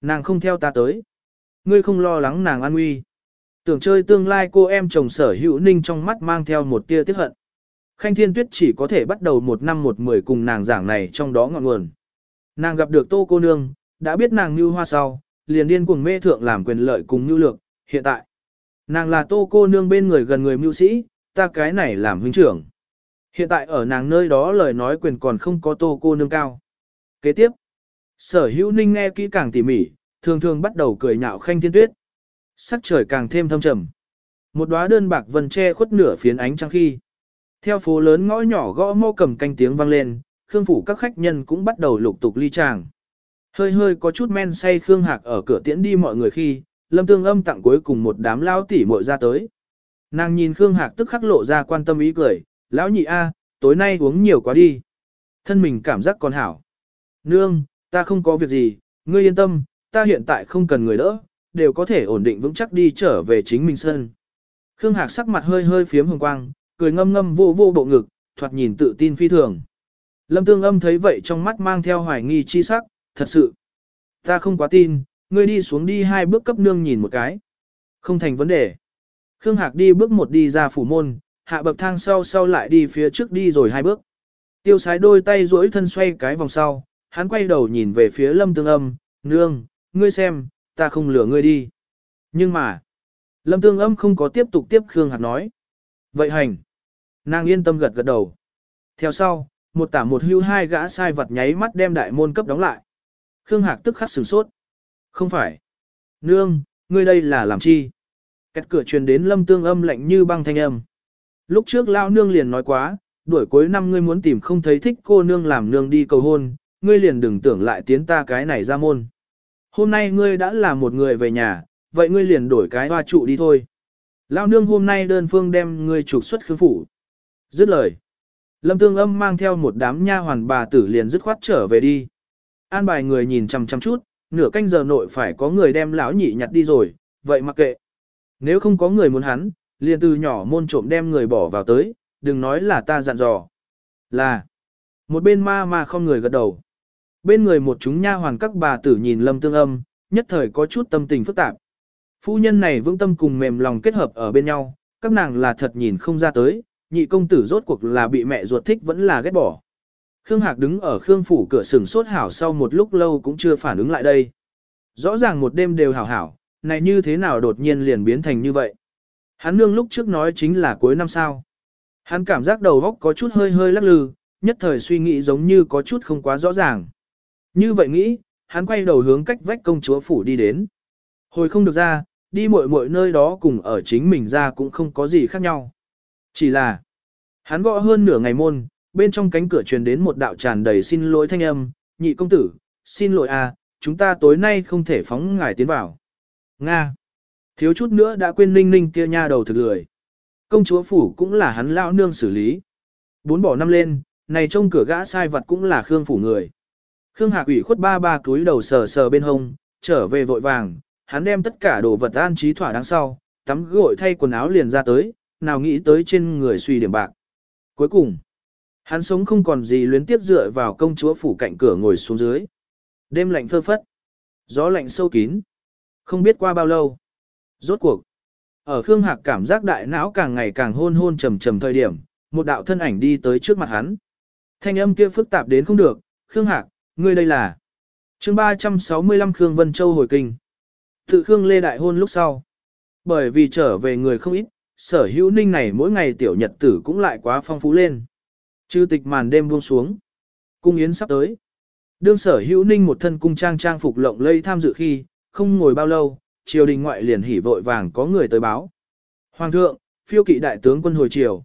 Nàng không theo ta tới. Ngươi không lo lắng nàng an nguy. Tưởng chơi tương lai cô em chồng sở hữu ninh trong mắt mang theo một tia tiếc hận. Khanh Thiên Tuyết chỉ có thể bắt đầu một năm một mười cùng nàng giảng này trong đó ngọn nguồn. Nàng gặp được tô cô nương, đã biết nàng như hoa sau, liền điên cuồng mê thượng làm quyền lợi cùng nhu lược, hiện tại. Nàng là tô cô nương bên người gần người mưu sĩ, ta cái này làm huynh trưởng. Hiện tại ở nàng nơi đó lời nói quyền còn không có tô cô nương cao. Kế tiếp, sở hữu ninh nghe kỹ càng tỉ mỉ, thường thường bắt đầu cười nhạo khanh thiên tuyết. Sắc trời càng thêm thâm trầm. Một đóa đơn bạc vân che khuất nửa phiến ánh trăng khi. Theo phố lớn ngõ nhỏ gõ mô cầm canh tiếng vang lên, Khương phủ các khách nhân cũng bắt đầu lục tục ly tràng. Hơi hơi có chút men say Khương Hạc ở cửa tiễn đi mọi người khi, Lâm Tương Âm tặng cuối cùng một đám lao tỉ muội ra tới. Nàng nhìn Khương Hạc tức khắc lộ ra quan tâm ý cười, lão nhị a, tối nay uống nhiều quá đi. Thân mình cảm giác còn hảo. Nương, ta không có việc gì, ngươi yên tâm, ta hiện tại không cần người đỡ, đều có thể ổn định vững chắc đi trở về chính mình sân. Khương Hạc sắc mặt hơi hơi phiếm hồng quang, cười ngâm ngâm vô vô bộ ngực, thoạt nhìn tự tin phi thường. Lâm Tương Âm thấy vậy trong mắt mang theo hoài nghi chi sắc, thật sự. Ta không quá tin, ngươi đi xuống đi hai bước cấp nương nhìn một cái. Không thành vấn đề. Khương Hạc đi bước một đi ra phủ môn, hạ bậc thang sau sau lại đi phía trước đi rồi hai bước. Tiêu sái đôi tay duỗi thân xoay cái vòng sau, hắn quay đầu nhìn về phía Lâm Tương Âm, nương, ngươi xem, ta không lừa ngươi đi. Nhưng mà, Lâm Tương Âm không có tiếp tục tiếp Khương Hạc nói. Vậy hành. Nàng yên tâm gật gật đầu. Theo sau, một tả một hưu hai gã sai vật nháy mắt đem đại môn cấp đóng lại. Khương Hạc tức khắc sửng sốt. Không phải. Nương, ngươi đây là làm chi? Cách cửa truyền đến lâm tương âm lạnh như băng thanh âm. Lúc trước lao nương liền nói quá, đuổi cuối năm ngươi muốn tìm không thấy thích cô nương làm nương đi cầu hôn, ngươi liền đừng tưởng lại tiến ta cái này ra môn. Hôm nay ngươi đã là một người về nhà, vậy ngươi liền đổi cái hoa trụ đi thôi. Lao nương hôm nay đơn phương đem ngươi trục xuất khương phủ. Dứt lời. Lâm Tương Âm mang theo một đám nha hoàn bà tử liền dứt khoát trở về đi. An bài người nhìn chằm chằm chút, nửa canh giờ nội phải có người đem lão nhị nhặt đi rồi, vậy mặc kệ. Nếu không có người muốn hắn, liền từ nhỏ môn trộm đem người bỏ vào tới, đừng nói là ta dặn dò. Là, một bên ma ma không người gật đầu. Bên người một chúng nha hoàn các bà tử nhìn lâm tương âm, nhất thời có chút tâm tình phức tạp. Phu nhân này vững tâm cùng mềm lòng kết hợp ở bên nhau, các nàng là thật nhìn không ra tới, nhị công tử rốt cuộc là bị mẹ ruột thích vẫn là ghét bỏ. Khương Hạc đứng ở Khương phủ cửa sừng sốt hảo sau một lúc lâu cũng chưa phản ứng lại đây. Rõ ràng một đêm đều hảo hảo, này như thế nào đột nhiên liền biến thành như vậy. Hắn nương lúc trước nói chính là cuối năm sao. Hắn cảm giác đầu óc có chút hơi hơi lắc lư, nhất thời suy nghĩ giống như có chút không quá rõ ràng. Như vậy nghĩ, hắn quay đầu hướng cách vách công chúa phủ đi đến. Hồi không được ra, đi mọi mọi nơi đó cùng ở chính mình ra cũng không có gì khác nhau. Chỉ là, hắn gõ hơn nửa ngày môn, bên trong cánh cửa truyền đến một đạo tràn đầy xin lỗi thanh âm, nhị công tử, xin lỗi à, chúng ta tối nay không thể phóng ngài tiến vào. Nga. Thiếu chút nữa đã quên ninh ninh kia nha đầu thực lười. Công chúa phủ cũng là hắn lão nương xử lý. Bốn bỏ năm lên, này trông cửa gã sai vật cũng là Khương phủ người. Khương Hạc ủy khuất ba ba túi đầu sờ sờ bên hông, trở về vội vàng, hắn đem tất cả đồ vật an trí thỏa đáng sau, tắm gội thay quần áo liền ra tới, nào nghĩ tới trên người suy điểm bạc. Cuối cùng, hắn sống không còn gì luyến tiếp dựa vào công chúa phủ cạnh cửa ngồi xuống dưới. Đêm lạnh phơ phất, gió lạnh sâu kín. Không biết qua bao lâu. Rốt cuộc, ở Khương Hạc cảm giác đại não càng ngày càng hôn hôn trầm trầm thời điểm, một đạo thân ảnh đi tới trước mặt hắn. Thanh âm kia phức tạp đến không được, Khương Hạc, ngươi đây là. chương 365 Khương Vân Châu hồi kinh. Tự Khương Lê đại hôn lúc sau. Bởi vì trở về người không ít, sở hữu ninh này mỗi ngày tiểu nhật tử cũng lại quá phong phú lên. Chư tịch màn đêm buông xuống. Cung yến sắp tới. Đương sở hữu ninh một thân cung trang trang phục lộng lây tham dự khi, không ngồi bao lâu, triều đình ngoại liền hỉ vội vàng có người tới báo. Hoàng thượng, phiêu kỵ đại tướng quân hồi triều.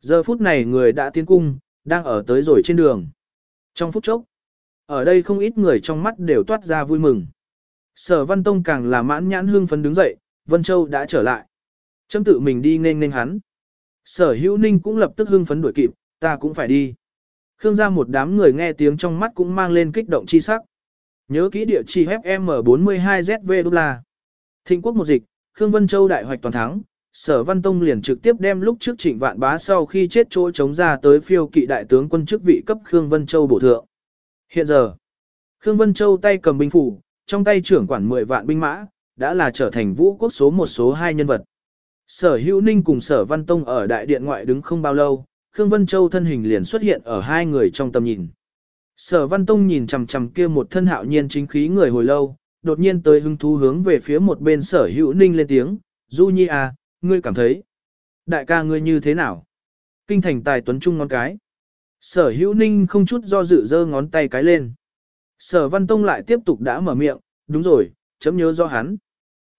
Giờ phút này người đã tiến cung, đang ở tới rồi trên đường. Trong phút chốc, ở đây không ít người trong mắt đều toát ra vui mừng. Sở Văn Tông càng là mãn nhãn hương phấn đứng dậy, Vân Châu đã trở lại. Châm tự mình đi nên nên hắn. Sở hữu ninh cũng lập tức hưng phấn đuổi kịp, ta cũng phải đi. Khương ra một đám người nghe tiếng trong mắt cũng mang lên kích động chi sắc. Nhớ kỹ địa chỉ FM42ZV đô la. Thịnh quốc một dịch, Khương Vân Châu đại hoạch toàn thắng, Sở Văn Tông liền trực tiếp đem lúc trước trịnh vạn bá sau khi chết chỗ chống ra tới phiêu kỵ đại tướng quân chức vị cấp Khương Vân Châu bổ thượng. Hiện giờ, Khương Vân Châu tay cầm binh phủ, trong tay trưởng quản 10 vạn binh mã, đã là trở thành vũ quốc số một số hai nhân vật. Sở Hữu Ninh cùng Sở Văn Tông ở đại điện ngoại đứng không bao lâu, Khương Vân Châu thân hình liền xuất hiện ở hai người trong tầm nhìn. Sở Văn Tông nhìn chằm chằm kia một thân hạo nhiên chính khí người hồi lâu, đột nhiên tới hứng thú hướng về phía một bên Sở Hữu Ninh lên tiếng, "Du Nhi à, ngươi cảm thấy, đại ca ngươi như thế nào?" Kinh thành tài tuấn trung ngón cái. Sở Hữu Ninh không chút do dự giơ ngón tay cái lên. Sở Văn Tông lại tiếp tục đã mở miệng, "Đúng rồi, chấm nhớ do hắn."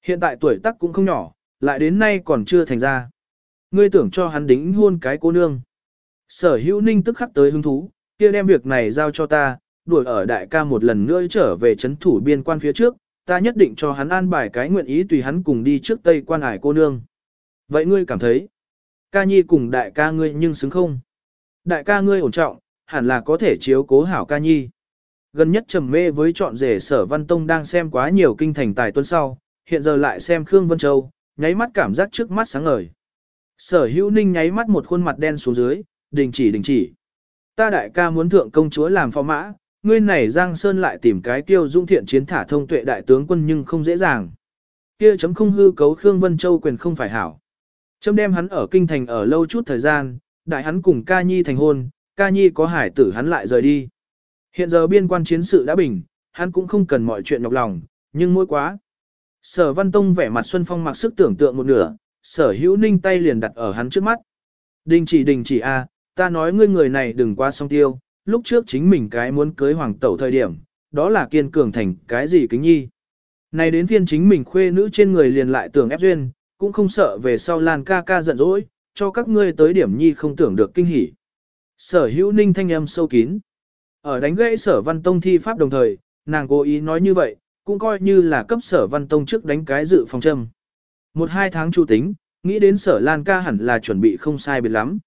Hiện tại tuổi tác cũng không nhỏ, lại đến nay còn chưa thành ra. Ngươi tưởng cho hắn đính hôn cái cô nương. Sở hữu ninh tức khắc tới hứng thú, kia đem việc này giao cho ta, đuổi ở đại ca một lần nữa trở về chấn thủ biên quan phía trước, ta nhất định cho hắn an bài cái nguyện ý tùy hắn cùng đi trước tây quan hải cô nương. Vậy ngươi cảm thấy, ca nhi cùng đại ca ngươi nhưng xứng không? Đại ca ngươi ổn trọng, hẳn là có thể chiếu cố hảo ca nhi. Gần nhất trầm mê với chọn rể sở văn tông đang xem quá nhiều kinh thành tài tuần sau, hiện giờ lại xem Khương Vân Châu, nháy mắt cảm giác trước mắt sáng ngời. Sở hữu ninh nháy mắt một khuôn mặt đen xuống dưới, đình chỉ đình chỉ. Ta đại ca muốn thượng công chúa làm phò mã, ngươi này Giang Sơn lại tìm cái tiêu dung thiện chiến thả thông tuệ đại tướng quân nhưng không dễ dàng. Kia chấm không hư cấu Khương Vân Châu quyền không phải hảo. Chấm đem hắn ở kinh thành ở lâu chút thời gian, đại hắn cùng ca nhi thành hôn, ca nhi có hải tử hắn lại rời đi. Hiện giờ biên quan chiến sự đã bình, hắn cũng không cần mọi chuyện nhọc lòng, nhưng mỗi quá. Sở Văn Tông vẻ mặt Xuân Phong mặc sức tưởng tượng một nửa, sở hữu ninh tay liền đặt ở hắn trước mắt. Đình chỉ đình chỉ a, ta nói ngươi người này đừng qua song tiêu, lúc trước chính mình cái muốn cưới hoàng tẩu thời điểm, đó là kiên cường thành cái gì kính nhi. Này đến phiên chính mình khuê nữ trên người liền lại tưởng ép duyên, cũng không sợ về sau lan ca ca giận dỗi, cho các ngươi tới điểm nhi không tưởng được kinh hỉ. Sở hữu ninh thanh âm sâu kín. Ở đánh gãy sở văn tông thi pháp đồng thời, nàng cố ý nói như vậy, cũng coi như là cấp sở văn tông trước đánh cái dự phòng châm. Một hai tháng chu tính, nghĩ đến sở Lan ca hẳn là chuẩn bị không sai biệt lắm.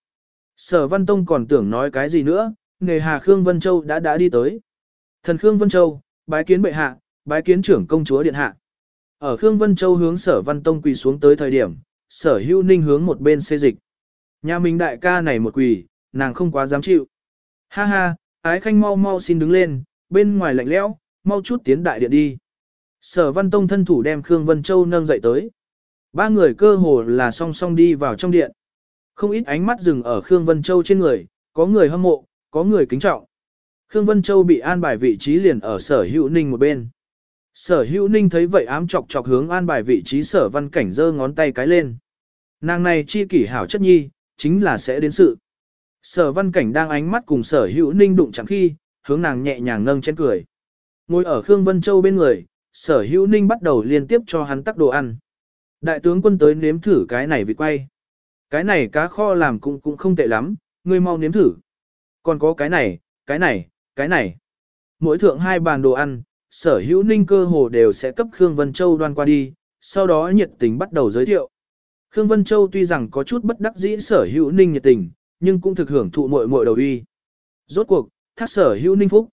Sở văn tông còn tưởng nói cái gì nữa, nghề hà Khương Vân Châu đã đã đi tới. Thần Khương Vân Châu, bái kiến bệ hạ, bái kiến trưởng công chúa điện hạ. Ở Khương Vân Châu hướng sở văn tông quỳ xuống tới thời điểm, sở hữu ninh hướng một bên xê dịch. Nhà mình đại ca này một quỳ, nàng không quá dám chịu. Ha ha, ái khanh mau mau xin đứng lên, bên ngoài lạnh lẽo, mau chút tiến đại điện đi. Sở Văn Tông thân thủ đem Khương Vân Châu nâng dậy tới. Ba người cơ hồ là song song đi vào trong điện. Không ít ánh mắt dừng ở Khương Vân Châu trên người, có người hâm mộ, có người kính trọng. Khương Vân Châu bị an bài vị trí liền ở sở hữu ninh một bên. Sở hữu ninh thấy vậy ám chọc chọc hướng an bài vị trí sở văn cảnh giơ ngón tay cái lên. Nàng này chi kỷ hảo chất nhi, chính là sẽ đến sự. Sở văn cảnh đang ánh mắt cùng sở hữu ninh đụng chẳng khi, hướng nàng nhẹ nhàng nâng chén cười. Ngồi ở Khương Vân Châu bên người, sở hữu ninh bắt đầu liên tiếp cho hắn tắc đồ ăn. Đại tướng quân tới nếm thử cái này vịt quay. Cái này cá kho làm cũng cũng không tệ lắm, ngươi mau nếm thử. Còn có cái này, cái này, cái này. Mỗi thượng hai bàn đồ ăn, sở hữu ninh cơ hồ đều sẽ cấp Khương Vân Châu đoan qua đi, sau đó nhiệt tình bắt đầu giới thiệu. Khương Vân Châu tuy rằng có chút bất đắc dĩ sở hữu ninh nhiệt tình, nhưng cũng thực hưởng thụ muội muội đầu uy. Rốt cuộc, thác sở hữu ninh phúc.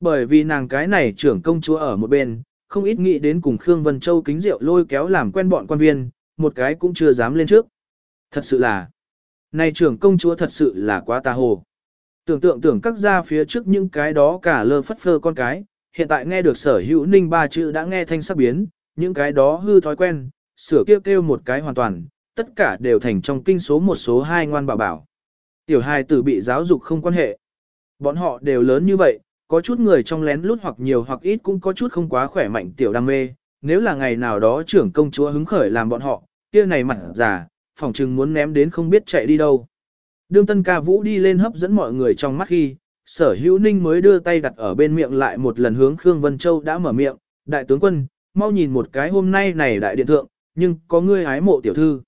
Bởi vì nàng cái này trưởng công chúa ở một bên, không ít nghĩ đến cùng Khương Vân Châu kính rượu lôi kéo làm quen bọn quan viên, một cái cũng chưa dám lên trước. Thật sự là, này trưởng công chúa thật sự là quá tà hồ. Tưởng tượng tưởng các ra phía trước những cái đó cả lơ phất phơ con cái, hiện tại nghe được sở hữu ninh ba chữ đã nghe thanh sắc biến, những cái đó hư thói quen, sửa kêu kêu một cái hoàn toàn, tất cả đều thành trong kinh số một số hai ngoan bảo bảo. Tiểu hài tử bị giáo dục không quan hệ. Bọn họ đều lớn như vậy, có chút người trong lén lút hoặc nhiều hoặc ít cũng có chút không quá khỏe mạnh tiểu đam mê, nếu là ngày nào đó trưởng công chúa hứng khởi làm bọn họ, kia này mặt già, phỏng chừng muốn ném đến không biết chạy đi đâu. Đương tân ca vũ đi lên hấp dẫn mọi người trong mắt khi, sở hữu ninh mới đưa tay đặt ở bên miệng lại một lần hướng Khương Vân Châu đã mở miệng, đại tướng quân, mau nhìn một cái hôm nay này đại điện thượng, nhưng có ngươi hái mộ tiểu thư.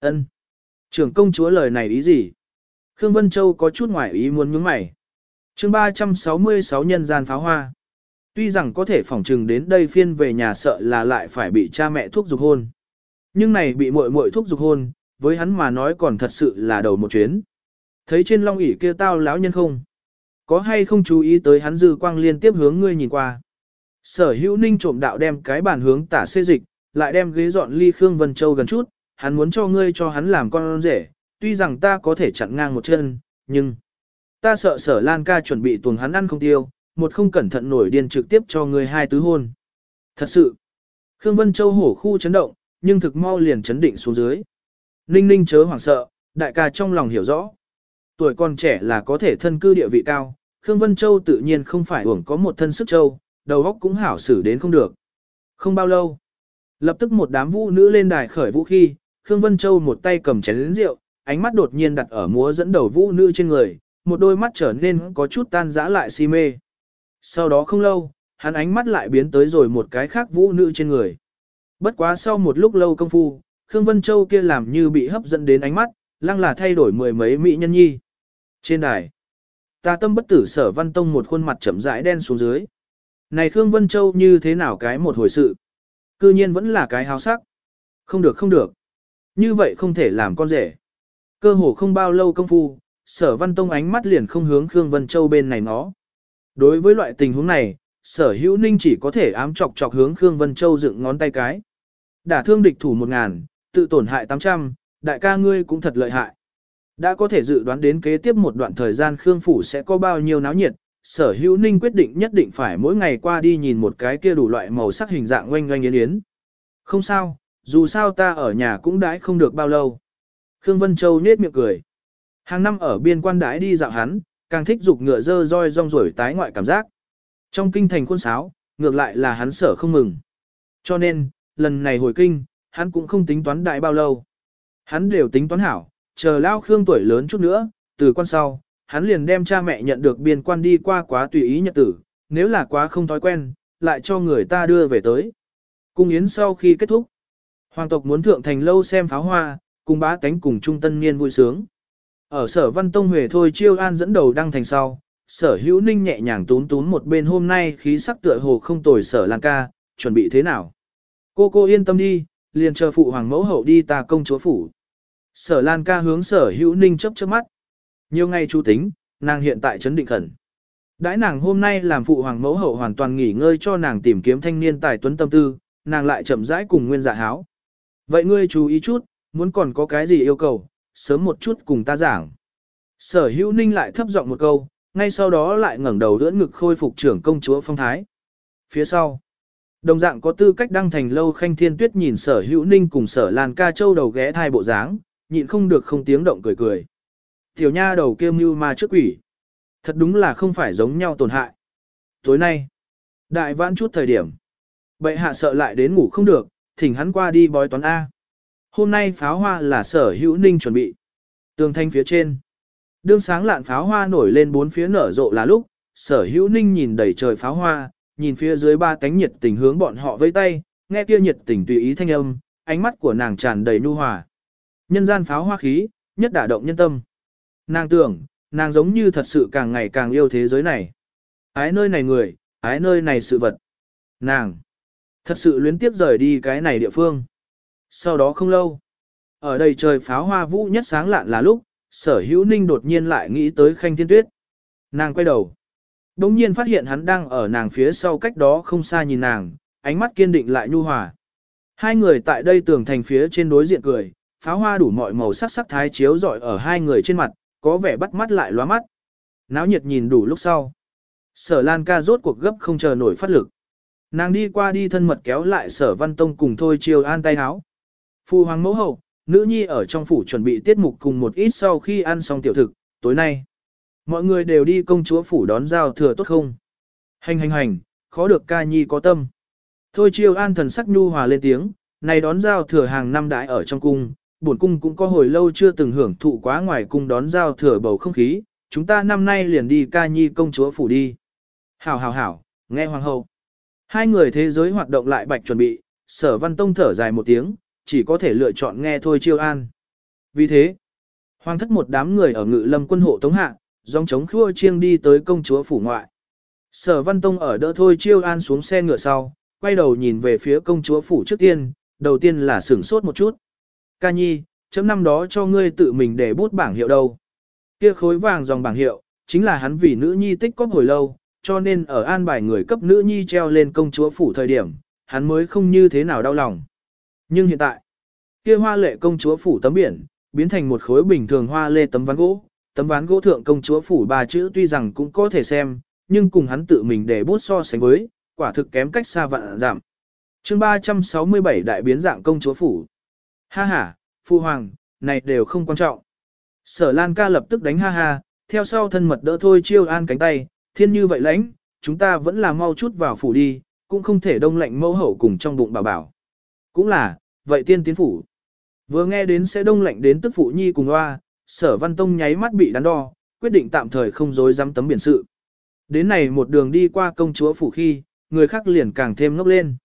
ân Trưởng công chúa lời này ý gì? Khương Vân Châu có chút ngoài ý muốn nhướng mày. chương 366 nhân gian pháo hoa. Tuy rằng có thể phỏng trừng đến đây phiên về nhà sợ là lại phải bị cha mẹ thuốc dục hôn. Nhưng này bị muội muội thuốc dục hôn, với hắn mà nói còn thật sự là đầu một chuyến. Thấy trên long ỷ kia tao láo nhân không? Có hay không chú ý tới hắn dư quang liên tiếp hướng ngươi nhìn qua. Sở hữu ninh trộm đạo đem cái bàn hướng tả xê dịch, lại đem ghế dọn ly Khương Vân Châu gần chút, hắn muốn cho ngươi cho hắn làm con rể, tuy rằng ta có thể chặn ngang một chân, nhưng ta sợ sở Lan ca chuẩn bị tuồng hắn ăn không tiêu, một không cẩn thận nổi điên trực tiếp cho ngươi hai tứ hôn. Thật sự, Khương Vân Châu hổ khu chấn động, nhưng thực mau liền chấn định xuống dưới. Ninh ninh chớ hoảng sợ, đại ca trong lòng hiểu rõ. Tuổi còn trẻ là có thể thân cư địa vị cao, Khương Vân Châu tự nhiên không phải uổng có một thân sức châu, đầu óc cũng hảo xử đến không được. Không bao lâu, lập tức một đám vũ nữ lên đài khởi vũ khi, Khương Vân Châu một tay cầm chén lĩnh rượu, ánh mắt đột nhiên đặt ở múa dẫn đầu vũ nữ trên người, một đôi mắt trở nên có chút tan dã lại si mê. Sau đó không lâu, hắn ánh mắt lại biến tới rồi một cái khác vũ nữ trên người. Bất quá sau một lúc lâu công phu, Khương Vân Châu kia làm như bị hấp dẫn đến ánh mắt, lăng là thay đổi mười mấy mỹ nhân nhi. Trên đài, ta tâm bất tử sở văn tông một khuôn mặt chậm rãi đen xuống dưới. Này Khương Vân Châu như thế nào cái một hồi sự? Cư nhiên vẫn là cái háo sắc. Không được không được. Như vậy không thể làm con rể. Cơ hồ không bao lâu công phu, sở văn tông ánh mắt liền không hướng Khương Vân Châu bên này nó. Đối với loại tình huống này, sở hữu ninh chỉ có thể ám chọc chọc hướng Khương Vân Châu dựng ngón tay cái. Đả thương địch thủ một ngàn, tự tổn hại 800, đại ca ngươi cũng thật lợi hại. Đã có thể dự đoán đến kế tiếp một đoạn thời gian Khương Phủ sẽ có bao nhiêu náo nhiệt, sở hữu ninh quyết định nhất định phải mỗi ngày qua đi nhìn một cái kia đủ loại màu sắc hình dạng oanh oanh yến yến. Không sao, dù sao ta ở nhà cũng đãi không được bao lâu. Khương Vân Châu nết miệng cười. Hàng năm ở biên quan đãi đi dạo hắn, càng thích dục ngựa dơ roi rong rổi tái ngoại cảm giác. Trong kinh thành khuôn sáo, ngược lại là hắn sở không mừng. Cho nên, lần này hồi kinh, hắn cũng không tính toán đại bao lâu. Hắn đều tính toán hảo, chờ lao Khương tuổi lớn chút nữa, từ quan sau, hắn liền đem cha mẹ nhận được biên quan đi qua quá tùy ý nhật tử, nếu là quá không thói quen, lại cho người ta đưa về tới. Cung yến sau khi kết thúc, hoàng tộc muốn thượng thành lâu xem pháo hoa, cùng bá tánh cùng trung tân niên vui sướng. Ở sở văn tông huệ thôi chiêu an dẫn đầu đăng thành sau, sở hữu ninh nhẹ nhàng tún tún một bên hôm nay khí sắc tựa hồ không tồi sở lan ca, chuẩn bị thế nào. Cô cô yên tâm đi, liền chờ phụ hoàng mẫu hậu đi ta công chúa phủ. Sở lan ca hướng sở hữu ninh chấp chớp mắt. Nhiều ngày chú tính, nàng hiện tại chấn định khẩn. Đãi nàng hôm nay làm phụ hoàng mẫu hậu hoàn toàn nghỉ ngơi cho nàng tìm kiếm thanh niên tài tuấn tâm tư, nàng lại chậm rãi cùng nguyên dạ háo. Vậy ngươi chú ý chút, muốn còn có cái gì yêu cầu, sớm một chút cùng ta giảng. Sở hữu ninh lại thấp giọng một câu, ngay sau đó lại ngẩng đầu đỡ ngực khôi phục trưởng công chúa phong thái. Phía sau, đồng dạng có tư cách đăng thành lâu khanh thiên tuyết nhìn sở hữu ninh cùng sở lan ca châu đầu ghé thai bộ dáng, nhịn không được không tiếng động cười cười. Tiểu nha đầu kêu mưu ma trước quỷ. Thật đúng là không phải giống nhau tổn hại. Tối nay, đại vãn chút thời điểm. Bệ hạ sợ lại đến ngủ không được, thỉnh hắn qua đi bói toán A. Hôm nay pháo hoa là sở hữu ninh chuẩn bị. Tường thanh phía trên. Đương sáng lạn pháo hoa nổi lên bốn phía nở rộ là lúc, sở hữu ninh nhìn đầy trời pháo hoa, nhìn phía dưới ba cánh nhiệt tình hướng bọn họ vây tay, nghe kia nhiệt tình tùy ý thanh âm, ánh mắt của nàng tràn đầy nu hòa. Nhân gian pháo hoa khí, nhất đả động nhân tâm. Nàng tưởng, nàng giống như thật sự càng ngày càng yêu thế giới này. Ái nơi này người, ái nơi này sự vật. Nàng, thật sự luyến tiếp rời đi cái này địa phương. Sau đó không lâu, ở đây trời pháo hoa vũ nhất sáng lạn là lúc, sở hữu ninh đột nhiên lại nghĩ tới khanh thiên tuyết. Nàng quay đầu. đồng nhiên phát hiện hắn đang ở nàng phía sau cách đó không xa nhìn nàng, ánh mắt kiên định lại nhu hòa. Hai người tại đây tường thành phía trên đối diện cười, pháo hoa đủ mọi màu sắc sắc thái chiếu rọi ở hai người trên mặt, có vẻ bắt mắt lại lóa mắt. Náo nhiệt nhìn đủ lúc sau. Sở Lan ca rốt cuộc gấp không chờ nổi phát lực. Nàng đi qua đi thân mật kéo lại sở văn tông cùng thôi chiều an tay háo. Phu hoàng mẫu hậu, nữ nhi ở trong phủ chuẩn bị tiết mục cùng một ít sau khi ăn xong tiểu thực, tối nay. Mọi người đều đi công chúa phủ đón giao thừa tốt không? Hành hành hành, khó được ca nhi có tâm. Thôi chiều an thần sắc nhu hòa lên tiếng, này đón giao thừa hàng năm đại ở trong cung, bổn cung cũng có hồi lâu chưa từng hưởng thụ quá ngoài cung đón giao thừa bầu không khí, chúng ta năm nay liền đi ca nhi công chúa phủ đi. Hảo hảo hảo, nghe hoàng hậu. Hai người thế giới hoạt động lại bạch chuẩn bị, sở văn tông thở dài một tiếng, chỉ có thể lựa chọn nghe thôi chiêu an. Vì thế, hoàng thất một đám người ở ngự lâm quân hộ tống hạ, dòng chống khua chiêng đi tới công chúa phủ ngoại. Sở văn tông ở đỡ thôi chiêu an xuống xe ngựa sau, quay đầu nhìn về phía công chúa phủ trước tiên, đầu tiên là sửng sốt một chút. Ca nhi, chấm năm đó cho ngươi tự mình để bút bảng hiệu đâu. Kia khối vàng dòng bảng hiệu, chính là hắn vì nữ nhi tích cóp hồi lâu, cho nên ở an bài người cấp nữ nhi treo lên công chúa phủ thời điểm, hắn mới không như thế nào đau lòng. Nhưng hiện tại, kia hoa lệ công chúa phủ tấm biển, biến thành một khối bình thường hoa lê tấm ván gỗ, tấm ván gỗ thượng công chúa phủ ba chữ tuy rằng cũng có thể xem, nhưng cùng hắn tự mình để bút so sánh với, quả thực kém cách xa vạn giảm. chương 367 đại biến dạng công chúa phủ. Ha ha, phu hoàng, này đều không quan trọng. Sở Lan ca lập tức đánh ha ha, theo sau thân mật đỡ thôi chiêu an cánh tay, thiên như vậy lãnh, chúng ta vẫn là mau chút vào phủ đi, cũng không thể đông lạnh mẫu hậu cùng trong bụng bảo bảo. Cũng là, vậy tiên tiến phủ. Vừa nghe đến sẽ đông lạnh đến tức phụ nhi cùng loa, sở văn tông nháy mắt bị đắn đo, quyết định tạm thời không dối dám tấm biển sự. Đến này một đường đi qua công chúa phủ khi, người khác liền càng thêm ngốc lên.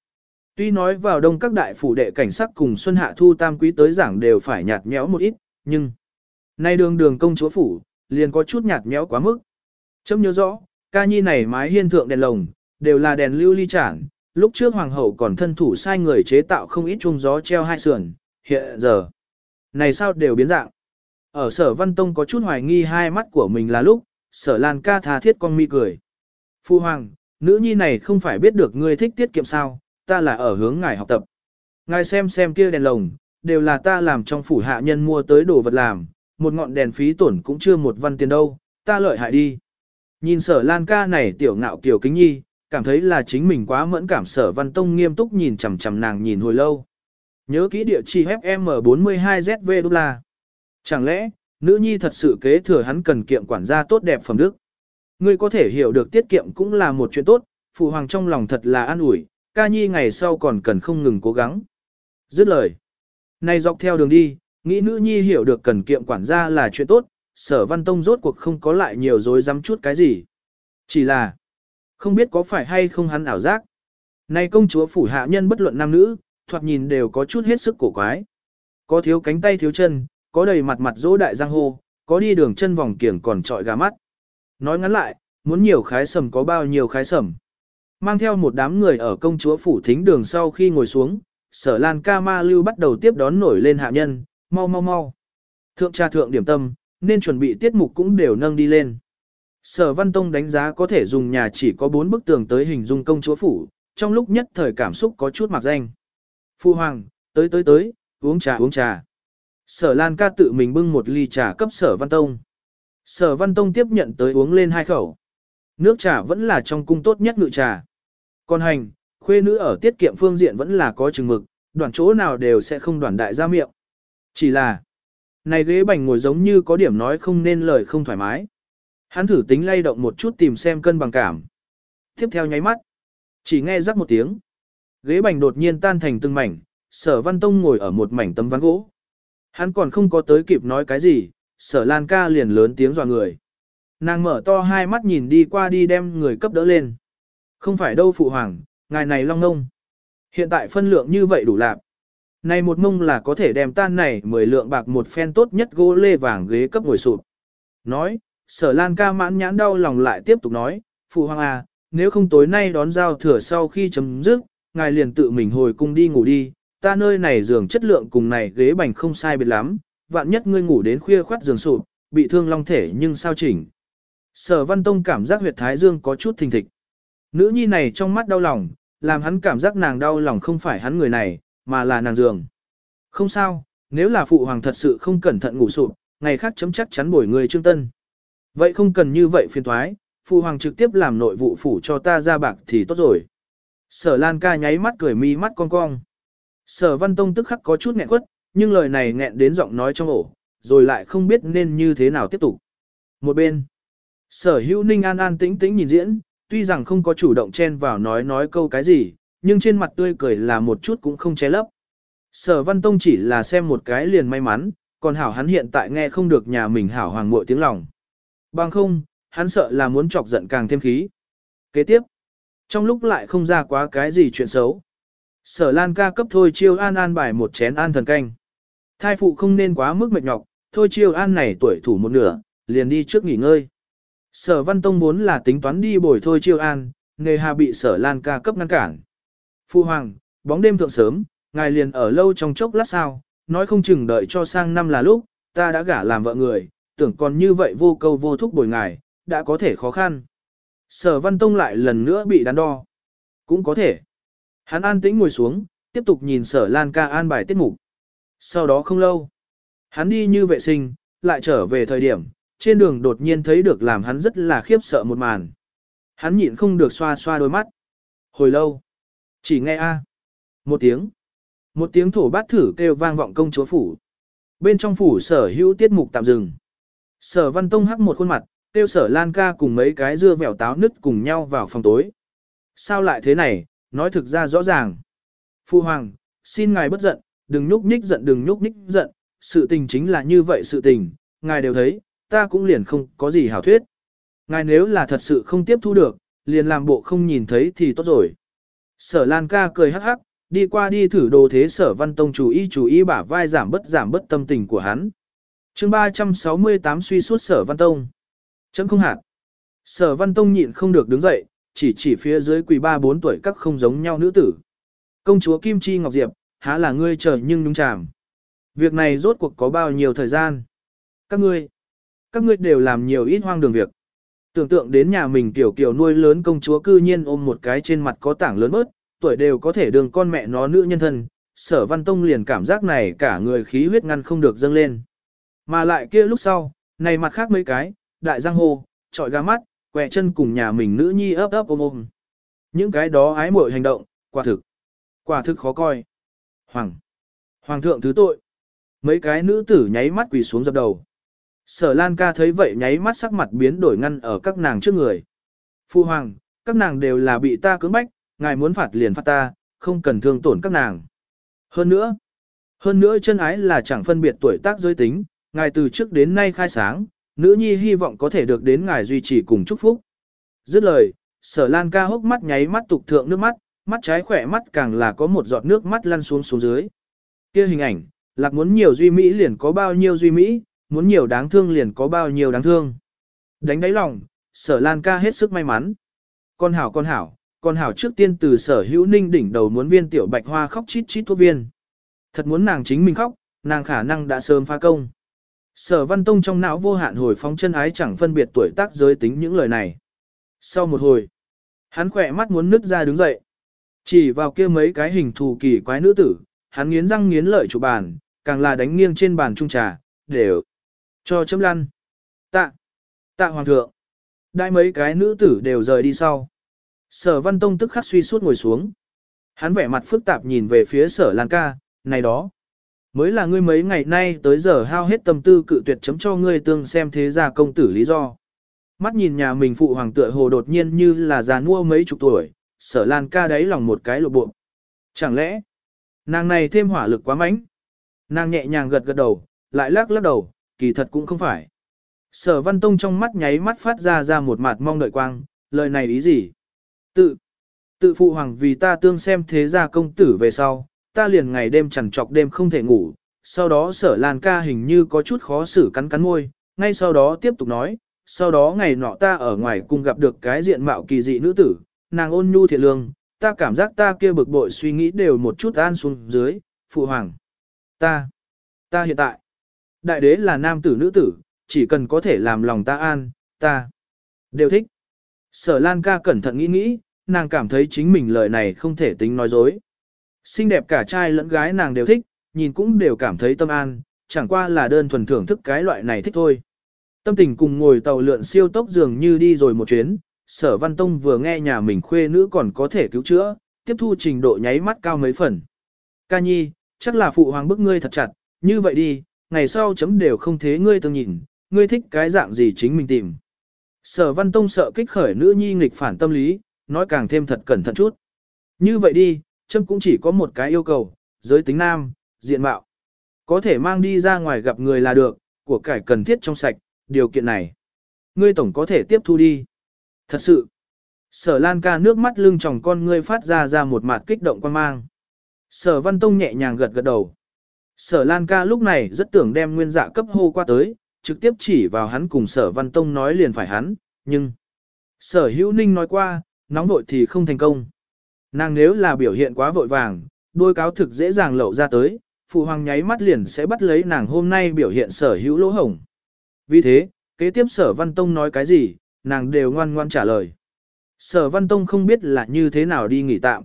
Tuy nói vào đông các đại phủ đệ cảnh sắc cùng Xuân Hạ Thu Tam Quý tới giảng đều phải nhạt nhẽo một ít, nhưng nay đường đường công chúa phủ, liền có chút nhạt nhẽo quá mức. Chấm nhớ rõ, ca nhi này mái hiên thượng đèn lồng, đều là đèn lưu ly chản, lúc trước hoàng hậu còn thân thủ sai người chế tạo không ít chung gió treo hai sườn, hiện giờ. Này sao đều biến dạng. Ở sở văn tông có chút hoài nghi hai mắt của mình là lúc, sở lan ca thà thiết con mi cười. Phu hoàng, nữ nhi này không phải biết được ngươi thích tiết kiệm sao, ta là ở hướng ngài học tập. Ngài xem xem kia đèn lồng, đều là ta làm trong phủ hạ nhân mua tới đồ vật làm, một ngọn đèn phí tổn cũng chưa một văn tiền đâu, ta lợi hại đi. Nhìn sở lan ca này tiểu ngạo kiểu kính nhi, cảm thấy là chính mình quá mẫn cảm sở văn tông nghiêm túc nhìn chằm chằm nàng nhìn hồi lâu. Nhớ kỹ địa chỉ FM42ZV đô la. Chẳng lẽ, nữ nhi thật sự kế thừa hắn cần kiệm quản gia tốt đẹp phẩm đức. Ngươi có thể hiểu được tiết kiệm cũng là một chuyện tốt, phụ hoàng trong lòng thật là an ủi, ca nhi ngày sau còn cần không ngừng cố gắng. Dứt lời. Này dọc theo đường đi, nghĩ nữ nhi hiểu được cần kiệm quản gia là chuyện tốt, sở văn tông rốt cuộc không có lại nhiều dối dám chút cái gì. Chỉ là, không biết có phải hay không hắn ảo giác. Này công chúa phủ hạ nhân bất luận nam nữ, thoạt nhìn đều có chút hết sức cổ quái. Có thiếu cánh tay thiếu chân, có đầy mặt mặt dỗ đại giang hồ, có đi đường chân vòng kiểng còn trọi gà mắt. Nói ngắn lại, muốn nhiều khái sầm có bao nhiêu khái sầm. Mang theo một đám người ở công chúa phủ thính đường sau khi ngồi xuống, sở lan ca ma lưu bắt đầu tiếp đón nổi lên hạ nhân, mau mau mau. Thượng tra thượng điểm tâm, nên chuẩn bị tiết mục cũng đều nâng đi lên. Sở Văn Tông đánh giá có thể dùng nhà chỉ có bốn bức tường tới hình dung công chúa phủ, trong lúc nhất thời cảm xúc có chút mặc danh. Phu Hoàng, tới tới tới, uống trà uống trà. Sở Lan ca tự mình bưng một ly trà cấp Sở Văn Tông. Sở Văn Tông tiếp nhận tới uống lên hai khẩu. Nước trà vẫn là trong cung tốt nhất ngự trà. Còn hành, khuê nữ ở tiết kiệm phương diện vẫn là có chừng mực, đoạn chỗ nào đều sẽ không đoạn đại ra miệng. Chỉ là, này ghế bành ngồi giống như có điểm nói không nên lời không thoải mái. Hắn thử tính lay động một chút tìm xem cân bằng cảm. Tiếp theo nháy mắt, chỉ nghe rắc một tiếng. Ghế bành đột nhiên tan thành từng mảnh, sở văn tông ngồi ở một mảnh tấm ván gỗ. Hắn còn không có tới kịp nói cái gì, sở lan ca liền lớn tiếng dọa người. Nàng mở to hai mắt nhìn đi qua đi đem người cấp đỡ lên. Không phải đâu phụ hoàng, ngài này long ngông. Hiện tại phân lượng như vậy đủ lạc. Này một mông là có thể đem tan này 10 lượng bạc một phen tốt nhất gỗ lê vàng ghế cấp ngồi sụp. Nói, sở lan ca mãn nhãn đau lòng lại tiếp tục nói, phụ hoàng à, nếu không tối nay đón giao thừa sau khi chấm dứt, ngài liền tự mình hồi cung đi ngủ đi, ta nơi này giường chất lượng cùng này ghế bành không sai biệt lắm, vạn nhất ngươi ngủ đến khuya khoát giường sụp, bị thương long thể nhưng sao chỉnh. Sở văn tông cảm giác huyệt thái dương có chút thình thịch. Nữ nhi này trong mắt đau lòng, làm hắn cảm giác nàng đau lòng không phải hắn người này, mà là nàng giường. Không sao, nếu là phụ hoàng thật sự không cẩn thận ngủ sụp, ngày khác chấm chắc chắn bồi người trương tân. Vậy không cần như vậy phiền thoái, phụ hoàng trực tiếp làm nội vụ phủ cho ta ra bạc thì tốt rồi. Sở Lan ca nháy mắt cười mi mắt cong cong. Sở Văn Tông tức khắc có chút nghẹn quất, nhưng lời này nghẹn đến giọng nói trong ổ, rồi lại không biết nên như thế nào tiếp tục. Một bên, sở hữu ninh an an tĩnh tĩnh nhìn diễn, tuy rằng không có chủ động chen vào nói nói câu cái gì, nhưng trên mặt tươi cười là một chút cũng không che lấp. Sở Văn Tông chỉ là xem một cái liền may mắn, còn hảo hắn hiện tại nghe không được nhà mình hảo hoàng muội tiếng lòng. Bằng không, hắn sợ là muốn chọc giận càng thêm khí. Kế tiếp, trong lúc lại không ra quá cái gì chuyện xấu. Sở Lan ca cấp thôi chiêu an an bài một chén an thần canh. Thai phụ không nên quá mức mệt nhọc, thôi chiêu an này tuổi thủ một nửa, liền đi trước nghỉ ngơi. Sở Văn Tông vốn là tính toán đi bồi thôi chiêu an, nghề hà bị sở Lan ca cấp ngăn cản. Phu Hoàng, bóng đêm thượng sớm, ngài liền ở lâu trong chốc lát sao, nói không chừng đợi cho sang năm là lúc, ta đã gả làm vợ người, tưởng còn như vậy vô câu vô thúc bồi ngài, đã có thể khó khăn. Sở Văn Tông lại lần nữa bị đắn đo. Cũng có thể. Hắn an tĩnh ngồi xuống, tiếp tục nhìn sở Lan ca an bài tiết mục. Sau đó không lâu, hắn đi như vệ sinh, lại trở về thời điểm, trên đường đột nhiên thấy được làm hắn rất là khiếp sợ một màn. Hắn nhịn không được xoa xoa đôi mắt. Hồi lâu, chỉ nghe a một tiếng. Một tiếng thổ bát thử kêu vang vọng công chúa phủ. Bên trong phủ sở hữu tiết mục tạm dừng. Sở văn tông hắc một khuôn mặt, kêu sở lan ca cùng mấy cái dưa vẻo táo nứt cùng nhau vào phòng tối. Sao lại thế này, nói thực ra rõ ràng. Phu hoàng, xin ngài bất giận, đừng nhúc nhích giận đừng nhúc nhích giận, sự tình chính là như vậy sự tình, ngài đều thấy, ta cũng liền không có gì hảo thuyết. Ngài nếu là thật sự không tiếp thu được, liền làm bộ không nhìn thấy thì tốt rồi. Sở Lan ca cười hắc hắc, đi qua đi thử đồ thế sở văn tông chủ ý chủ ý bả vai giảm bất giảm bất tâm tình của hắn. chương 368 suy suốt sở văn tông. Chấm không hạt. Sở văn tông nhịn không được đứng dậy, chỉ chỉ phía dưới quỳ ba bốn tuổi các không giống nhau nữ tử. Công chúa Kim Chi Ngọc Diệp, há là ngươi chờ nhưng đúng chàm. Việc này rốt cuộc có bao nhiêu thời gian? Các ngươi, các ngươi đều làm nhiều ít hoang đường việc. Tưởng tượng đến nhà mình tiểu kiểu nuôi lớn công chúa cư nhiên ôm một cái trên mặt có tảng lớn bớt, tuổi đều có thể đường con mẹ nó nữ nhân thân, sở văn tông liền cảm giác này cả người khí huyết ngăn không được dâng lên. Mà lại kia lúc sau, này mặt khác mấy cái, đại giang hồ, trọi ga mắt, quẹ chân cùng nhà mình nữ nhi ấp ấp ôm ôm. Những cái đó ái muội hành động, quả thực, quả thực khó coi. Hoàng, hoàng thượng thứ tội. Mấy cái nữ tử nháy mắt quỳ xuống dập đầu. Sở Lan ca thấy vậy nháy mắt sắc mặt biến đổi ngăn ở các nàng trước người. Phu hoàng, các nàng đều là bị ta cưỡng bách, ngài muốn phạt liền phạt ta, không cần thương tổn các nàng. Hơn nữa, hơn nữa chân ái là chẳng phân biệt tuổi tác giới tính, ngài từ trước đến nay khai sáng, nữ nhi hy vọng có thể được đến ngài duy trì cùng chúc phúc. Dứt lời, sở lan ca hốc mắt nháy mắt tục thượng nước mắt, mắt trái khỏe mắt càng là có một giọt nước mắt lăn xuống xuống dưới. kia hình ảnh, lạc muốn nhiều duy mỹ liền có bao nhiêu duy mỹ, muốn nhiều đáng thương liền có bao nhiêu đáng thương. Đánh đáy lòng, sở lan ca hết sức may mắn. Con hảo con hảo, con hảo trước tiên từ sở hữu ninh đỉnh đầu muốn viên tiểu bạch hoa khóc chít chít thuốc viên. Thật muốn nàng chính mình khóc, nàng khả năng đã sớm phá công. Sở văn tông trong não vô hạn hồi phóng chân ái chẳng phân biệt tuổi tác giới tính những lời này. Sau một hồi, hắn khỏe mắt muốn nứt ra đứng dậy. Chỉ vào kia mấy cái hình thù kỳ quái nữ tử, hắn nghiến răng nghiến lợi chủ bàn, càng là đánh nghiêng trên bàn trung trà, đều cho chấm lăn. Tạ, tạ hoàng thượng. Đại mấy cái nữ tử đều rời đi sau. Sở Văn Tông tức khắc suy suốt ngồi xuống. Hắn vẻ mặt phức tạp nhìn về phía sở Lan ca, này đó. Mới là ngươi mấy ngày nay tới giờ hao hết tâm tư cự tuyệt chấm cho ngươi tương xem thế gia công tử lý do. Mắt nhìn nhà mình phụ hoàng tựa hồ đột nhiên như là già nua mấy chục tuổi, sở Lan ca đáy lòng một cái lộ bộ. Chẳng lẽ, nàng này thêm hỏa lực quá mạnh? Nàng nhẹ nhàng gật gật đầu, lại lắc lắc đầu, kỳ thật cũng không phải. Sở Văn Tông trong mắt nháy mắt phát ra ra một mặt mong đợi quang, lời này ý gì? Tự, tự phụ hoàng vì ta tương xem thế gia công tử về sau, ta liền ngày đêm chẳng chọc đêm không thể ngủ, sau đó sở lan ca hình như có chút khó xử cắn cắn môi, ngay sau đó tiếp tục nói, sau đó ngày nọ ta ở ngoài cùng gặp được cái diện mạo kỳ dị nữ tử, nàng ôn nhu thiện lương, ta cảm giác ta kia bực bội suy nghĩ đều một chút an xuống dưới, phụ hoàng, ta, ta hiện tại, đại đế là nam tử nữ tử, chỉ cần có thể làm lòng ta an, ta, đều thích. Sở Lan ca cẩn thận nghĩ nghĩ, nàng cảm thấy chính mình lời này không thể tính nói dối. Xinh đẹp cả trai lẫn gái nàng đều thích, nhìn cũng đều cảm thấy tâm an, chẳng qua là đơn thuần thưởng thức cái loại này thích thôi. Tâm tình cùng ngồi tàu lượn siêu tốc dường như đi rồi một chuyến, sở văn tông vừa nghe nhà mình khuê nữ còn có thể cứu chữa, tiếp thu trình độ nháy mắt cao mấy phần. Ca nhi, chắc là phụ hoàng bức ngươi thật chặt, như vậy đi, ngày sau chấm đều không thế ngươi từng nhìn, ngươi thích cái dạng gì chính mình tìm. Sở Văn Tông sợ kích khởi nữ nhi nghịch phản tâm lý, nói càng thêm thật cẩn thận chút. Như vậy đi, chấm cũng chỉ có một cái yêu cầu, giới tính nam, diện mạo. Có thể mang đi ra ngoài gặp người là được, của cải cần thiết trong sạch, điều kiện này. Ngươi tổng có thể tiếp thu đi. Thật sự. Sở Lan ca nước mắt lưng tròng con ngươi phát ra ra một mặt kích động quan mang. Sở Văn Tông nhẹ nhàng gật gật đầu. Sở Lan ca lúc này rất tưởng đem nguyên dạ cấp hô qua tới, trực tiếp chỉ vào hắn cùng sở Văn Tông nói liền phải hắn, nhưng... Sở Hữu Ninh nói qua, nóng vội thì không thành công. Nàng nếu là biểu hiện quá vội vàng, đôi cáo thực dễ dàng lậu ra tới, phụ hoàng nháy mắt liền sẽ bắt lấy nàng hôm nay biểu hiện sở hữu lỗ hổng. Vì thế, kế tiếp sở văn tông nói cái gì, nàng đều ngoan ngoan trả lời. Sở văn tông không biết là như thế nào đi nghỉ tạm.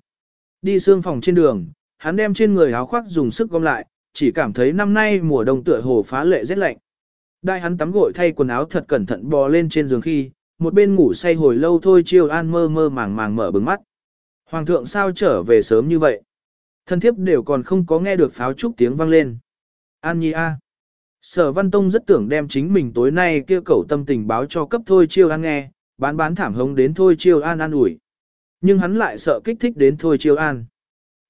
Đi xương phòng trên đường, hắn đem trên người áo khoác dùng sức gom lại, chỉ cảm thấy năm nay mùa đông tựa hồ phá lệ rét lạnh. Đại hắn tắm gội thay quần áo thật cẩn thận bò lên trên giường khi, một bên ngủ say hồi lâu thôi chiêu an mơ mơ màng màng mở bừng mắt. Hoàng thượng sao trở về sớm như vậy? Thân thiếp đều còn không có nghe được pháo trúc tiếng vang lên. An nhi a. Sở Văn Tông rất tưởng đem chính mình tối nay kia cầu tâm tình báo cho cấp thôi chiêu an nghe, bán bán thảm hống đến thôi chiêu an an ủi. Nhưng hắn lại sợ kích thích đến thôi chiêu an.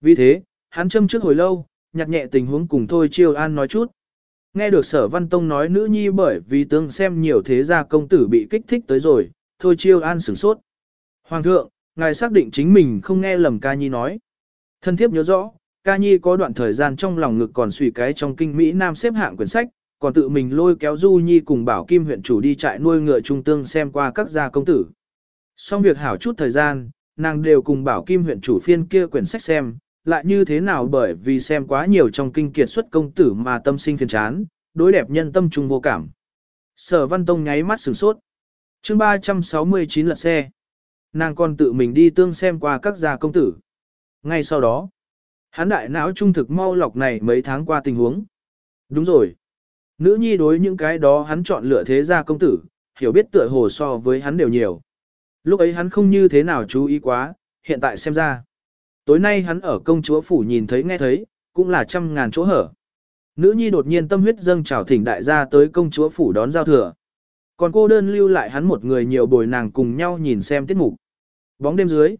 Vì thế, hắn châm trước hồi lâu, nhặt nhẹ tình huống cùng thôi chiêu an nói chút. Nghe được sở văn tông nói nữ nhi bởi vì tương xem nhiều thế gia công tử bị kích thích tới rồi, thôi chiêu an sửng sốt. Hoàng thượng, ngài xác định chính mình không nghe lầm ca nhi nói. Thân thiếp nhớ rõ, ca nhi có đoạn thời gian trong lòng ngực còn suy cái trong kinh Mỹ Nam xếp hạng quyển sách, còn tự mình lôi kéo Du Nhi cùng bảo Kim huyện chủ đi trại nuôi ngựa trung tương xem qua các gia công tử. Xong việc hảo chút thời gian, nàng đều cùng bảo Kim huyện chủ phiên kia quyển sách xem, lại như thế nào bởi vì xem quá nhiều trong kinh kiệt xuất công tử mà tâm sinh phiền chán, đối đẹp nhân tâm trung vô cảm. Sở Văn Tông nháy mắt sửng sốt. chương 369 lật xe. Nàng còn tự mình đi tương xem qua các gia công tử. Ngay sau đó, hắn đại não trung thực mau lọc này mấy tháng qua tình huống. Đúng rồi. Nữ nhi đối những cái đó hắn chọn lựa thế gia công tử, hiểu biết tựa hồ so với hắn đều nhiều. Lúc ấy hắn không như thế nào chú ý quá, hiện tại xem ra. Tối nay hắn ở công chúa phủ nhìn thấy nghe thấy, cũng là trăm ngàn chỗ hở. Nữ nhi đột nhiên tâm huyết dâng trào thỉnh đại gia tới công chúa phủ đón giao thừa. Còn cô đơn lưu lại hắn một người nhiều bồi nàng cùng nhau nhìn xem tiết mục. Bóng đêm dưới.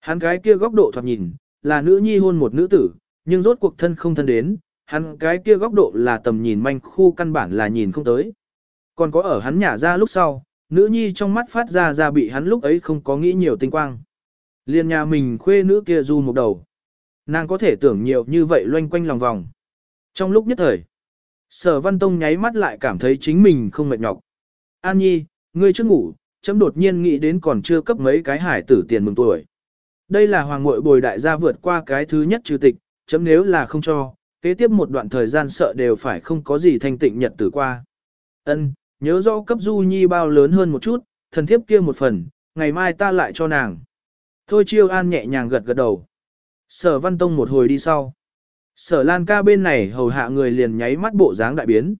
Hắn cái kia góc độ thoạt nhìn, là nữ nhi hôn một nữ tử, nhưng rốt cuộc thân không thân đến, hắn cái kia góc độ là tầm nhìn manh khu căn bản là nhìn không tới. Còn có ở hắn nhả ra lúc sau, nữ nhi trong mắt phát ra ra bị hắn lúc ấy không có nghĩ nhiều tinh quang. Liên nhà mình khuê nữ kia du một đầu. Nàng có thể tưởng nhiều như vậy loanh quanh lòng vòng. Trong lúc nhất thời, sở văn tông nháy mắt lại cảm thấy chính mình không mệt nhọc. An nhi, ngươi chưa ngủ, chấm đột nhiên nghĩ đến còn chưa cấp mấy cái hải tử tiền mừng tuổi. Đây là hoàng muội bồi đại gia vượt qua cái thứ nhất trừ tịch, chấm nếu là không cho, kế tiếp một đoạn thời gian sợ đều phải không có gì thanh tịnh nhật tử qua. Ân, nhớ rõ cấp du nhi bao lớn hơn một chút, thần thiếp kia một phần, ngày mai ta lại cho nàng. Thôi chiêu an nhẹ nhàng gật gật đầu. Sở văn tông một hồi đi sau. Sở lan ca bên này hầu hạ người liền nháy mắt bộ dáng đại biến.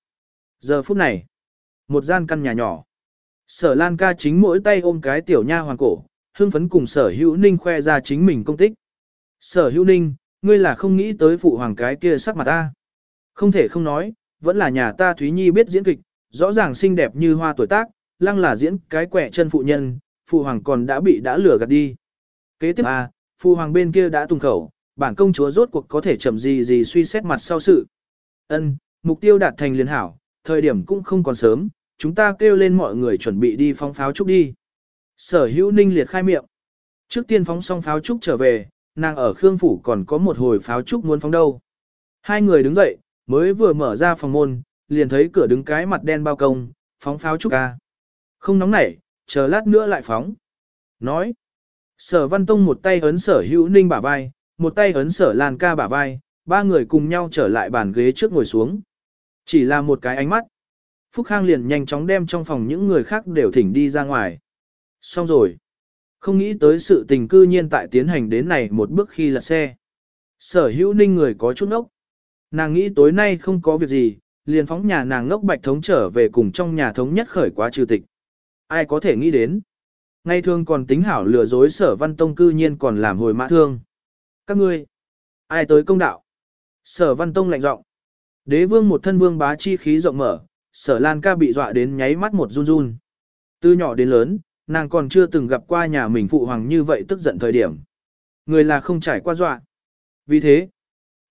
Giờ phút này, một gian căn nhà nhỏ. Sở lan ca chính mỗi tay ôm cái tiểu nha hoàng cổ, hưng phấn cùng sở hữu ninh khoe ra chính mình công tích. Sở hữu ninh, ngươi là không nghĩ tới phụ hoàng cái kia sắc mặt ta. Không thể không nói, vẫn là nhà ta Thúy Nhi biết diễn kịch, rõ ràng xinh đẹp như hoa tuổi tác, lăng là diễn cái quẻ chân phụ nhân, phụ hoàng còn đã bị đã lừa gạt đi. Kế tiếp à, phu hoàng bên kia đã tung khẩu, bản công chúa rốt cuộc có thể chậm gì gì suy xét mặt sau sự. Ân, mục tiêu đạt thành liên hảo, thời điểm cũng không còn sớm, chúng ta kêu lên mọi người chuẩn bị đi phóng pháo trúc đi. Sở hữu ninh liệt khai miệng. Trước tiên phóng xong pháo trúc trở về, nàng ở Khương Phủ còn có một hồi pháo trúc muốn phóng đâu. Hai người đứng dậy, mới vừa mở ra phòng môn, liền thấy cửa đứng cái mặt đen bao công, phóng pháo trúc ca. Không nóng nảy, chờ lát nữa lại phóng. Nói. Sở Văn Tông một tay ấn sở hữu ninh bả vai, một tay ấn sở Lan ca bả vai, ba người cùng nhau trở lại bàn ghế trước ngồi xuống. Chỉ là một cái ánh mắt. Phúc Khang liền nhanh chóng đem trong phòng những người khác đều thỉnh đi ra ngoài. Xong rồi. Không nghĩ tới sự tình cư nhiên tại tiến hành đến này một bước khi lật xe. Sở hữu ninh người có chút ngốc. Nàng nghĩ tối nay không có việc gì, liền phóng nhà nàng ngốc bạch thống trở về cùng trong nhà thống nhất khởi quá trừ tịch. Ai có thể nghĩ đến. Ngay thường còn tính hảo lừa dối sở văn tông cư nhiên còn làm hồi mã thương. Các ngươi, ai tới công đạo? Sở văn tông lạnh giọng. Đế vương một thân vương bá chi khí rộng mở, sở lan ca bị dọa đến nháy mắt một run run. Từ nhỏ đến lớn, nàng còn chưa từng gặp qua nhà mình phụ hoàng như vậy tức giận thời điểm. Người là không trải qua dọa. Vì thế,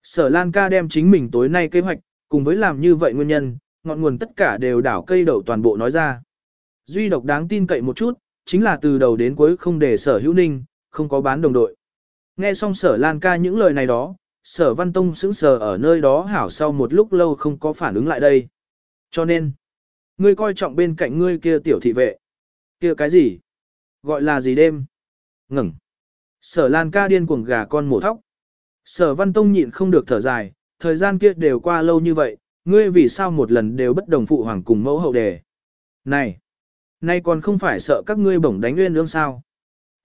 sở Lan ca đem chính mình tối nay kế hoạch, cùng với làm như vậy nguyên nhân, ngọn nguồn tất cả đều đảo cây đậu toàn bộ nói ra. Duy độc đáng tin cậy một chút, chính là từ đầu đến cuối không để sở hữu ninh, không có bán đồng đội. Nghe xong sở Lan ca những lời này đó, sở văn tông sững sờ ở nơi đó hảo sau một lúc lâu không có phản ứng lại đây. Cho nên, ngươi coi trọng bên cạnh ngươi kia tiểu thị vệ. kia cái gì? Gọi là gì đêm? Ngừng. Sở Lan ca điên cuồng gà con mổ thóc. Sở văn tông nhịn không được thở dài, thời gian kia đều qua lâu như vậy, ngươi vì sao một lần đều bất đồng phụ hoàng cùng mẫu hậu đề. Này! Nay còn không phải sợ các ngươi bổng đánh nguyên lương sao?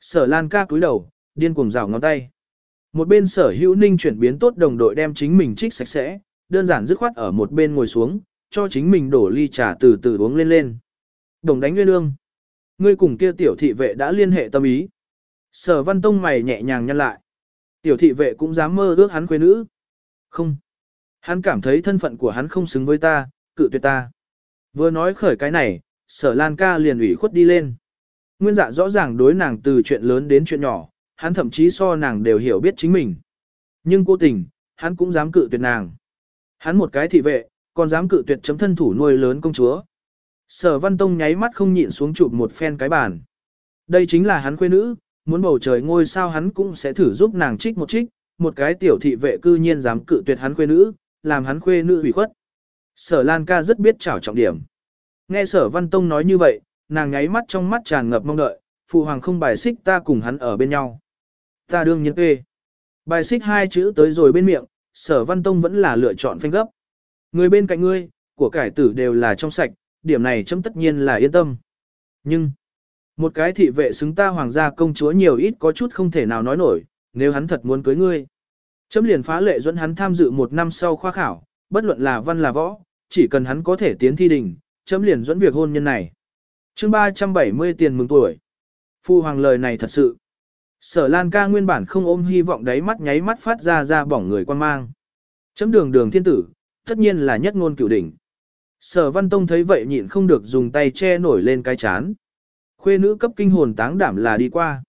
Sở Lan ca cúi đầu, điên cuồng rào ngón tay. Một bên sở hữu ninh chuyển biến tốt đồng đội đem chính mình trích sạch sẽ, đơn giản dứt khoát ở một bên ngồi xuống, cho chính mình đổ ly trà từ từ uống lên lên. Đồng đánh nguyên lương. Ngươi cùng kia tiểu thị vệ đã liên hệ tâm ý. Sở văn tông mày nhẹ nhàng nhăn lại. Tiểu thị vệ cũng dám mơ ước hắn quê nữ. Không. Hắn cảm thấy thân phận của hắn không xứng với ta, cự tuyệt ta. Vừa nói khởi cái này, sở lan ca liền ủy khuất đi lên. Nguyên dạ rõ ràng đối nàng từ chuyện lớn đến chuyện nhỏ, hắn thậm chí so nàng đều hiểu biết chính mình. Nhưng cố tình, hắn cũng dám cự tuyệt nàng. Hắn một cái thị vệ, còn dám cự tuyệt chấm thân thủ nuôi lớn công chúa. Sở Văn Tông nháy mắt không nhịn xuống chụp một phen cái bàn. Đây chính là hắn quê nữ, muốn bầu trời ngôi sao hắn cũng sẽ thử giúp nàng trích một trích, một cái tiểu thị vệ cư nhiên dám cự tuyệt hắn khuê nữ, làm hắn khuê nữ hủy khuất. Sở Lan ca rất biết trảo trọng điểm. Nghe sở Văn Tông nói như vậy, nàng nháy mắt trong mắt tràn ngập mong đợi, phụ hoàng không bài xích ta cùng hắn ở bên nhau. Ta đương nhiên quê. Bài xích hai chữ tới rồi bên miệng, sở Văn Tông vẫn là lựa chọn phanh gấp. Người bên cạnh ngươi, của cải tử đều là trong sạch, điểm này chấm tất nhiên là yên tâm. Nhưng, một cái thị vệ xứng ta hoàng gia công chúa nhiều ít có chút không thể nào nói nổi, nếu hắn thật muốn cưới ngươi. Chấm liền phá lệ dẫn hắn tham dự một năm sau khoa khảo, bất luận là văn là võ, chỉ cần hắn có thể tiến thi đình, chấm liền dẫn việc hôn nhân này. chương 370 tiền mừng tuổi. Phu hoàng lời này thật sự. Sở Lan ca nguyên bản không ôm hy vọng đáy mắt nháy mắt phát ra ra bỏng người quan mang. Chấm đường đường thiên tử, tất nhiên là nhất ngôn cửu đỉnh. Sở Văn Tông thấy vậy nhịn không được dùng tay che nổi lên cái chán. Khuê nữ cấp kinh hồn táng đảm là đi qua.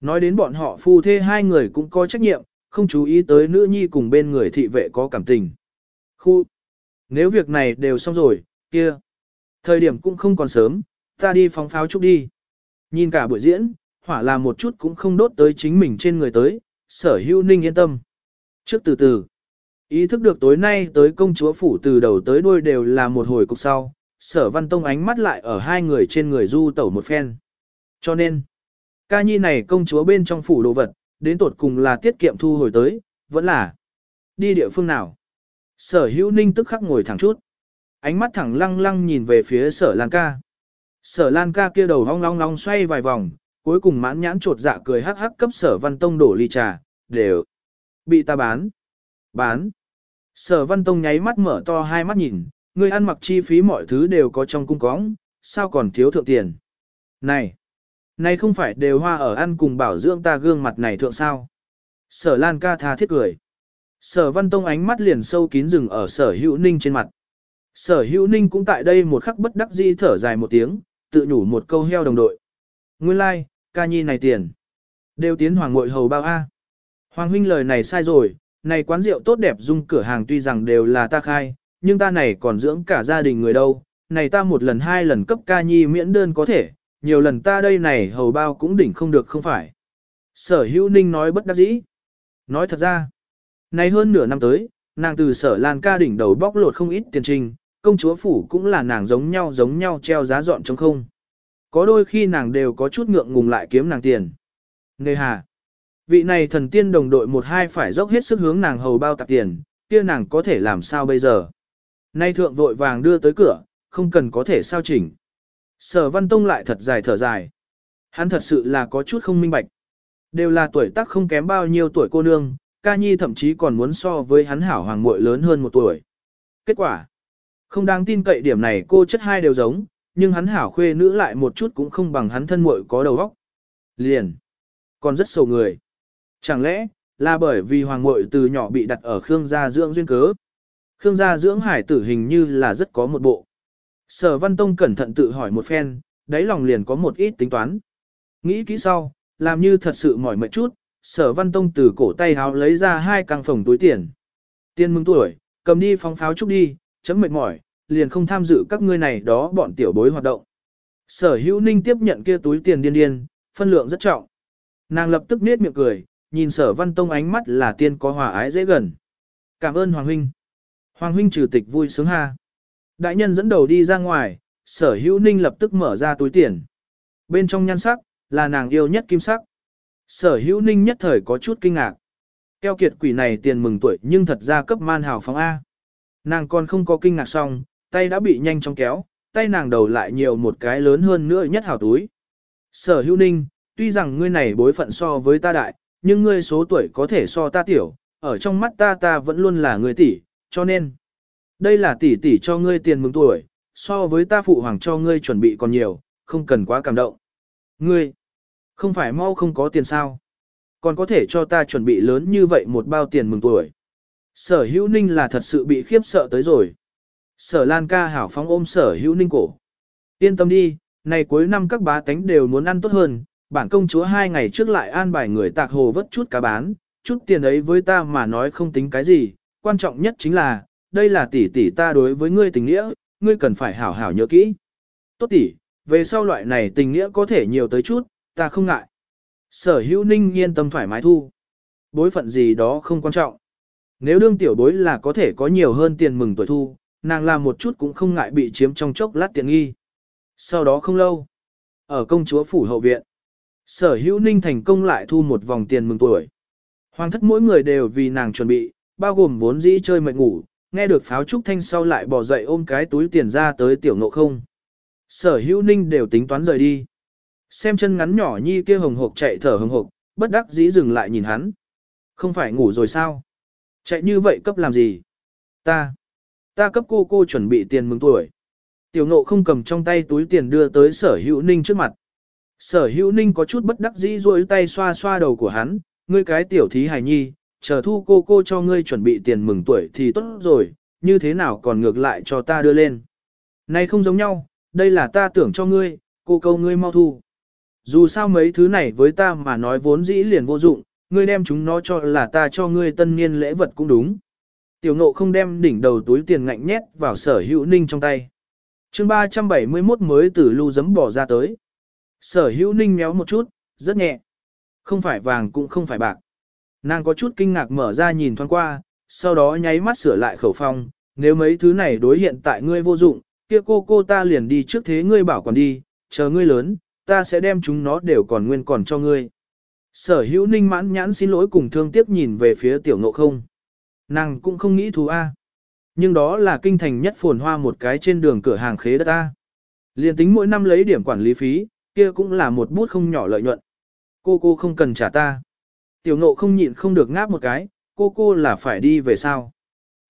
Nói đến bọn họ phu thê hai người cũng có trách nhiệm, không chú ý tới nữ nhi cùng bên người thị vệ có cảm tình. Khu! Nếu việc này đều xong rồi, kia! Thời điểm cũng không còn sớm, ta đi phóng pháo chút đi. Nhìn cả buổi diễn, hỏa là một chút cũng không đốt tới chính mình trên người tới, sở hữu ninh yên tâm. Trước từ từ, ý thức được tối nay tới công chúa phủ từ đầu tới đuôi đều là một hồi cục sau, sở văn tông ánh mắt lại ở hai người trên người du tẩu một phen. Cho nên, ca nhi này công chúa bên trong phủ đồ vật, đến tột cùng là tiết kiệm thu hồi tới, vẫn là đi địa phương nào. Sở hữu ninh tức khắc ngồi thẳng chút. Ánh mắt thẳng lăng lăng nhìn về phía sở lan ca. Sở lan ca kia đầu hong long long xoay vài vòng, cuối cùng mãn nhãn trột dạ cười hắc hắc cấp sở văn tông đổ ly trà, đều bị ta bán. Bán. Sở văn tông nháy mắt mở to hai mắt nhìn, người ăn mặc chi phí mọi thứ đều có trong cung cóng, sao còn thiếu thượng tiền. Này, này không phải đều hoa ở ăn cùng bảo dưỡng ta gương mặt này thượng sao. Sở Lan ca tha thiết cười. Sở Văn Tông ánh mắt liền sâu kín rừng ở sở hữu ninh trên mặt. Sở hữu ninh cũng tại đây một khắc bất đắc dĩ thở dài một tiếng, tự nhủ một câu heo đồng đội. Nguyên lai, like, ca nhi này tiền. Đều tiến hoàng ngội hầu bao A. Hoàng huynh lời này sai rồi, này quán rượu tốt đẹp dung cửa hàng tuy rằng đều là ta khai, nhưng ta này còn dưỡng cả gia đình người đâu. Này ta một lần hai lần cấp ca nhi miễn đơn có thể, nhiều lần ta đây này hầu bao cũng đỉnh không được không phải. Sở hữu ninh nói bất đắc dĩ. Nói thật ra, này hơn nửa năm tới, nàng từ sở lan ca đỉnh đầu bóc lột không ít tiền trình, công chúa phủ cũng là nàng giống nhau giống nhau treo giá dọn trong không. Có đôi khi nàng đều có chút ngượng ngùng lại kiếm nàng tiền. Nề hà, vị này thần tiên đồng đội một hai phải dốc hết sức hướng nàng hầu bao tạp tiền, kia nàng có thể làm sao bây giờ. Nay thượng vội vàng đưa tới cửa, không cần có thể sao chỉnh. Sở Văn Tông lại thật dài thở dài. Hắn thật sự là có chút không minh bạch. Đều là tuổi tác không kém bao nhiêu tuổi cô nương, ca nhi thậm chí còn muốn so với hắn hảo hoàng muội lớn hơn một tuổi. Kết quả, không đáng tin cậy điểm này cô chất hai đều giống, nhưng hắn hảo khuê nữ lại một chút cũng không bằng hắn thân muội có đầu óc. Liền, còn rất sầu người. Chẳng lẽ, là bởi vì hoàng muội từ nhỏ bị đặt ở Khương gia dưỡng duyên cớ. Khương gia dưỡng hải tử hình như là rất có một bộ. Sở Văn Tông cẩn thận tự hỏi một phen, đáy lòng liền có một ít tính toán. Nghĩ kỹ sau, làm như thật sự mỏi mệt chút, sở văn tông từ cổ tay háo lấy ra hai căng phòng túi tiền. Tiên mừng tuổi, cầm đi phóng pháo chút đi, chấm mệt mỏi, liền không tham dự các ngươi này đó bọn tiểu bối hoạt động. Sở hữu ninh tiếp nhận kia túi tiền điên điên, phân lượng rất trọng. Nàng lập tức nết miệng cười, nhìn sở văn tông ánh mắt là tiên có hòa ái dễ gần. Cảm ơn Hoàng Huynh. Hoàng Huynh trừ tịch vui sướng ha. Đại nhân dẫn đầu đi ra ngoài, sở hữu ninh lập tức mở ra túi tiền. Bên trong nhan sắc, là nàng yêu nhất kim sắc. Sở hữu ninh nhất thời có chút kinh ngạc. Keo kiệt quỷ này tiền mừng tuổi nhưng thật ra cấp man hào phóng A. Nàng còn không có kinh ngạc xong, tay đã bị nhanh chóng kéo, tay nàng đầu lại nhiều một cái lớn hơn nữa nhất hảo túi. Sở hữu ninh, tuy rằng ngươi này bối phận so với ta đại, nhưng ngươi số tuổi có thể so ta tiểu, ở trong mắt ta ta vẫn luôn là người tỷ, cho nên, đây là tỷ tỷ cho ngươi tiền mừng tuổi, so với ta phụ hoàng cho ngươi chuẩn bị còn nhiều, không cần quá cảm động. Ngươi, không phải mau không có tiền sao? Còn có thể cho ta chuẩn bị lớn như vậy một bao tiền mừng tuổi. Sở hữu ninh là thật sự bị khiếp sợ tới rồi. Sở Lan ca hảo phóng ôm sở hữu ninh cổ. Yên tâm đi, này cuối năm các bá tánh đều muốn ăn tốt hơn, bản công chúa hai ngày trước lại an bài người tạc hồ vất chút cá bán, chút tiền ấy với ta mà nói không tính cái gì, quan trọng nhất chính là, đây là tỷ tỷ ta đối với ngươi tình nghĩa, ngươi cần phải hảo hảo nhớ kỹ. Tốt tỷ, về sau loại này tình nghĩa có thể nhiều tới chút, ta không ngại. Sở hữu ninh yên tâm thoải mái thu. Bối phận gì đó không quan trọng. Nếu đương tiểu bối là có thể có nhiều hơn tiền mừng tuổi thu, nàng làm một chút cũng không ngại bị chiếm trong chốc lát tiện nghi. Sau đó không lâu, ở công chúa phủ hậu viện, sở hữu ninh thành công lại thu một vòng tiền mừng tuổi. Hoàng thất mỗi người đều vì nàng chuẩn bị, bao gồm vốn dĩ chơi mệt ngủ, nghe được pháo trúc thanh sau lại bỏ dậy ôm cái túi tiền ra tới tiểu ngộ không. Sở hữu ninh đều tính toán rời đi. Xem chân ngắn nhỏ nhi kia hồng hộc chạy thở hồng hộc, bất đắc dĩ dừng lại nhìn hắn. Không phải ngủ rồi sao? Chạy như vậy cấp làm gì? Ta, ta cấp cô cô chuẩn bị tiền mừng tuổi. Tiểu ngộ không cầm trong tay túi tiền đưa tới sở hữu ninh trước mặt. Sở hữu ninh có chút bất đắc dĩ duỗi tay xoa xoa đầu của hắn, ngươi cái tiểu thí hài nhi, chờ thu cô cô cho ngươi chuẩn bị tiền mừng tuổi thì tốt rồi, như thế nào còn ngược lại cho ta đưa lên. Này không giống nhau, đây là ta tưởng cho ngươi, cô câu ngươi mau thu. Dù sao mấy thứ này với ta mà nói vốn dĩ liền vô dụng, ngươi đem chúng nó cho là ta cho ngươi tân niên lễ vật cũng đúng. Tiểu ngộ không đem đỉnh đầu túi tiền ngạnh nhét vào sở hữu ninh trong tay. chương 371 mới từ lưu giấm bỏ ra tới. Sở hữu ninh méo một chút, rất nhẹ. Không phải vàng cũng không phải bạc. Nàng có chút kinh ngạc mở ra nhìn thoáng qua, sau đó nháy mắt sửa lại khẩu phong. Nếu mấy thứ này đối hiện tại ngươi vô dụng, kia cô cô ta liền đi trước thế ngươi bảo còn đi, chờ ngươi lớn, ta sẽ đem chúng nó đều còn nguyên còn cho ngươi. Sở hữu ninh mãn nhãn xin lỗi cùng thương tiếc nhìn về phía tiểu ngộ không. Nàng cũng không nghĩ thú A. Nhưng đó là kinh thành nhất phồn hoa một cái trên đường cửa hàng khế đất A. Liên tính mỗi năm lấy điểm quản lý phí, kia cũng là một bút không nhỏ lợi nhuận. Cô cô không cần trả ta. Tiểu ngộ không nhịn không được ngáp một cái, cô cô là phải đi về sao?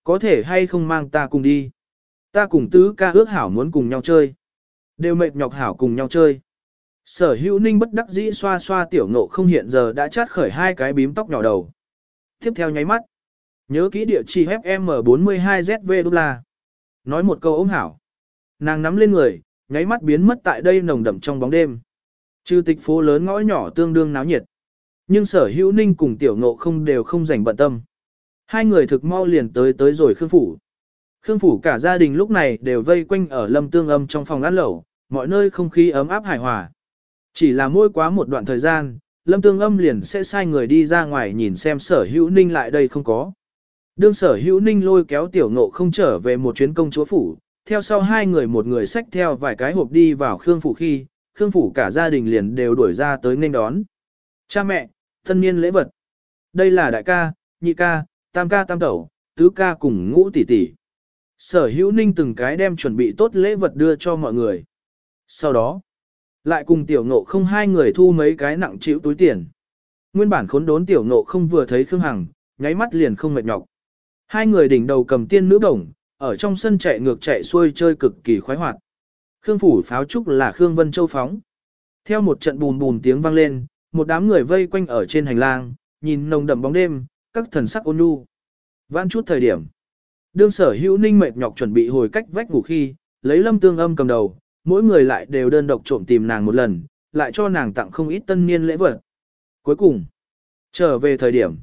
Có thể hay không mang ta cùng đi? Ta cùng tứ ca ước hảo muốn cùng nhau chơi. Đều mệt nhọc hảo cùng nhau chơi. Sở hữu ninh bất đắc dĩ xoa xoa tiểu ngộ không hiện giờ đã chát khởi hai cái bím tóc nhỏ đầu. Tiếp theo nháy mắt. Nhớ kỹ địa chỉ FM42ZV đô la. Nói một câu ống hảo. Nàng nắm lên người, nháy mắt biến mất tại đây nồng đậm trong bóng đêm. Trừ tịch phố lớn ngõ nhỏ tương đương náo nhiệt. Nhưng sở hữu ninh cùng tiểu ngộ không đều không rảnh bận tâm. Hai người thực mau liền tới tới rồi Khương Phủ. Khương Phủ cả gia đình lúc này đều vây quanh ở lâm tương âm trong phòng ăn lẩu, mọi nơi không khí ấm áp hài hòa. Chỉ là mỗi quá một đoạn thời gian, lâm tương âm liền sẽ sai người đi ra ngoài nhìn xem sở hữu ninh lại đây không có. Đương sở hữu ninh lôi kéo tiểu ngộ không trở về một chuyến công chúa phủ, theo sau hai người một người xách theo vài cái hộp đi vào Khương Phủ khi, Khương Phủ cả gia đình liền đều đuổi ra tới nên đón. Cha mẹ, thân niên lễ vật. Đây là đại ca, nhị ca, tam ca tam tẩu, tứ ca cùng ngũ tỷ tỷ. Sở hữu ninh từng cái đem chuẩn bị tốt lễ vật đưa cho mọi người. Sau đó, lại cùng tiểu ngộ không hai người thu mấy cái nặng chịu túi tiền. Nguyên bản khốn đốn tiểu ngộ không vừa thấy Khương Hằng, nháy mắt liền không mệt nhọc. Hai người đỉnh đầu cầm tiên nữ đồng, ở trong sân chạy ngược chạy xuôi chơi cực kỳ khoái hoạt. Khương phủ pháo trúc là Khương Vân Châu phóng. Theo một trận bùn bùn tiếng vang lên, một đám người vây quanh ở trên hành lang, nhìn nồng đậm bóng đêm, các thần sắc ôn nhu. Vãn chút thời điểm. Đương sở hữu ninh mệt nhọc chuẩn bị hồi cách vách ngủ khi, lấy lâm tương âm cầm đầu, mỗi người lại đều đơn độc trộm tìm nàng một lần, lại cho nàng tặng không ít tân niên lễ vật. Cuối cùng, trở về thời điểm,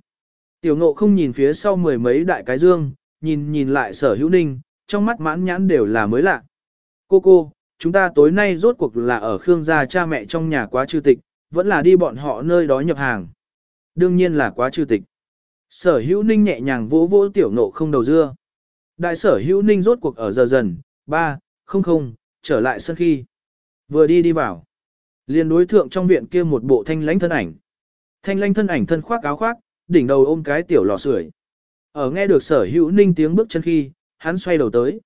tiểu ngộ không nhìn phía sau mười mấy đại cái dương, nhìn nhìn lại sở hữu ninh, trong mắt mãn nhãn đều là mới lạ. Cô cô, chúng ta tối nay rốt cuộc là ở Khương gia cha mẹ trong nhà quá trư tịch, vẫn là đi bọn họ nơi đó nhập hàng. Đương nhiên là quá trư tịch. Sở hữu ninh nhẹ nhàng vỗ vỗ tiểu nộ không đầu dưa. Đại sở hữu ninh rốt cuộc ở giờ dần, ba, không không, trở lại sân khi. Vừa đi đi vào. liền đối thượng trong viện kia một bộ thanh lãnh thân ảnh. Thanh lãnh thân ảnh thân khoác áo khoác, đỉnh đầu ôm cái tiểu lò sưởi. Ở nghe được sở hữu ninh tiếng bước chân khi, hắn xoay đầu tới.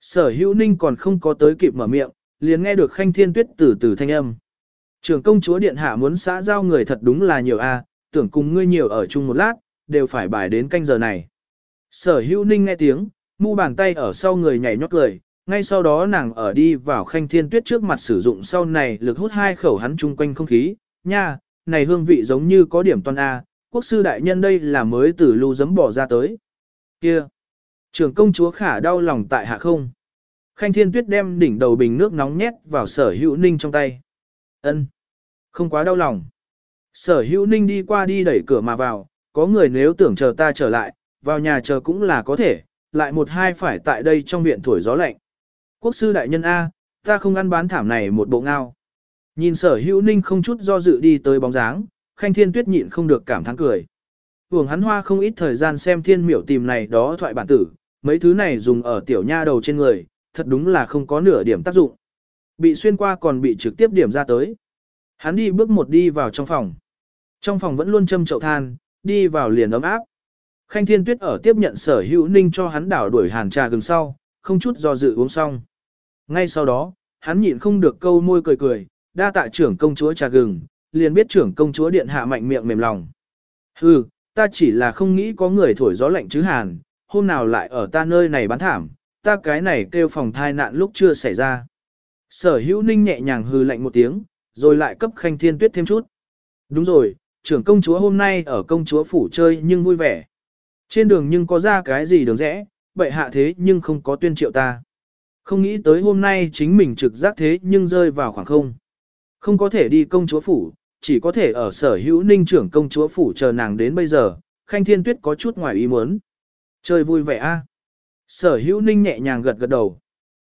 Sở hữu ninh còn không có tới kịp mở miệng, liền nghe được khanh thiên tuyết từ từ thanh âm. Trưởng công chúa điện hạ muốn xã giao người thật đúng là nhiều a, tưởng cùng ngươi nhiều ở chung một lát, đều phải bài đến canh giờ này. Sở hữu ninh nghe tiếng, mu bàn tay ở sau người nhảy nhót cười, ngay sau đó nàng ở đi vào khanh thiên tuyết trước mặt sử dụng sau này lực hút hai khẩu hắn chung quanh không khí, nha, này hương vị giống như có điểm toàn A, quốc sư đại nhân đây là mới từ lưu giấm bỏ ra tới. Kia! Trưởng công chúa khả đau lòng tại hạ không? Khanh thiên tuyết đem đỉnh đầu bình nước nóng nhét vào sở hữu ninh trong tay. ân Không quá đau lòng. Sở hữu ninh đi qua đi đẩy cửa mà vào, có người nếu tưởng chờ ta trở lại, vào nhà chờ cũng là có thể, lại một hai phải tại đây trong viện thổi gió lạnh. Quốc sư đại nhân A, ta không ăn bán thảm này một bộ ngao. Nhìn sở hữu ninh không chút do dự đi tới bóng dáng, khanh thiên tuyết nhịn không được cảm thán cười. Vương hắn hoa không ít thời gian xem thiên miểu tìm này đó thoại bản tử, mấy thứ này dùng ở tiểu nha đầu trên người, thật đúng là không có nửa điểm tác dụng. Bị xuyên qua còn bị trực tiếp điểm ra tới. Hắn đi bước một đi vào trong phòng. Trong phòng vẫn luôn châm chậu than, đi vào liền ấm áp. Khanh Thiên Tuyết ở tiếp nhận sở hữu ninh cho hắn đảo đuổi hàn trà gừng sau, không chút do dự uống xong. Ngay sau đó, hắn nhịn không được câu môi cười cười, đa tạ trưởng công chúa trà gừng, liền biết trưởng công chúa điện hạ mạnh miệng mềm lòng. Hừ, ta chỉ là không nghĩ có người thổi gió lạnh chứ hàn, hôm nào lại ở ta nơi này bán thảm, ta cái này kêu phòng thai nạn lúc chưa xảy ra. Sở hữu ninh nhẹ nhàng hừ lạnh một tiếng, rồi lại cấp khanh thiên tuyết thêm chút. Đúng rồi, trưởng công chúa hôm nay ở công chúa phủ chơi nhưng vui vẻ. Trên đường nhưng có ra cái gì đường rẽ, bệ hạ thế nhưng không có tuyên triệu ta. Không nghĩ tới hôm nay chính mình trực giác thế nhưng rơi vào khoảng không. Không có thể đi công chúa phủ, chỉ có thể ở sở hữu ninh trưởng công chúa phủ chờ nàng đến bây giờ, khanh thiên tuyết có chút ngoài ý muốn. Chơi vui vẻ a. Sở hữu ninh nhẹ nhàng gật gật đầu.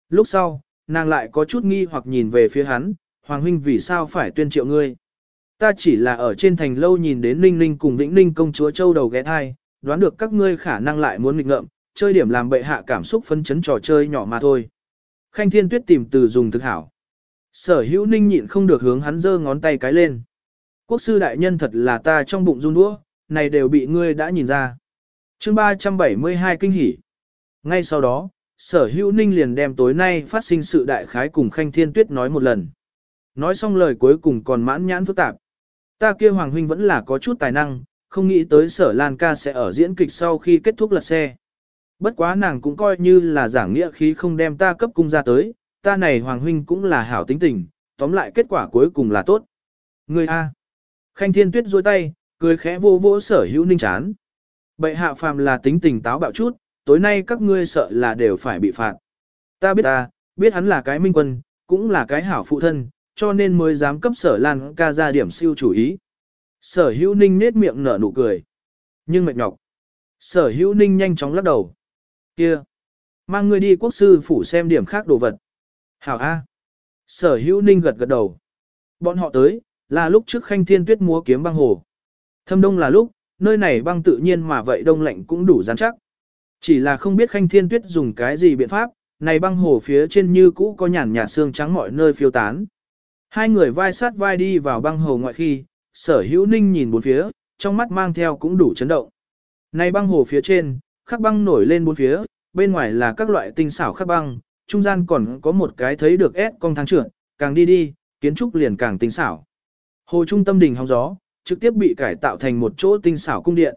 Lúc sau, nàng lại có chút nghi hoặc nhìn về phía hắn, Hoàng huynh vì sao phải tuyên triệu ngươi. Ta chỉ là ở trên thành lâu nhìn đến Ninh Ninh cùng Vĩnh Ninh công chúa châu đầu ghé thai, đoán được các ngươi khả năng lại muốn nghịch ngợm, chơi điểm làm bệ hạ cảm xúc phân chấn trò chơi nhỏ mà thôi. Khanh Thiên Tuyết tìm từ dùng thực hảo. Sở hữu ninh nhịn không được hướng hắn giơ ngón tay cái lên. Quốc sư đại nhân thật là ta trong bụng run đũa, này đều bị ngươi đã nhìn ra. chương 372 kinh hỉ. Ngay sau đó, sở hữu ninh liền đem tối nay phát sinh sự đại khái cùng Khanh Thiên Tuyết nói một lần. Nói xong lời cuối cùng còn mãn nhãn phức tạp. Ta kia Hoàng Huynh vẫn là có chút tài năng, không nghĩ tới sở Lan ca sẽ ở diễn kịch sau khi kết thúc lật xe. Bất quá nàng cũng coi như là giảng nghĩa khí không đem ta cấp cung ra tới, ta này Hoàng Huynh cũng là hảo tính tình, tóm lại kết quả cuối cùng là tốt. Người A. Khanh Thiên Tuyết dôi tay, cười khẽ vô vỗ sở hữu ninh chán. Bệ hạ phàm là tính tình táo bạo chút, tối nay các ngươi sợ là đều phải bị phạt. Ta biết ta, biết hắn là cái minh quân, cũng là cái hảo phụ thân, cho nên mới dám cấp sở lan ca ra điểm siêu chủ ý. Sở hữu ninh nết miệng nở nụ cười. Nhưng mệt nhọc. Sở hữu ninh nhanh chóng lắc đầu kia Mang ngươi đi quốc sư phủ xem điểm khác đồ vật. Hảo A. Sở hữu ninh gật gật đầu. Bọn họ tới, là lúc trước khanh thiên tuyết múa kiếm băng hồ. Thâm đông là lúc, nơi này băng tự nhiên mà vậy đông lạnh cũng đủ rắn chắc. Chỉ là không biết khanh thiên tuyết dùng cái gì biện pháp, này băng hồ phía trên như cũ có nhàn nhạt xương trắng mọi nơi phiêu tán. Hai người vai sát vai đi vào băng hồ ngoại khi, sở hữu ninh nhìn bốn phía, trong mắt mang theo cũng đủ chấn động. Này băng hồ phía trên, khắc băng nổi lên bốn phía, bên ngoài là các loại tinh xảo khắc băng, trung gian còn có một cái thấy được ép con thang trượt, càng đi đi, kiến trúc liền càng tinh xảo. Hồ trung tâm đỉnh hóng gió, trực tiếp bị cải tạo thành một chỗ tinh xảo cung điện.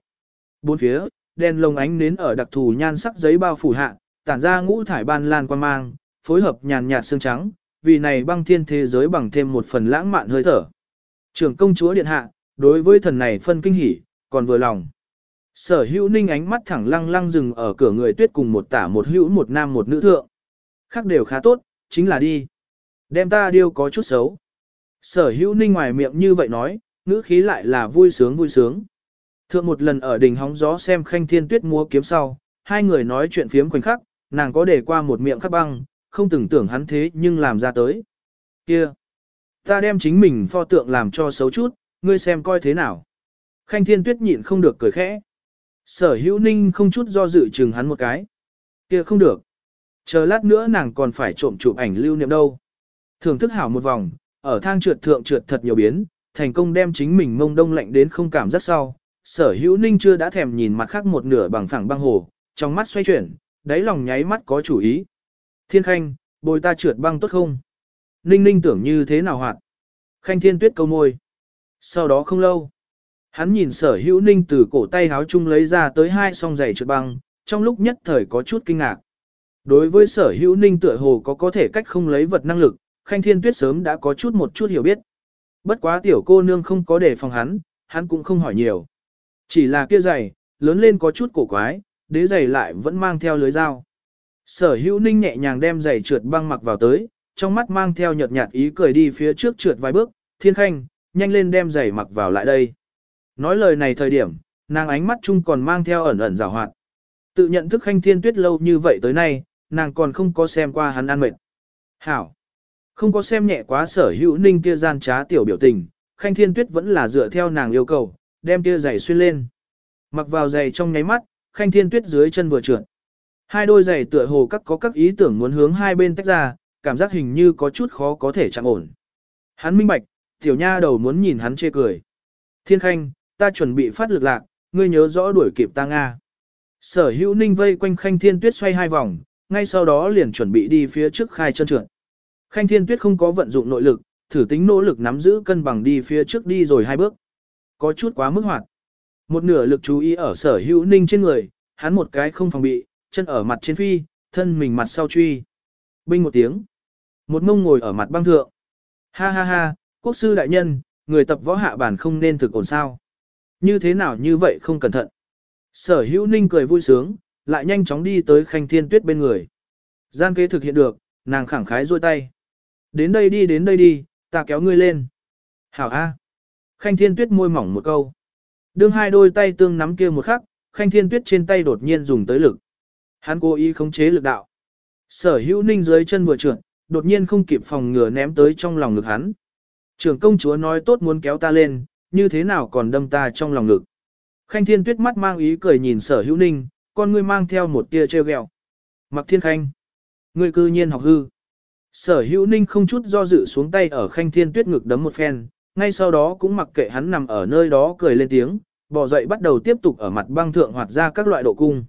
Bốn phía, đèn lồng ánh nến ở đặc thù nhan sắc giấy bao phủ hạ, tản ra ngũ thải ban lan quan mang, phối hợp nhàn nhạt xương trắng, vì này băng thiên thế giới bằng thêm một phần lãng mạn hơi thở. Trưởng công chúa điện hạ, đối với thần này phân kinh hỉ, còn vừa lòng. Sở hữu ninh ánh mắt thẳng lăng lăng dừng ở cửa người tuyết cùng một tả một hữu một nam một nữ thượng. Khác đều khá tốt, chính là đi. Đem ta điêu có chút xấu. Sở hữu ninh ngoài miệng như vậy nói, ngữ khí lại là vui sướng vui sướng. Thượng một lần ở đỉnh hóng gió xem khanh thiên tuyết múa kiếm sau, hai người nói chuyện phiếm khoảnh khắc, nàng có để qua một miệng khắc băng, không từng tưởng hắn thế nhưng làm ra tới. Kia! Ta đem chính mình pho tượng làm cho xấu chút, ngươi xem coi thế nào. Khanh thiên tuyết nhịn không được cười khẽ. Sở hữu ninh không chút do dự chừng hắn một cái. Kia không được. Chờ lát nữa nàng còn phải trộm chụp ảnh lưu niệm đâu. Thưởng thức hảo một vòng, ở thang trượt thượng trượt thật nhiều biến, thành công đem chính mình mông đông lạnh đến không cảm giác sau. Sở hữu ninh chưa đã thèm nhìn mặt khác một nửa bằng phẳng băng hồ, trong mắt xoay chuyển, đáy lòng nháy mắt có chủ ý. Thiên khanh, bồi ta trượt băng tốt không? Ninh ninh tưởng như thế nào hoạt? Khanh thiên tuyết câu môi. Sau đó không lâu, hắn nhìn sở hữu ninh từ cổ tay háo chung lấy ra tới hai song giày trượt băng, trong lúc nhất thời có chút kinh ngạc. Đối với sở hữu ninh tựa hồ có có thể cách không lấy vật năng lực, khanh thiên tuyết sớm đã có chút một chút hiểu biết. Bất quá tiểu cô nương không có đề phòng hắn, hắn cũng không hỏi nhiều. Chỉ là kia giày, lớn lên có chút cổ quái, đế giày lại vẫn mang theo lưới dao. Sở hữu ninh nhẹ nhàng đem giày trượt băng mặc vào tới, trong mắt mang theo nhợt nhạt ý cười đi phía trước trượt vài bước, thiên khanh, nhanh lên đem giày mặc vào lại đây. Nói lời này thời điểm, nàng ánh mắt chung còn mang theo ẩn ẩn rào hoạt. Tự nhận thức khanh thiên tuyết lâu như vậy tới nay, nàng còn không có xem qua hắn ăn mệt. Hảo! Không có xem nhẹ quá sở hữu ninh kia gian trá tiểu biểu tình, khanh thiên tuyết vẫn là dựa theo nàng yêu cầu, đem kia giày xuyên lên. Mặc vào giày trong nháy mắt, khanh thiên tuyết dưới chân vừa trượt. Hai đôi giày tựa hồ các có các ý tưởng muốn hướng hai bên tách ra, cảm giác hình như có chút khó có thể chạm ổn. Hắn minh bạch, tiểu nha đầu muốn nhìn hắn chê cười. Thiên khanh, ta chuẩn bị phát lực lạc, ngươi nhớ rõ đuổi kịp ta Nga. Sở hữu ninh vây quanh khanh thiên tuyết xoay hai vòng, ngay sau đó liền chuẩn bị đi phía trước khai chân trượt. Khanh thiên tuyết không có vận dụng nội lực, thử tính nỗ lực nắm giữ cân bằng đi phía trước đi rồi hai bước. Có chút quá mức hoạt. Một nửa lực chú ý ở sở hữu ninh trên người, hắn một cái không phòng bị, chân ở mặt trên phi, thân mình mặt sau truy. Binh một tiếng. Một mông ngồi ở mặt băng thượng. Ha ha ha, quốc sư đại nhân, người tập võ hạ bản không nên thực ổn sao. Như thế nào như vậy không cẩn thận. Sở hữu ninh cười vui sướng, lại nhanh chóng đi tới khanh thiên tuyết bên người. Gian kế thực hiện được, nàng khẳng khái rôi tay. Đến đây đi đến đây đi, ta kéo ngươi lên. Hảo A. Khanh thiên tuyết môi mỏng một câu. Đương hai đôi tay tương nắm kia một khắc, khanh thiên tuyết trên tay đột nhiên dùng tới lực. Hắn cố ý khống chế lực đạo. Sở hữu ninh dưới chân vừa trượt, đột nhiên không kịp phòng ngừa ném tới trong lòng ngực hắn. Trưởng công chúa nói tốt muốn kéo ta lên, như thế nào còn đâm ta trong lòng ngực. Khanh thiên tuyết mắt mang ý cười nhìn sở hữu ninh, con ngươi mang theo một tia treo ghẹo. Mặc thiên khanh. Ngươi cư nhiên học hư. Sở hữu ninh không chút do dự xuống tay ở khanh thiên tuyết ngực đấm một phen, ngay sau đó cũng mặc kệ hắn nằm ở nơi đó cười lên tiếng, bò dậy bắt đầu tiếp tục ở mặt băng thượng hoạt ra các loại độ cung.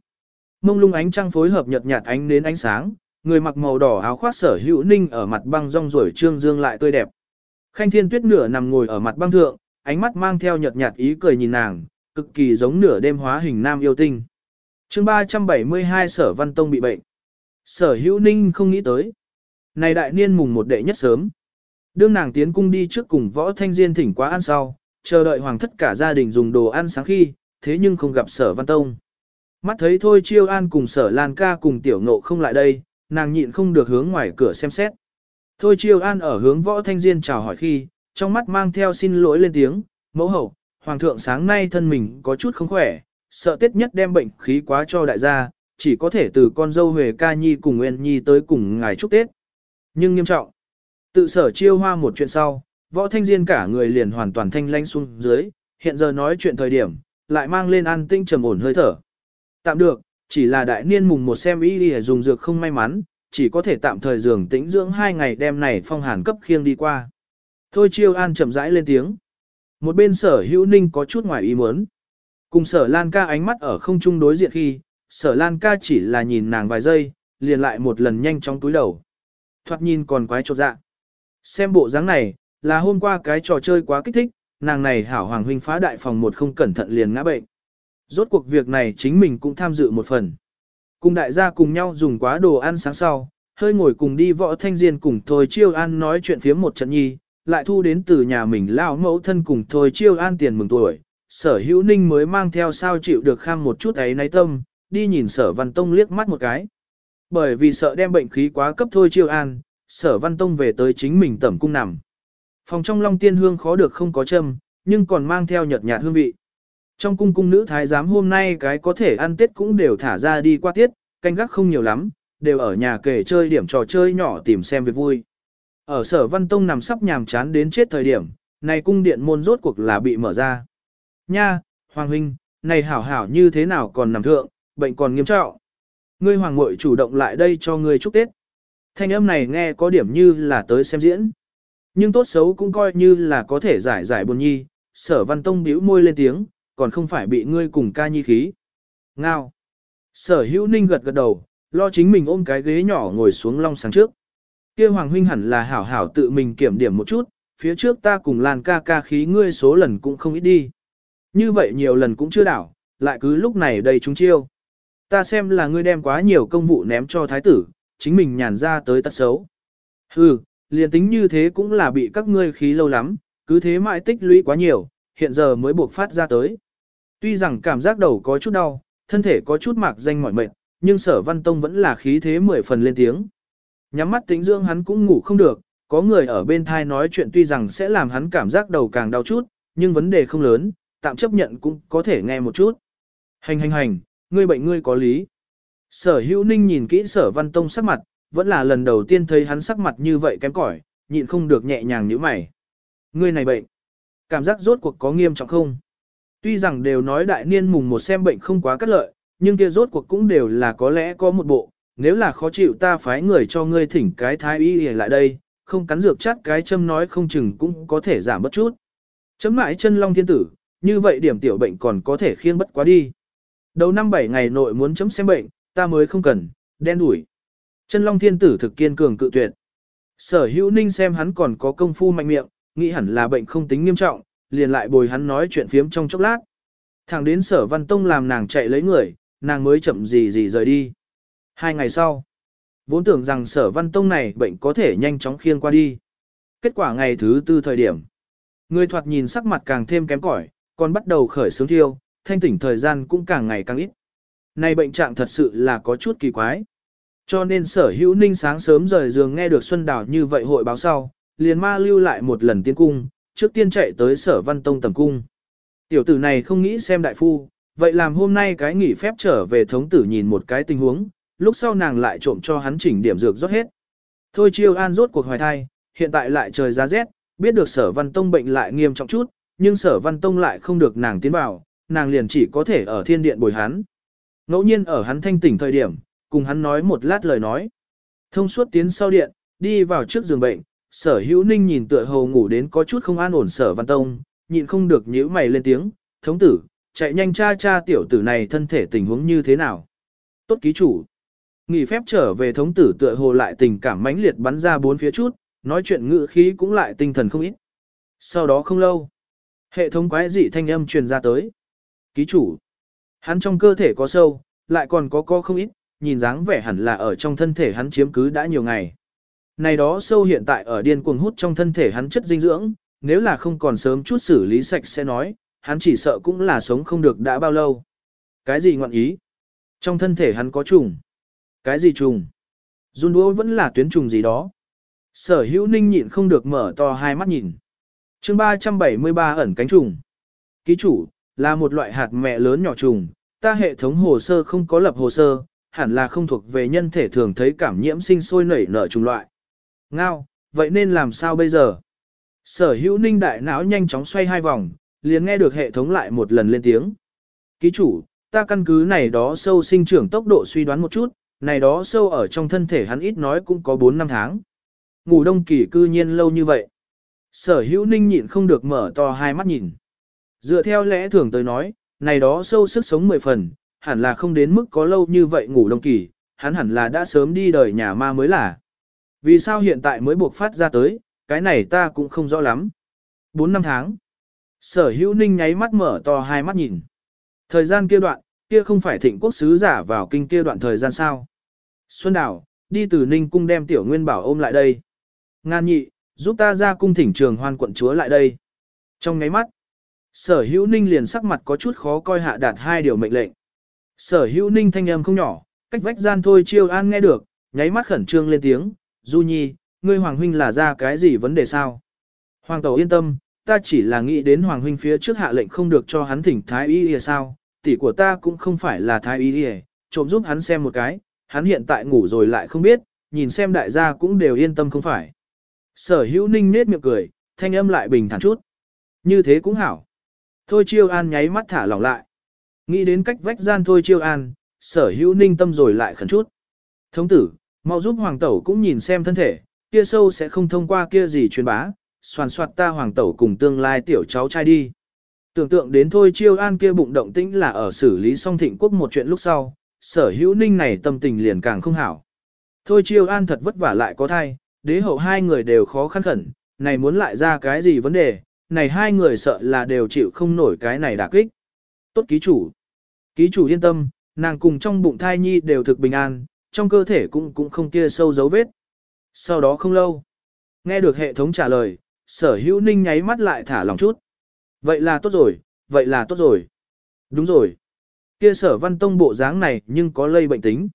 Mông lung ánh trăng phối hợp nhợt nhạt ánh đến ánh sáng, người mặc màu đỏ áo khoác sở hữu ninh ở mặt băng rong ruổi trương dương lại tươi đẹp. Khanh thiên tuyết nửa nằm ngồi ở mặt băng thượng, ánh mắt mang theo nhợt nhạt ý cười nhìn nàng, cực kỳ giống nửa đêm hóa hình nam yêu tinh. chương 372 sở văn tông bị bệnh. Sở hữu ninh không nghĩ tới. Này đại niên mùng một đệ nhất sớm. Đương nàng tiến cung đi trước cùng võ thanh diên thỉnh quá ăn sau, chờ đợi hoàng thất cả gia đình dùng đồ ăn sáng khi, thế nhưng không gặp sở văn tông. Mắt thấy thôi chiêu an cùng sở lan ca cùng tiểu ngộ không lại đây, nàng nhịn không được hướng ngoài cửa xem xét. Thôi chiêu an ở hướng võ thanh diên chào hỏi khi, trong mắt mang theo xin lỗi lên tiếng, mẫu hậu, hoàng thượng sáng nay thân mình có chút không khỏe, sợ tiết nhất đem bệnh khí quá cho đại gia, chỉ có thể từ con dâu Huệ ca nhi cùng Nguyên nhi tới cùng ngài chúc Tết. Nhưng nghiêm trọng, tự sở chiêu hoa một chuyện sau, võ thanh diên cả người liền hoàn toàn thanh lanh xuống dưới, hiện giờ nói chuyện thời điểm, lại mang lên an tinh trầm ổn hơi thở. Tạm được, chỉ là đại niên mùng một xem y đi dùng dược không may mắn, chỉ có thể tạm thời giường tĩnh dưỡng hai ngày đêm này phong hàn cấp khiêng đi qua. Thôi chiêu an chậm rãi lên tiếng. Một bên sở hữu ninh có chút ngoài ý muốn. Cùng sở lan ca ánh mắt ở không trung đối diện khi, sở lan ca chỉ là nhìn nàng vài giây, liền lại một lần nhanh trong túi đầu. Thoạt nhìn còn quái trột dạ. Xem bộ dáng này, là hôm qua cái trò chơi quá kích thích, nàng này hảo hoàng huynh phá đại phòng một không cẩn thận liền ngã bệnh. Rốt cuộc việc này chính mình cũng tham dự một phần. Cùng đại gia cùng nhau dùng quá đồ ăn sáng sau, hơi ngồi cùng đi võ thanh diên cùng thôi chiêu an nói chuyện phía một trận nhi, lại thu đến từ nhà mình lao mẫu thân cùng thôi chiêu an tiền mừng tuổi. Sở hữu ninh mới mang theo sao chịu được kham một chút ấy náy tâm, đi nhìn sở văn tông liếc mắt một cái. Bởi vì sợ đem bệnh khí quá cấp thôi chiêu an, sở văn tông về tới chính mình tẩm cung nằm. Phòng trong long tiên hương khó được không có châm, nhưng còn mang theo nhợt nhạt hương vị. Trong cung cung nữ thái giám hôm nay cái có thể ăn tết cũng đều thả ra đi qua tiết, canh gác không nhiều lắm, đều ở nhà kể chơi điểm trò chơi nhỏ tìm xem việc vui. Ở sở văn tông nằm sắp nhàm chán đến chết thời điểm, này cung điện môn rốt cuộc là bị mở ra. Nha, Hoàng Huynh, này hảo hảo như thế nào còn nằm thượng, bệnh còn nghiêm trọng. Ngươi Hoàng Mội chủ động lại đây cho ngươi chúc Tết. Thanh âm này nghe có điểm như là tới xem diễn. Nhưng tốt xấu cũng coi như là có thể giải giải buồn nhi, sở văn tông bĩu môi lên tiếng, còn không phải bị ngươi cùng ca nhi khí. Ngao. Sở hữu ninh gật gật đầu, lo chính mình ôm cái ghế nhỏ ngồi xuống long sáng trước kia Hoàng huynh hẳn là hảo hảo tự mình kiểm điểm một chút, phía trước ta cùng lan ca ca khí ngươi số lần cũng không ít đi. Như vậy nhiều lần cũng chưa đảo, lại cứ lúc này đầy chúng chiêu. Ta xem là ngươi đem quá nhiều công vụ ném cho thái tử, chính mình nhàn ra tới tật xấu. Hừ, liền tính như thế cũng là bị các ngươi khí lâu lắm, cứ thế mãi tích lũy quá nhiều, hiện giờ mới buộc phát ra tới. Tuy rằng cảm giác đầu có chút đau, thân thể có chút mạc danh mỏi mệt, nhưng sở văn tông vẫn là khí thế mười phần lên tiếng. Nhắm mắt tính dưỡng hắn cũng ngủ không được, có người ở bên thai nói chuyện tuy rằng sẽ làm hắn cảm giác đầu càng đau chút, nhưng vấn đề không lớn, tạm chấp nhận cũng có thể nghe một chút. Hành hành hành, ngươi bệnh ngươi có lý. Sở hữu ninh nhìn kỹ sở văn tông sắc mặt, vẫn là lần đầu tiên thấy hắn sắc mặt như vậy kém cỏi, nhịn không được nhẹ nhàng như mày. Ngươi này bệnh, cảm giác rốt cuộc có nghiêm trọng không? Tuy rằng đều nói đại niên mùng một xem bệnh không quá cắt lợi, nhưng kia rốt cuộc cũng đều là có lẽ có một bộ, nếu là khó chịu ta phái người cho ngươi thỉnh cái thái y lại đây, không cắn dược chắt cái châm nói không chừng cũng có thể giảm bất chút. Chấm mãi chân long thiên tử, như vậy điểm tiểu bệnh còn có thể khiêng bất quá đi. Đầu năm bảy ngày nội muốn chấm xem bệnh, ta mới không cần, đen đuổi. Chân long thiên tử thực kiên cường cự tuyệt. Sở hữu ninh xem hắn còn có công phu mạnh miệng, nghĩ hẳn là bệnh không tính nghiêm trọng, liền lại bồi hắn nói chuyện phiếm trong chốc lát. Thẳng đến sở văn tông làm nàng chạy lấy người, nàng mới chậm gì gì rời đi. Hai ngày sau, vốn tưởng rằng sở văn tông này bệnh có thể nhanh chóng khiêng qua đi. Kết quả ngày thứ tư thời điểm. Người thoạt nhìn sắc mặt càng thêm kém cỏi, còn bắt đầu khởi sướng thiêu, thanh tỉnh thời gian cũng càng ngày càng ít. Này bệnh trạng thật sự là có chút kỳ quái. Cho nên sở hữu ninh sáng sớm rời giường nghe được Xuân Đào như vậy hội báo sau, liền ma lưu lại một lần tiến cung, trước tiên chạy tới sở văn tông tầm cung. Tiểu tử này không nghĩ xem đại phu, vậy làm hôm nay cái nghỉ phép trở về thống tử nhìn một cái tình huống, lúc sau nàng lại trộm cho hắn chỉnh điểm dược rót hết. Thôi chiêu an rốt cuộc hoài thai, hiện tại lại trời giá rét, biết được sở văn tông bệnh lại nghiêm trọng chút, nhưng sở văn tông lại không được nàng tiến vào, nàng liền chỉ có thể ở thiên điện bồi hắn. Ngẫu nhiên ở hắn thanh tỉnh thời điểm, cùng hắn nói một lát lời nói. Thông suốt tiến sau điện, đi vào trước giường bệnh, sở hữu ninh nhìn tựa hồ ngủ đến có chút không an ổn sở văn tông, nhịn không được nhíu mày lên tiếng, thống tử, chạy nhanh cha cha tiểu tử này thân thể tình huống như thế nào. Tốt ký chủ. Nghỉ phép trở về thống tử tựa hồ lại tình cảm mãnh liệt bắn ra bốn phía chút, nói chuyện ngự khí cũng lại tinh thần không ít. Sau đó không lâu, hệ thống quái dị thanh âm truyền ra tới. Ký chủ. Hắn trong cơ thể có sâu, lại còn có co không ít, nhìn dáng vẻ hẳn là ở trong thân thể hắn chiếm cứ đã nhiều ngày. Này đó sâu hiện tại ở điên cuồng hút trong thân thể hắn chất dinh dưỡng, nếu là không còn sớm chút xử lý sạch sẽ nói, hắn chỉ sợ cũng là sống không được đã bao lâu. Cái gì ngọn ý? Trong thân thể hắn có trùng. Cái gì trùng? Run đũa vẫn là tuyến trùng gì đó. Sở hữu ninh nhịn không được mở to hai mắt nhìn. chương 373 ẩn cánh trùng. Ký chủ, là một loại hạt mẹ lớn nhỏ trùng, ta hệ thống hồ sơ không có lập hồ sơ, hẳn là không thuộc về nhân thể thường thấy cảm nhiễm sinh sôi nảy nở trùng loại. Ngao, vậy nên làm sao bây giờ? Sở hữu ninh đại não nhanh chóng xoay hai vòng, liền nghe được hệ thống lại một lần lên tiếng. Ký chủ, ta căn cứ này đó sâu sinh trưởng tốc độ suy đoán một chút, này đó sâu ở trong thân thể hắn ít nói cũng có 4 năm tháng. Ngủ đông kỳ cư nhiên lâu như vậy. Sở hữu ninh nhịn không được mở to hai mắt nhìn. Dựa theo lẽ thường tới nói, này đó sâu sức sống 10 phần, hẳn là không đến mức có lâu như vậy ngủ đông kỳ, hắn hẳn là đã sớm đi đời nhà ma mới là. Vì sao hiện tại mới buộc phát ra tới, cái này ta cũng không rõ lắm. 4 năm tháng. Sở hữu ninh nháy mắt mở to hai mắt nhìn. Thời gian kia đoạn, kia không phải thịnh quốc sứ giả vào kinh kia đoạn thời gian sao. Xuân Đào, đi từ ninh cung đem tiểu nguyên bảo ôm lại đây. Ngan nhị, giúp ta ra cung thỉnh trường hoan quận chúa lại đây. Trong ngáy mắt, sở hữu ninh liền sắc mặt có chút khó coi hạ đạt hai điều mệnh lệnh. Sở hữu ninh thanh âm không nhỏ, cách vách gian thôi chiêu an nghe được, nháy mắt khẩn trương lên tiếng, Du Nhi, ngươi Hoàng Huynh là ra cái gì vấn đề sao? Hoàng Tẩu yên tâm, ta chỉ là nghĩ đến Hoàng Huynh phía trước hạ lệnh không được cho hắn thỉnh Thái Y Y sao, tỷ của ta cũng không phải là Thái Y Y, trộm giúp hắn xem một cái, hắn hiện tại ngủ rồi lại không biết, nhìn xem đại gia cũng đều yên tâm không phải. Sở hữu ninh nết miệng cười, thanh âm lại bình thản chút. Như thế cũng hảo. Thôi chiêu an nháy mắt thả lỏng lại. Nghĩ đến cách vách gian thôi chiêu an, sở hữu ninh tâm rồi lại khẩn chút. Thống tử, mau giúp hoàng tẩu cũng nhìn xem thân thể, kia sâu sẽ không thông qua kia gì truyền bá, soàn soạt ta hoàng tẩu cùng tương lai tiểu cháu trai đi. Tưởng tượng đến thôi chiêu an kia bụng động tĩnh là ở xử lý song thịnh quốc một chuyện lúc sau, sở hữu ninh này tâm tình liền càng không hảo. Thôi chiêu an thật vất vả lại có thai, đế hậu hai người đều khó khăn khẩn, này muốn lại ra cái gì vấn đề, này hai người sợ là đều chịu không nổi cái này đả kích. Tốt ký chủ. Ký chủ yên tâm, nàng cùng trong bụng thai nhi đều thực bình an, trong cơ thể cũng cũng không kia sâu dấu vết. Sau đó không lâu, nghe được hệ thống trả lời, sở hữu ninh nháy mắt lại thả lòng chút. Vậy là tốt rồi, vậy là tốt rồi. Đúng rồi. Kia sở văn tông bộ dáng này nhưng có lây bệnh tính.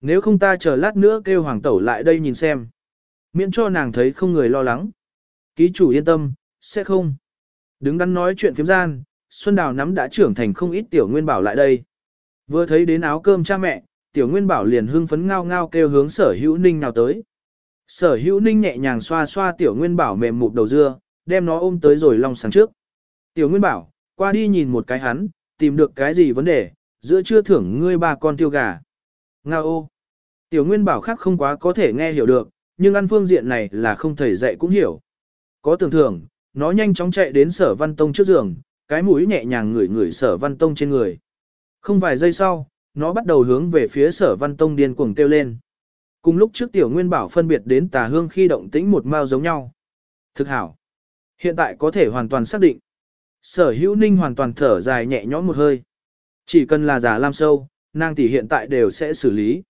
Nếu không ta chờ lát nữa kêu hoàng tẩu lại đây nhìn xem. Miễn cho nàng thấy không người lo lắng. Ký chủ yên tâm, sẽ không. Đứng đắn nói chuyện phiếm gian, Xuân Đào nắm đã trưởng thành không ít tiểu nguyên bảo lại đây. Vừa thấy đến áo cơm cha mẹ, tiểu nguyên bảo liền hưng phấn ngao ngao kêu hướng sở hữu ninh nào tới. Sở hữu ninh nhẹ nhàng xoa xoa tiểu nguyên bảo mềm mụp đầu dưa, đem nó ôm tới rồi lòng sáng trước. Tiểu nguyên bảo, qua đi nhìn một cái hắn, tìm được cái gì vấn đề, giữa chưa thưởng ngươi ba con tiêu gà. Ngao ô. Tiểu nguyên bảo khác không quá có thể nghe hiểu được, nhưng ăn phương diện này là không thầy dạy cũng hiểu. Có tưởng thưởng, nó nhanh chóng chạy đến sở văn tông trước giường, cái mũi nhẹ nhàng ngửi ngửi sở văn tông trên người. Không vài giây sau, nó bắt đầu hướng về phía sở văn tông điên cuồng kêu lên. Cùng lúc trước tiểu nguyên bảo phân biệt đến tà hương khi động tĩnh một mao giống nhau. Thực hảo. Hiện tại có thể hoàn toàn xác định. Sở hữu ninh hoàn toàn thở dài nhẹ nhõm một hơi. Chỉ cần là giả lam sâu, nàng tỷ hiện tại đều sẽ xử lý.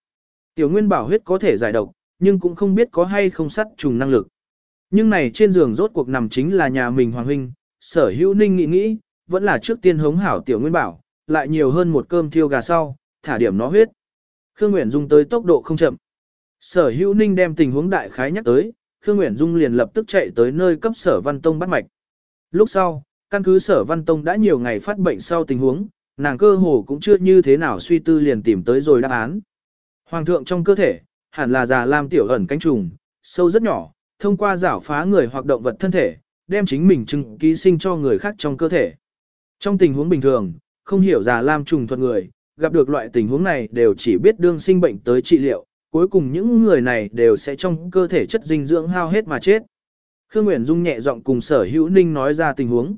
Tiểu nguyên bảo huyết có thể giải độc, nhưng cũng không biết có hay không sắt trùng năng lực. Nhưng này trên giường rốt cuộc nằm chính là nhà mình Hoàng Huynh, sở hữu ninh nghĩ nghĩ, vẫn là trước tiên hống hảo tiểu nguyên bảo, lại nhiều hơn một cơm thiêu gà sau, thả điểm nó huyết. Khương Nguyễn Dung tới tốc độ không chậm. Sở hữu ninh đem tình huống đại khái nhắc tới, Khương Nguyễn Dung liền lập tức chạy tới nơi cấp sở văn tông bắt mạch. Lúc sau, căn cứ sở văn tông đã nhiều ngày phát bệnh sau tình huống, nàng cơ hồ cũng chưa như thế nào suy tư liền tìm tới rồi đáp án. Hoàng thượng trong cơ thể, hẳn là già lam tiểu ẩn cánh trùng, sâu rất nhỏ, thông qua giảo phá người hoặc động vật thân thể, đem chính mình chứng ký sinh cho người khác trong cơ thể. Trong tình huống bình thường, không hiểu già lam trùng thuật người, gặp được loại tình huống này đều chỉ biết đương sinh bệnh tới trị liệu, cuối cùng những người này đều sẽ trong cơ thể chất dinh dưỡng hao hết mà chết. Khương Nguyễn Dung nhẹ giọng cùng sở hữu ninh nói ra tình huống.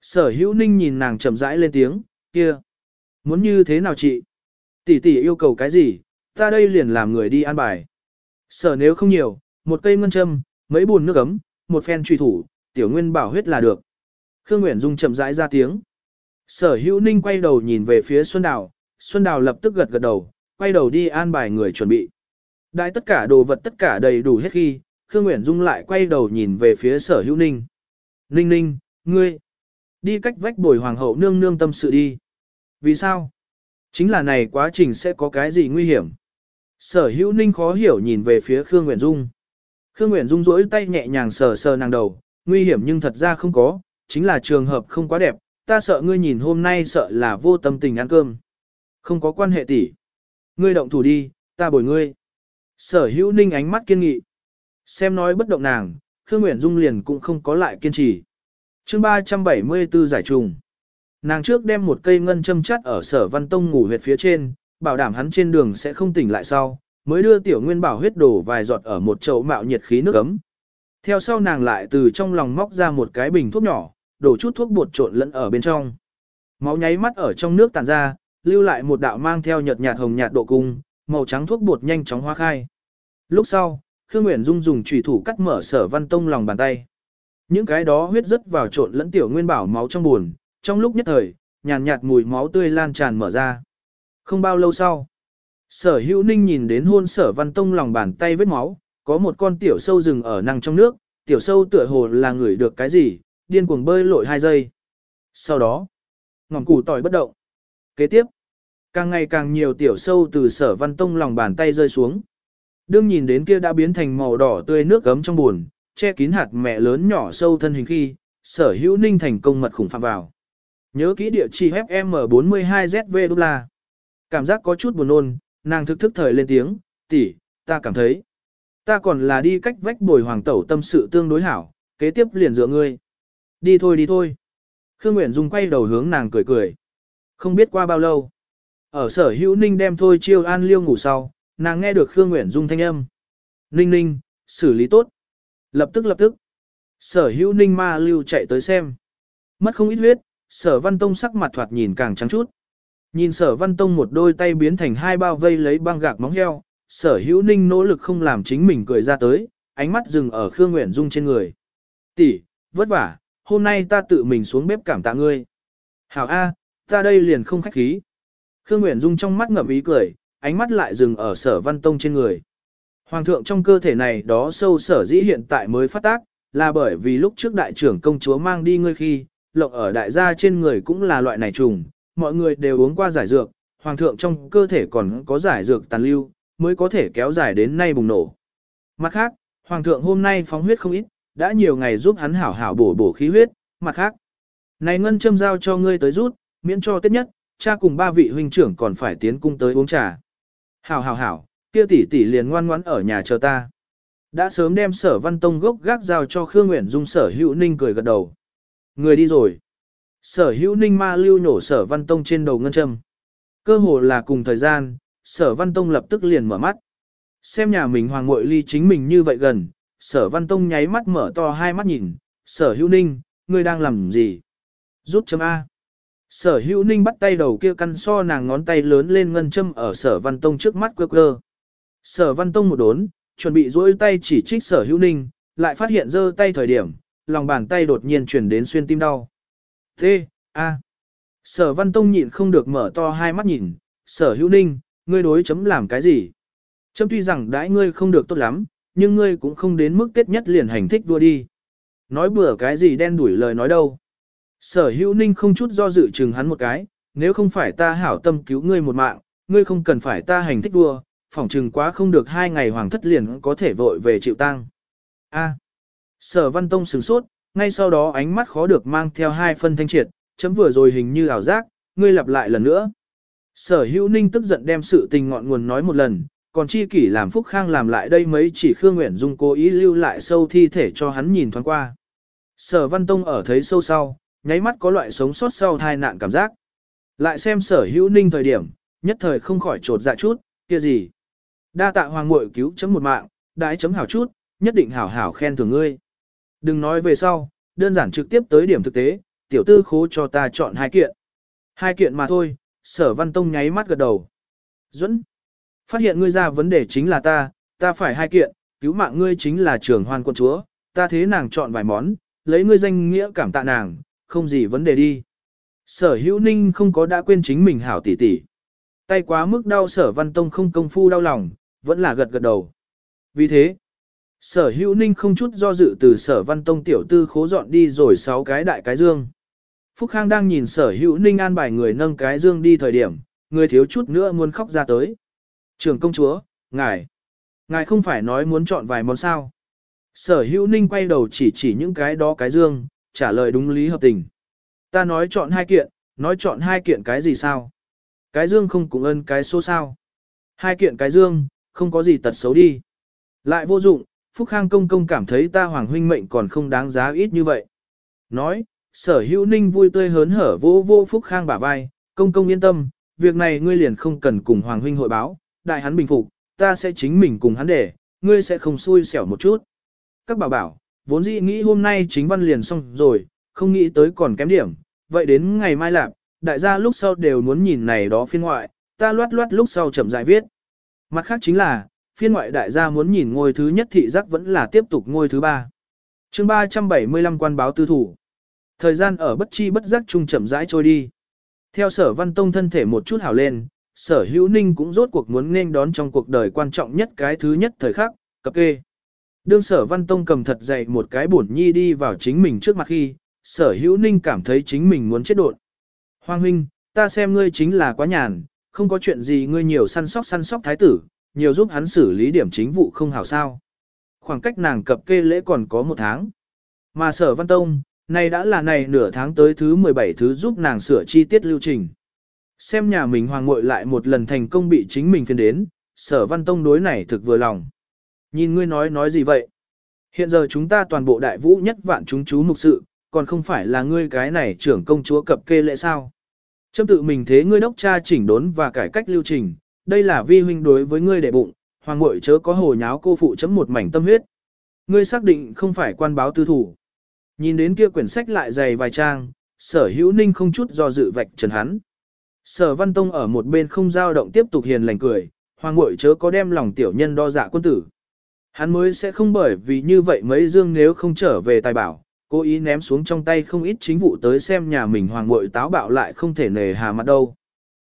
Sở hữu ninh nhìn nàng chậm rãi lên tiếng, kia. Muốn như thế nào chị? Tỷ tỷ yêu cầu cái gì, ta đây liền làm người đi an bài. Sở nếu không nhiều, một cây ngân châm, mấy bùn nước ấm, một phen truy thủ, tiểu nguyên bảo huyết là được. Khương Nguyễn Dung chậm rãi ra tiếng. Sở hữu ninh quay đầu nhìn về phía Xuân Đào, Xuân Đào lập tức gật gật đầu, quay đầu đi an bài người chuẩn bị. Đại tất cả đồ vật tất cả đầy đủ hết khi, Khương Nguyễn Dung lại quay đầu nhìn về phía sở hữu ninh. Ninh ninh, ngươi, đi cách vách bồi hoàng hậu nương nương tâm sự đi. Vì sao? Chính là này quá trình sẽ có cái gì nguy hiểm. Sở hữu ninh khó hiểu nhìn về phía Khương Nguyễn Dung. Khương Nguyễn Dung rỗi tay nhẹ nhàng sờ sờ nàng đầu, nguy hiểm nhưng thật ra không có, chính là trường hợp không quá đẹp, ta sợ ngươi nhìn hôm nay sợ là vô tâm tình ăn cơm. Không có quan hệ tỷ. Ngươi động thủ đi, ta bồi ngươi. Sở hữu ninh ánh mắt kiên nghị. Xem nói bất động nàng, Khương Nguyễn Dung liền cũng không có lại kiên trì. chương 374 giải trùng. Nàng trước đem một cây ngân châm chắt ở sở văn tông ngủ huyệt phía trên, bảo đảm hắn trên đường sẽ không tỉnh lại sau, mới đưa tiểu nguyên bảo huyết đổ vài giọt ở một chậu mạo nhiệt khí nước ấm. Theo sau nàng lại từ trong lòng móc ra một cái bình thuốc nhỏ, đổ chút thuốc bột trộn lẫn ở bên trong. Máu nháy mắt ở trong nước tàn ra, lưu lại một đạo mang theo nhợt nhạt hồng nhạt độ cung, màu trắng thuốc bột nhanh chóng hóa khai. Lúc sau, Khương Nguyễn Dung dùng chủy thủ cắt mở Sở Văn Tông lòng bàn tay. Những cái đó huyết rất vào trộn lẫn tiểu nguyên bảo máu trong buồn, trong lúc nhất thời, nhàn nhạt, mùi máu tươi lan tràn mở ra. Không bao lâu sau, Sở Hữu Ninh nhìn đến hôn Sở Văn Tông lòng bàn tay vết máu, có một con tiểu sâu rừng ở năng trong nước, tiểu sâu tựa hồ là ngửi được cái gì, điên cuồng bơi lội hai giây. Sau đó, ngòm củ tỏi bất động. Kế tiếp, càng ngày càng nhiều tiểu sâu từ sở văn tông lòng bàn tay rơi xuống. Đương nhìn đến kia đã biến thành màu đỏ tươi nước gấm trong buồn, che kín hạt mẹ lớn nhỏ sâu thân hình khi, sở hữu ninh thành công mật khủng phạm vào. Nhớ kỹ địa chỉ FM42ZV đô la. Cảm giác có chút buồn nôn, nàng thức thức thời lên tiếng, tỷ, ta cảm thấy. Ta còn là đi cách vách bồi hoàng tẩu tâm sự tương đối hảo, kế tiếp liền dựa ngươi. Đi thôi đi thôi. Khương Nguyễn Dung quay đầu hướng nàng cười cười. Không biết qua bao lâu. Ở sở hữu ninh đem thôi chiêu an liêu ngủ sau, nàng nghe được Khương Nguyễn Dung thanh âm. Ninh ninh, xử lý tốt. Lập tức lập tức. Sở hữu ninh ma lưu chạy tới xem. Mất không ít huyết, sở văn tông sắc mặt thoạt nhìn càng trắng chút. Nhìn sở văn tông một đôi tay biến thành hai bao vây lấy băng gạc móng heo, sở hữu ninh nỗ lực không làm chính mình cười ra tới, ánh mắt dừng ở Khương Nguyễn Dung trên người. Tỷ, vất vả, hôm nay ta tự mình xuống bếp cảm tạ ngươi. Hảo A, ta đây liền không khách khí. Khương Nguyễn Dung trong mắt ngậm ý cười, ánh mắt lại dừng ở sở văn tông trên người. Hoàng thượng trong cơ thể này đó sâu sở dĩ hiện tại mới phát tác, là bởi vì lúc trước đại trưởng công chúa mang đi ngươi khi, lộng ở đại gia trên người cũng là loại này trùng, mọi người đều uống qua giải dược, hoàng thượng trong cơ thể còn có giải dược tàn lưu, mới có thể kéo dài đến nay bùng nổ. Mặt khác, hoàng thượng hôm nay phóng huyết không ít, đã nhiều ngày giúp hắn hảo hảo bổ bổ khí huyết, mặt khác. Này ngân châm giao cho ngươi tới rút, miễn cho tết nhất, cha cùng ba vị huynh trưởng còn phải tiến cung tới uống trà. Hảo hảo hảo, kia tỷ tỷ liền ngoan ngoãn ở nhà chờ ta. Đã sớm đem sở văn tông gốc gác giao cho Khương Nguyễn Dung sở hữu ninh cười gật đầu. Người đi rồi. Sở hữu ninh ma lưu nhổ sở văn tông trên đầu ngân châm. Cơ hồ là cùng thời gian, sở văn tông lập tức liền mở mắt. Xem nhà mình hoàng muội ly chính mình như vậy gần, sở văn tông nháy mắt mở to hai mắt nhìn, sở hữu ninh, ngươi đang làm gì? Rút chấm A. Sở hữu ninh bắt tay đầu kia căn so nàng ngón tay lớn lên ngân châm ở sở văn tông trước mắt quơ quơ. Sở văn tông một đốn, chuẩn bị duỗi tay chỉ trích sở hữu ninh, lại phát hiện giơ tay thời điểm, lòng bàn tay đột nhiên chuyển đến xuyên tim đau. Thế, a. Sở văn tông nhịn không được mở to hai mắt nhìn, sở hữu ninh, ngươi đối chấm làm cái gì? Chấm tuy rằng đãi ngươi không được tốt lắm, nhưng ngươi cũng không đến mức tết nhất liền hành thích vua đi. Nói bừa cái gì đen đuổi lời nói đâu. Sở hữu ninh không chút do dự chừng hắn một cái, nếu không phải ta hảo tâm cứu ngươi một mạng, ngươi không cần phải ta hành thích vua, phỏng chừng quá không được hai ngày hoàng thất liền có thể vội về chịu tang. A. Sở văn tông sửng sốt, ngay sau đó ánh mắt khó được mang theo hai phân thanh triệt, chấm vừa rồi hình như ảo giác, ngươi lặp lại lần nữa. Sở hữu ninh tức giận đem sự tình ngọn nguồn nói một lần, còn chi kỷ làm Phúc Khang làm lại đây mấy chỉ Khương Nguyễn Dung cố ý lưu lại sâu thi thể cho hắn nhìn thoáng qua. Sở Văn Tông ở thấy sâu sau, nháy mắt có loại sống sót sau thai nạn cảm giác. Lại xem sở hữu ninh thời điểm, nhất thời không khỏi trột dạ chút, kia gì. Đa tạ hoàng muội cứu chấm một mạng, đãi chấm hảo chút, nhất định hảo hảo khen thưởng ngươi. Đừng nói về sau, đơn giản trực tiếp tới điểm thực tế, tiểu tư khố cho ta chọn hai kiện. Hai kiện mà thôi, sở văn tông nháy mắt gật đầu. Duẫn, phát hiện ngươi ra vấn đề chính là ta, ta phải hai kiện, cứu mạng ngươi chính là trưởng hoan quân chúa, ta thế nàng chọn vài món, lấy ngươi danh nghĩa cảm tạ nàng, không gì vấn đề đi. Sở hữu ninh không có đã quên chính mình hảo tỷ tỷ. Tay quá mức đau sở văn tông không công phu đau lòng, vẫn là gật gật đầu. Vì thế, sở hữu ninh không chút do dự từ sở văn tông tiểu tư khố dọn đi rồi sáu cái đại cái dương. Phúc Khang đang nhìn sở hữu ninh an bài người nâng cái dương đi thời điểm, người thiếu chút nữa muốn khóc ra tới. Trường công chúa, ngài, ngài không phải nói muốn chọn vài món sao. Sở hữu ninh quay đầu chỉ chỉ những cái đó cái dương, trả lời đúng lý hợp tình. Ta nói chọn hai kiện, nói chọn hai kiện cái gì sao? Cái dương không cũng ơn cái số sao? Hai kiện cái dương, không có gì tật xấu đi. Lại vô dụng, Phúc Khang công công cảm thấy ta hoàng huynh mệnh còn không đáng giá ít như vậy. Nói, sở hữu ninh vui tươi hớn hở vô vô Phúc Khang bả vai, công công yên tâm, việc này ngươi liền không cần cùng hoàng huynh hội báo, đại hắn bình phục, ta sẽ chính mình cùng hắn để, ngươi sẽ không xui xẻo một chút. Các bảo bảo, vốn dĩ nghĩ hôm nay chính văn liền xong rồi, không nghĩ tới còn kém điểm, vậy đến ngày mai lạc, đại gia lúc sau đều muốn nhìn này đó phiên ngoại, ta loát loát lúc sau chậm dại viết. Mặt khác chính là, phiên ngoại đại gia muốn nhìn ngôi thứ nhất thị giác vẫn là tiếp tục ngôi thứ ba. chương 375 quan báo tư thủ. Thời gian ở bất chi bất giác trung chậm rãi trôi đi. Theo sở văn tông thân thể một chút hảo lên, sở hữu ninh cũng rốt cuộc muốn nên đón trong cuộc đời quan trọng nhất cái thứ nhất thời khắc, cập kê. Đương sở văn tông cầm thật dậy một cái bổn nhi đi vào chính mình trước mặt khi, sở hữu ninh cảm thấy chính mình muốn chết đột. Hoàng huynh, ta xem ngươi chính là quá nhàn, không có chuyện gì ngươi nhiều săn sóc săn sóc thái tử, nhiều giúp hắn xử lý điểm chính vụ không hảo sao. Khoảng cách nàng cập kê lễ còn có một tháng. Mà sở văn tông, này đã là này nửa tháng tới thứ 17 thứ giúp nàng sửa chi tiết lưu trình. Xem nhà mình hoàng ngội lại một lần thành công bị chính mình phiền đến, sở văn tông đối này thực vừa lòng. Nhìn ngươi nói nói gì vậy? Hiện giờ chúng ta toàn bộ đại vũ nhất vạn chúng chú mục sự, còn không phải là ngươi cái này trưởng công chúa cập kê lễ sao? Châm tự mình thế ngươi đốc cha chỉnh đốn và cải cách lưu trình, đây là vi huynh đối với ngươi đệ bụng, hoàng muội chớ có hồ nháo cô phụ chấm một mảnh tâm huyết. Ngươi xác định không phải quan báo tư thủ. Nhìn đến kia quyển sách lại dày vài trang, sở hữu ninh không chút do dự vạch trần hắn. Sở văn tông ở một bên không giao động tiếp tục hiền lành cười, hoàng muội chớ có đem lòng tiểu nhân đo dạ quân tử. Hắn mới sẽ không bởi vì như vậy mấy dương nếu không trở về tài bảo, cố ý ném xuống trong tay không ít chính vụ tới xem nhà mình hoàng muội táo bạo lại không thể nề hà mặt đâu.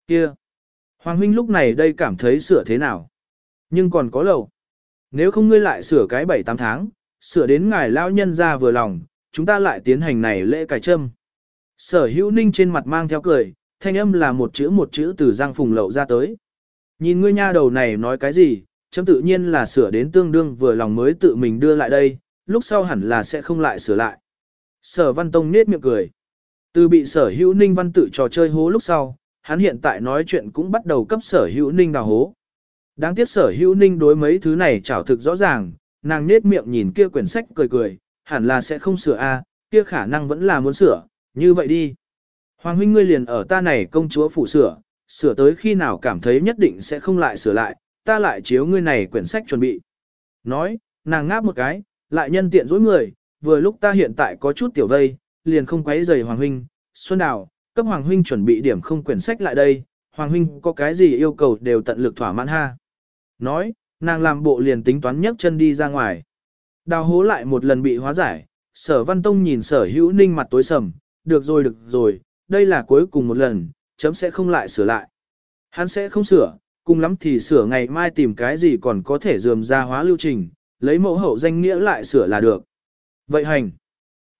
Kia! Hoàng huynh lúc này đây cảm thấy sửa thế nào? Nhưng còn có lầu. Nếu không ngươi lại sửa cái 7-8 tháng, sửa đến ngài lao nhân ra vừa lòng, chúng ta lại tiến hành này lễ cải châm. Sở hữu ninh trên mặt mang theo cười, thanh âm là một chữ một chữ từ giang phùng lậu ra tới. Nhìn ngươi nha đầu này nói cái gì, chấm tự nhiên là sửa đến tương đương vừa lòng mới tự mình đưa lại đây, lúc sau hẳn là sẽ không lại sửa lại. Sở văn tông nết miệng cười. Từ bị sở hữu ninh văn tự trò chơi hố lúc sau, hắn hiện tại nói chuyện cũng bắt đầu cấp sở hữu ninh đào hố. Đáng tiếc sở hữu ninh đối mấy thứ này chảo thực rõ ràng, nàng nết miệng nhìn kia quyển sách cười cười, hẳn là sẽ không sửa a, kia khả năng vẫn là muốn sửa, như vậy đi. Hoàng huynh ngươi liền ở ta này công chúa phủ sửa, sửa tới khi nào cảm thấy nhất định sẽ không lại sửa lại, ta lại chiếu ngươi này quyển sách chuẩn bị. Nói, nàng ngáp một cái, lại nhân tiện dối người, vừa lúc ta hiện tại có chút tiểu vây, liền không quấy rầy Hoàng huynh, Xuân Đào, cấp Hoàng huynh chuẩn bị điểm không quyển sách lại đây, Hoàng huynh có cái gì yêu cầu đều tận lực thỏa mãn ha. Nói, nàng làm bộ liền tính toán nhấc chân đi ra ngoài. Đào hố lại một lần bị hóa giải, sở văn tông nhìn sở hữu ninh mặt tối sầm, được rồi được rồi, đây là cuối cùng một lần, chấm sẽ không lại sửa lại. Hắn sẽ không sửa, cùng lắm thì sửa ngày mai tìm cái gì còn có thể dườm ra hóa lưu trình, lấy mẫu hậu danh nghĩa lại sửa là được. Vậy hành.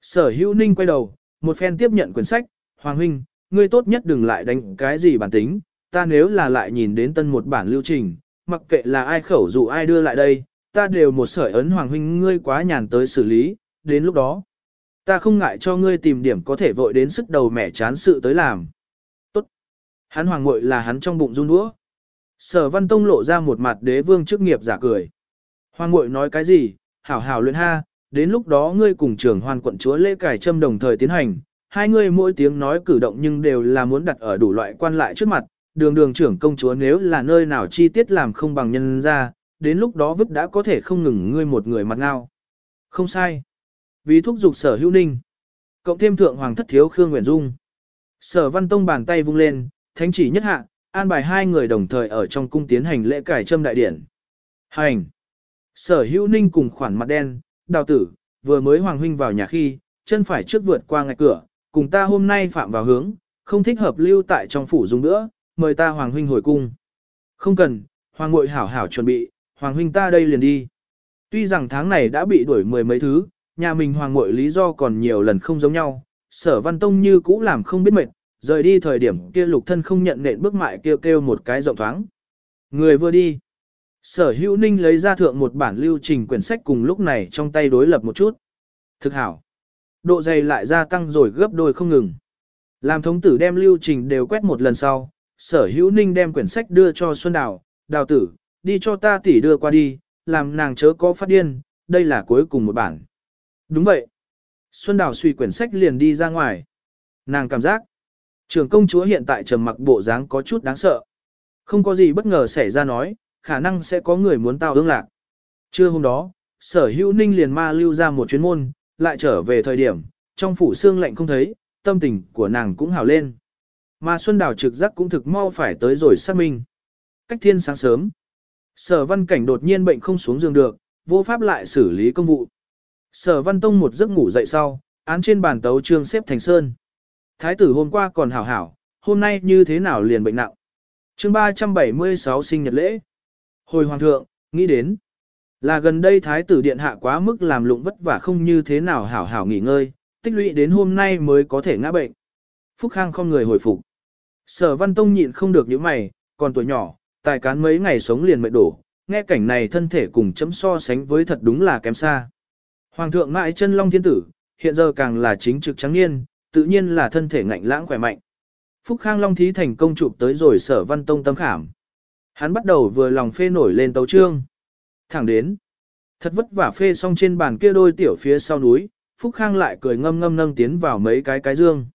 Sở hữu ninh quay đầu, một phen tiếp nhận quyển sách, Hoàng huynh, ngươi tốt nhất đừng lại đánh cái gì bản tính, ta nếu là lại nhìn đến tân một bản lưu trình, mặc kệ là ai khẩu dụ ai đưa lại đây, ta đều một sợi ấn Hoàng huynh ngươi quá nhàn tới xử lý, đến lúc đó. Ta không ngại cho ngươi tìm điểm có thể vội đến sức đầu mẻ chán sự tới làm. Tốt. Hắn hoàng muội là hắn trong bụng run đũa. Sở văn tông lộ ra một mặt đế vương chức nghiệp giả cười. Hoàng muội nói cái gì, hảo hảo luyện ha, đến lúc đó ngươi cùng trưởng hoàn quận chúa lễ cải châm đồng thời tiến hành, hai người mỗi tiếng nói cử động nhưng đều là muốn đặt ở đủ loại quan lại trước mặt, đường đường trưởng công chúa nếu là nơi nào chi tiết làm không bằng nhân ra, đến lúc đó vứt đã có thể không ngừng ngươi một người mặt ngao. Không sai. Vì thúc dục sở hữu ninh. Cộng thêm thượng hoàng thất thiếu Khương Nguyễn Dung. Sở văn tông bàn tay vung lên, thánh chỉ nhất hạ, an bài hai người đồng thời ở trong cung tiến hành lễ cải trâm đại điển. Hành. Sở hữu ninh cùng khoản mặt đen, đào tử, vừa mới hoàng huynh vào nhà khi, chân phải trước vượt qua ngạch cửa, cùng ta hôm nay phạm vào hướng, không thích hợp lưu tại trong phủ dùng nữa, mời ta hoàng huynh hồi cung. Không cần, hoàng ngội hảo hảo chuẩn bị, hoàng huynh ta đây liền đi. Tuy rằng tháng này đã bị đuổi mười mấy thứ, nhà mình hoàng ngội lý do còn nhiều lần không giống nhau, sở văn tông như cũ làm không biết mệt, rời đi thời điểm kia lục thân không nhận nện bước mại kêu kêu một cái rộng thoáng. Người vừa đi. Sở hữu ninh lấy ra thượng một bản lưu trình quyển sách cùng lúc này trong tay đối lập một chút. Thực hảo. Độ dày lại gia tăng rồi gấp đôi không ngừng. Làm thống tử đem lưu trình đều quét một lần sau, sở hữu ninh đem quyển sách đưa cho Xuân Đào, đào tử, đi cho ta tỷ đưa qua đi, làm nàng chớ có phát điên, đây là cuối cùng một bản. Đúng vậy. Xuân Đào suy quyển sách liền đi ra ngoài. Nàng cảm giác, trưởng công chúa hiện tại trầm mặc bộ dáng có chút đáng sợ. Không có gì bất ngờ xảy ra nói, khả năng sẽ có người muốn tao ương lạc. Trưa hôm đó, sở hữu ninh liền ma lưu ra một chuyến môn, lại trở về thời điểm, trong phủ xương lạnh không thấy, tâm tình của nàng cũng hào lên. Mà Xuân Đào trực giác cũng thực mau phải tới rồi xác minh. Cách thiên sáng sớm, sở văn cảnh đột nhiên bệnh không xuống giường được, vô pháp lại xử lý công vụ. Sở Văn Tông một giấc ngủ dậy sau, án trên bàn tấu trương xếp thành sơn. Thái tử hôm qua còn hảo hảo, hôm nay như thế nào liền bệnh nặng. chương 376 sinh nhật lễ. Hồi hoàng thượng, nghĩ đến, là gần đây thái tử điện hạ quá mức làm lụng vất vả không như thế nào hảo hảo nghỉ ngơi, tích lũy đến hôm nay mới có thể ngã bệnh. Phúc Khang không người hồi phục. Sở Văn Tông nhịn không được những mày, còn tuổi nhỏ, tài cán mấy ngày sống liền mệt đổ, nghe cảnh này thân thể cùng chấm so sánh với thật đúng là kém xa. Hoàng thượng mãi chân long thiên tử, hiện giờ càng là chính trực trắng niên, tự nhiên là thân thể ngạnh lãng khỏe mạnh. Phúc Khang Long thí thành công chụp tới rồi sở văn tông tâm khảm. Hắn bắt đầu vừa lòng phê nổi lên tấu trương. Thẳng đến. Thật vất vả phê xong trên bàn kia đôi tiểu phía sau núi, Phúc Khang lại cười ngâm ngâm nâng tiến vào mấy cái cái dương.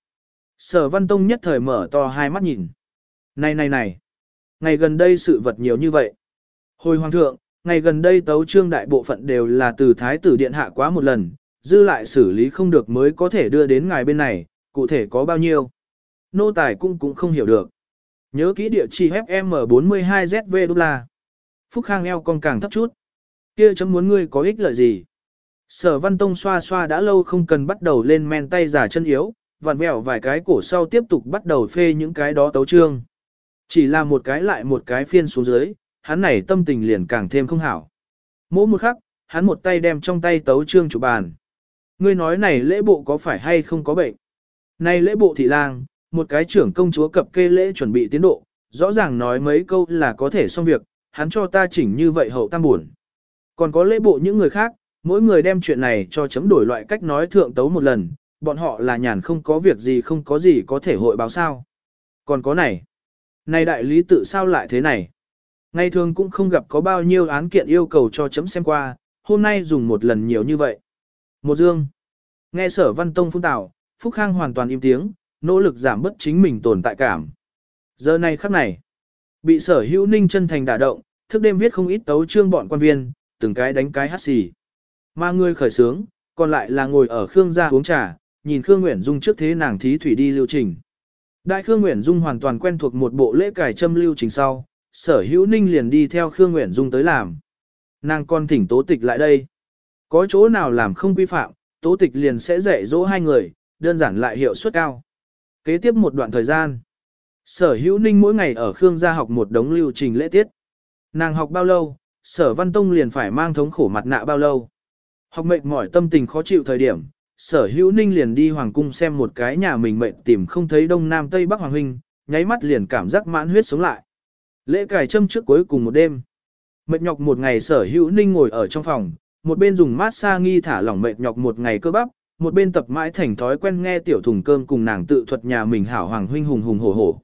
Sở văn tông nhất thời mở to hai mắt nhìn. Này này này. Ngày gần đây sự vật nhiều như vậy. Hồi hoàng thượng, ngày gần đây tấu trương đại bộ phận đều là từ thái tử điện hạ quá một lần, dư lại xử lý không được mới có thể đưa đến ngài bên này, cụ thể có bao nhiêu. Nô tài cũng cũng không hiểu được. Nhớ kỹ địa chỉ FM42ZV đô la. Phúc Khang eo con càng thấp chút. Kia chấm muốn ngươi có ích lợi gì? Sở Văn Tông xoa xoa đã lâu không cần bắt đầu lên men tay giả chân yếu, vặn vẹo vài cái cổ sau tiếp tục bắt đầu phê những cái đó tấu trương. Chỉ là một cái lại một cái phiên xuống dưới, hắn này tâm tình liền càng thêm không hảo. Mỗi một khắc, hắn một tay đem trong tay tấu trương chủ bàn. Ngươi nói này lễ bộ có phải hay không có bệnh? Này lễ bộ thị lang, một cái trưởng công chúa cập kê lễ chuẩn bị tiến độ, rõ ràng nói mấy câu là có thể xong việc, hắn cho ta chỉnh như vậy hậu tam buồn. Còn có lễ bộ những người khác, mỗi người đem chuyện này cho chấm đổi loại cách nói thượng tấu một lần, bọn họ là nhàn không có việc gì không có gì có thể hội báo sao. Còn có này, này đại lý tự sao lại thế này? Ngày thường cũng không gặp có bao nhiêu án kiện yêu cầu cho chấm xem qua, hôm nay dùng một lần nhiều như vậy. Một dương. Nghe sở văn tông phun tạo, Phúc Khang hoàn toàn im tiếng, nỗ lực giảm bớt chính mình tồn tại cảm. Giờ này khắc này, bị sở hữu ninh chân thành đả động, thức đêm viết không ít tấu trương bọn quan viên, từng cái đánh cái hát xì. Mà người khởi sướng, còn lại là ngồi ở Khương gia uống trà, nhìn Khương Nguyễn Dung trước thế nàng thí thủy đi lưu trình. Đại Khương Nguyễn Dung hoàn toàn quen thuộc một bộ lễ cải châm lưu trình sau, sở hữu ninh liền đi theo Khương Nguyễn Dung tới làm. Nàng con thỉnh tố tịch lại đây. Có chỗ nào làm không quy phạm, tố tịch liền sẽ dạy dỗ hai người, đơn giản lại hiệu suất cao. Kế tiếp một đoạn thời gian, sở hữu ninh mỗi ngày ở Khương gia học một đống lưu trình lễ tiết. Nàng học bao lâu, sở văn tông liền phải mang thống khổ mặt nạ bao lâu. Học mệt mỏi tâm tình khó chịu thời điểm, sở hữu ninh liền đi hoàng cung xem một cái nhà mình mệnh tìm không thấy đông nam tây bắc hoàng huynh, nháy mắt liền cảm giác mãn huyết sống lại. Lễ cài châm trước cuối cùng một đêm. Mệt nhọc một ngày sở hữu ninh ngồi ở trong phòng, một bên dùng mát xa nghi thả lỏng mệt nhọc một ngày cơ bắp, một bên tập mãi thành thói quen nghe tiểu thùng cơm cùng nàng tự thuật nhà mình hảo hoàng huynh hùng hùng hổ hổ.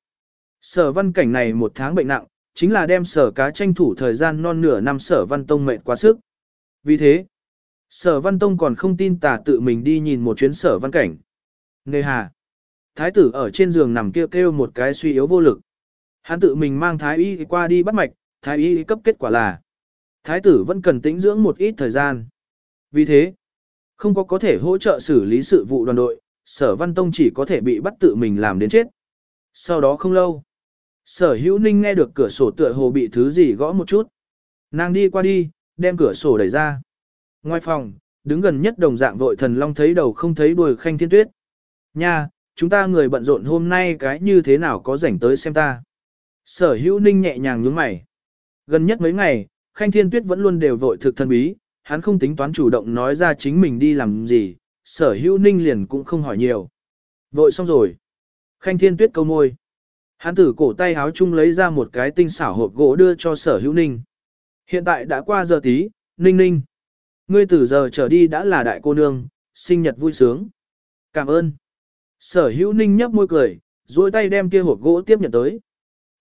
Sở văn cảnh này một tháng bệnh nặng, chính là đem sở cá tranh thủ thời gian non nửa năm sở văn tông mệt quá sức. Vì thế, sở văn tông còn không tin tà tự mình đi nhìn một chuyến sở văn cảnh. Nề hà, thái tử ở trên giường nằm kêu kêu một cái suy yếu vô lực. Hắn tự mình mang thái y qua đi bắt mạch, thái y cấp kết quả là thái tử vẫn cần tĩnh dưỡng một ít thời gian. Vì thế, không có có thể hỗ trợ xử lý sự vụ đoàn đội, sở văn tông chỉ có thể bị bắt tự mình làm đến chết. Sau đó không lâu, sở hữu ninh nghe được cửa sổ tựa hồ bị thứ gì gõ một chút. Nàng đi qua đi, đem cửa sổ đẩy ra. Ngoài phòng, đứng gần nhất đồng dạng vội thần long thấy đầu không thấy đuôi khanh thiên tuyết. Nha, chúng ta người bận rộn hôm nay cái như thế nào có rảnh tới xem ta. Sở hữu ninh nhẹ nhàng nhướng mày. Gần nhất mấy ngày, khanh thiên tuyết vẫn luôn đều vội thực thân bí, hắn không tính toán chủ động nói ra chính mình đi làm gì, sở hữu ninh liền cũng không hỏi nhiều. Vội xong rồi. Khanh thiên tuyết câu môi. Hắn tử cổ tay háo chung lấy ra một cái tinh xảo hộp gỗ đưa cho sở hữu ninh. Hiện tại đã qua giờ tí, ninh ninh. Ngươi từ giờ trở đi đã là đại cô nương, sinh nhật vui sướng. Cảm ơn. Sở hữu ninh nhấp môi cười, duỗi tay đem kia hộp gỗ tiếp nhận tới.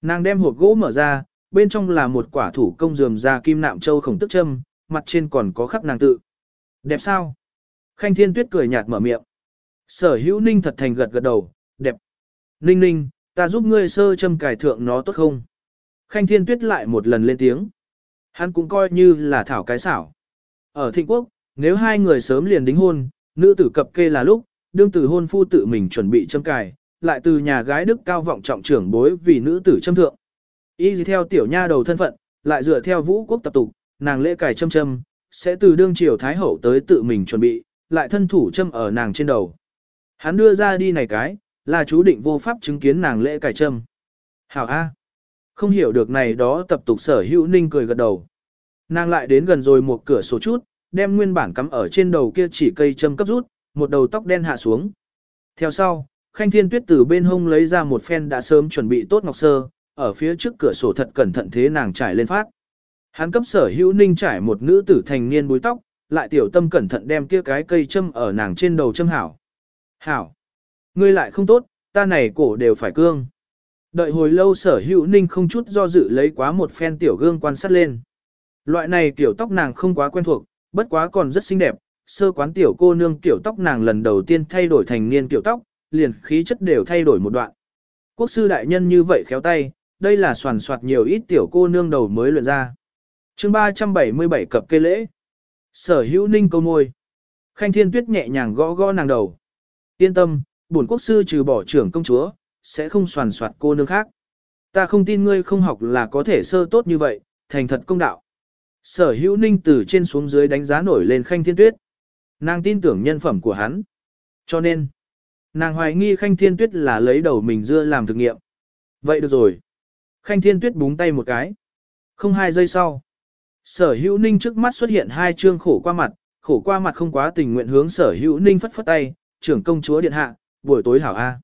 Nàng đem hộp gỗ mở ra, bên trong là một quả thủ công dườm ra kim nạm châu khổng tức châm, mặt trên còn có khắc nàng tự. Đẹp sao? Khanh Thiên Tuyết cười nhạt mở miệng. Sở hữu ninh thật thành gật gật đầu, đẹp. Ninh ninh, ta giúp ngươi sơ châm cải thượng nó tốt không? Khanh Thiên Tuyết lại một lần lên tiếng. Hắn cũng coi như là thảo cái xảo. Ở thịnh quốc, nếu hai người sớm liền đính hôn, nữ tử cập kê là lúc, đương tử hôn phu tự mình chuẩn bị châm cài, lại từ nhà gái đức cao vọng trọng trưởng bối vì nữ tử châm thượng. Y theo tiểu nha đầu thân phận, lại dựa theo vũ quốc tập tục, nàng lễ cài châm châm, sẽ từ đương triều thái hậu tới tự mình chuẩn bị, lại thân thủ châm ở nàng trên đầu. Hắn đưa ra đi này cái, là chú định vô pháp chứng kiến nàng lễ cài trâm. Hảo A. Không hiểu được này đó tập tục sở hữu ninh cười gật đầu. Nàng lại đến gần rồi một cửa sổ chút, đem nguyên bản cắm ở trên đầu kia chỉ cây châm cấp rút, một đầu tóc đen hạ xuống. Theo sau, Khanh Thiên Tuyết từ bên hông lấy ra một phen đã sớm chuẩn bị tốt ngọc sơ, ở phía trước cửa sổ thật cẩn thận thế nàng trải lên phát. Hắn cấp sở hữu ninh trải một nữ tử thành niên búi tóc, lại tiểu tâm cẩn thận đem kia cái cây châm ở nàng trên đầu châm hảo. Hảo! Ngươi lại không tốt, ta này cổ đều phải cương. Đợi hồi lâu sở hữu ninh không chút do dự lấy quá một phen tiểu gương quan sát lên. Loại này kiểu tóc nàng không quá quen thuộc, bất quá còn rất xinh đẹp, sơ quán tiểu cô nương kiểu tóc nàng lần đầu tiên thay đổi thành niên kiểu tóc, liền khí chất đều thay đổi một đoạn. Quốc sư đại nhân như vậy khéo tay, đây là soàn soạt nhiều ít tiểu cô nương đầu mới luyện ra. chương 377 cập cây lễ. Sở hữu ninh câu môi. Khanh thiên tuyết nhẹ nhàng gõ gõ nàng đầu. Yên tâm, bổn quốc sư trừ bỏ trưởng công chúa, sẽ không soàn soạt cô nương khác. Ta không tin ngươi không học là có thể sơ tốt như vậy, thành thật công đạo. Sở hữu ninh từ trên xuống dưới đánh giá nổi lên khanh thiên tuyết. Nàng tin tưởng nhân phẩm của hắn. Cho nên, nàng hoài nghi khanh thiên tuyết là lấy đầu mình dưa làm thực nghiệm. Vậy được rồi. Khanh thiên tuyết búng tay một cái. Không hai giây sau. Sở hữu ninh trước mắt xuất hiện hai chương khổ qua mặt, khổ qua mặt không quá tình nguyện hướng sở hữu ninh phất phất tay, trưởng công chúa điện hạ, buổi tối hảo A.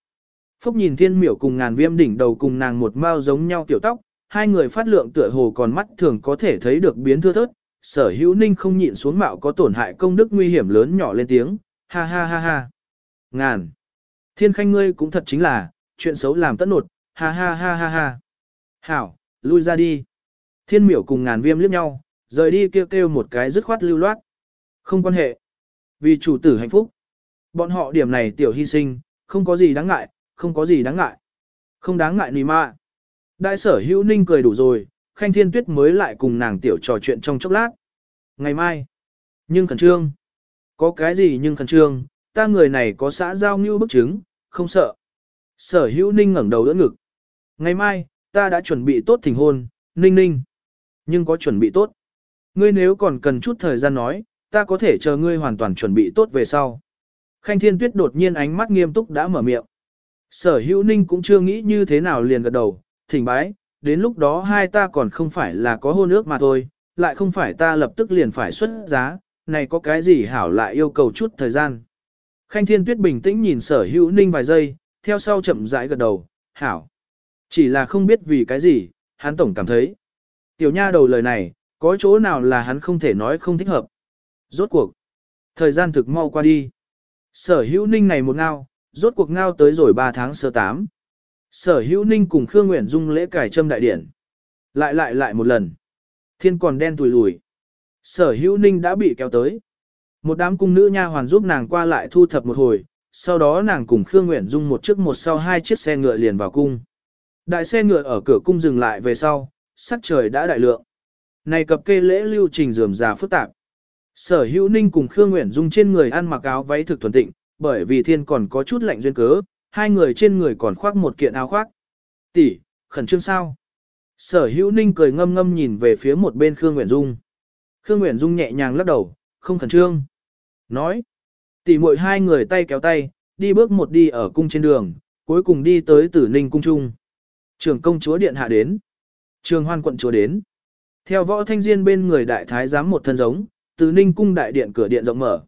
Phúc nhìn thiên miểu cùng ngàn viêm đỉnh đầu cùng nàng một mao giống nhau tiểu tóc, hai người phát lượng tựa hồ còn mắt thường có thể thấy được biến thưa thớt, sở hữu ninh không nhịn xuống mạo có tổn hại công đức nguy hiểm lớn nhỏ lên tiếng, ha ha ha ha. Ngàn. Thiên khanh ngươi cũng thật chính là, chuyện xấu làm tất nột, ha ha ha ha ha. Hảo, lui ra đi. Thiên miểu cùng ngàn viêm liếc nhau, rời đi kêu kêu một cái dứt khoát lưu loát. Không quan hệ. Vì chủ tử hạnh phúc. Bọn họ điểm này tiểu hy sinh, không có gì đáng ngại, không có gì đáng ngại. Không đáng ngại nì mà. Đại sở hữu ninh cười đủ rồi, khanh thiên tuyết mới lại cùng nàng tiểu trò chuyện trong chốc lát. Ngày mai. Nhưng khẩn trương. Có cái gì nhưng khẩn trương, ta người này có xã giao như bức chứng, không sợ. Sở hữu ninh ngẩng đầu đỡ ngực. Ngày mai, ta đã chuẩn bị tốt thỉnh hôn, ninh ninh. Nhưng có chuẩn bị tốt. Ngươi nếu còn cần chút thời gian nói, ta có thể chờ ngươi hoàn toàn chuẩn bị tốt về sau. Khanh Thiên Tuyết đột nhiên ánh mắt nghiêm túc đã mở miệng. Sở hữu ninh cũng chưa nghĩ như thế nào liền gật đầu, thỉnh bái, đến lúc đó hai ta còn không phải là có hôn ước mà thôi, lại không phải ta lập tức liền phải xuất giá, này có cái gì hảo lại yêu cầu chút thời gian. Khanh Thiên Tuyết bình tĩnh nhìn sở hữu ninh vài giây, theo sau chậm rãi gật đầu, hảo. Chỉ là không biết vì cái gì, hắn tổng cảm thấy. Tiểu nha đầu lời này, có chỗ nào là hắn không thể nói không thích hợp. Rốt cuộc. Thời gian thực mau qua đi. Sở hữu ninh này một ngao, rốt cuộc ngao tới rồi 3 tháng sơ 8. Sở hữu ninh cùng Khương Nguyễn Dung lễ cải trâm đại điển. Lại lại lại một lần. Thiên còn đen tùi lùi. Sở hữu ninh đã bị kéo tới. Một đám cung nữ nha hoàn giúp nàng qua lại thu thập một hồi, sau đó nàng cùng Khương Nguyễn Dung một chiếc một sau hai chiếc xe ngựa liền vào cung. Đại xe ngựa ở cửa cung dừng lại về sau, sắc trời đã đại lượng. Này cập kê lễ lưu trình dườm già phức tạp. Sở hữu ninh cùng Khương Nguyễn Dung trên người ăn mặc áo váy thực thuần tịnh, bởi vì thiên còn có chút lạnh duyên cớ, hai người trên người còn khoác một kiện áo khoác. Tỷ, khẩn trương sao? Sở hữu ninh cười ngâm ngâm nhìn về phía một bên Khương Nguyễn Dung. Khương Nguyễn Dung nhẹ nhàng lắc đầu, không khẩn trương. Nói, tỷ muội hai người tay kéo tay, đi bước một đi ở cung trên đường, cuối cùng đi tới tử ninh cung trung. Trường công chúa điện hạ đến. Trường hoan quận chúa đến. Theo võ thanh diên bên người đại thái giám một thân giống, từ ninh cung đại điện cửa điện rộng mở.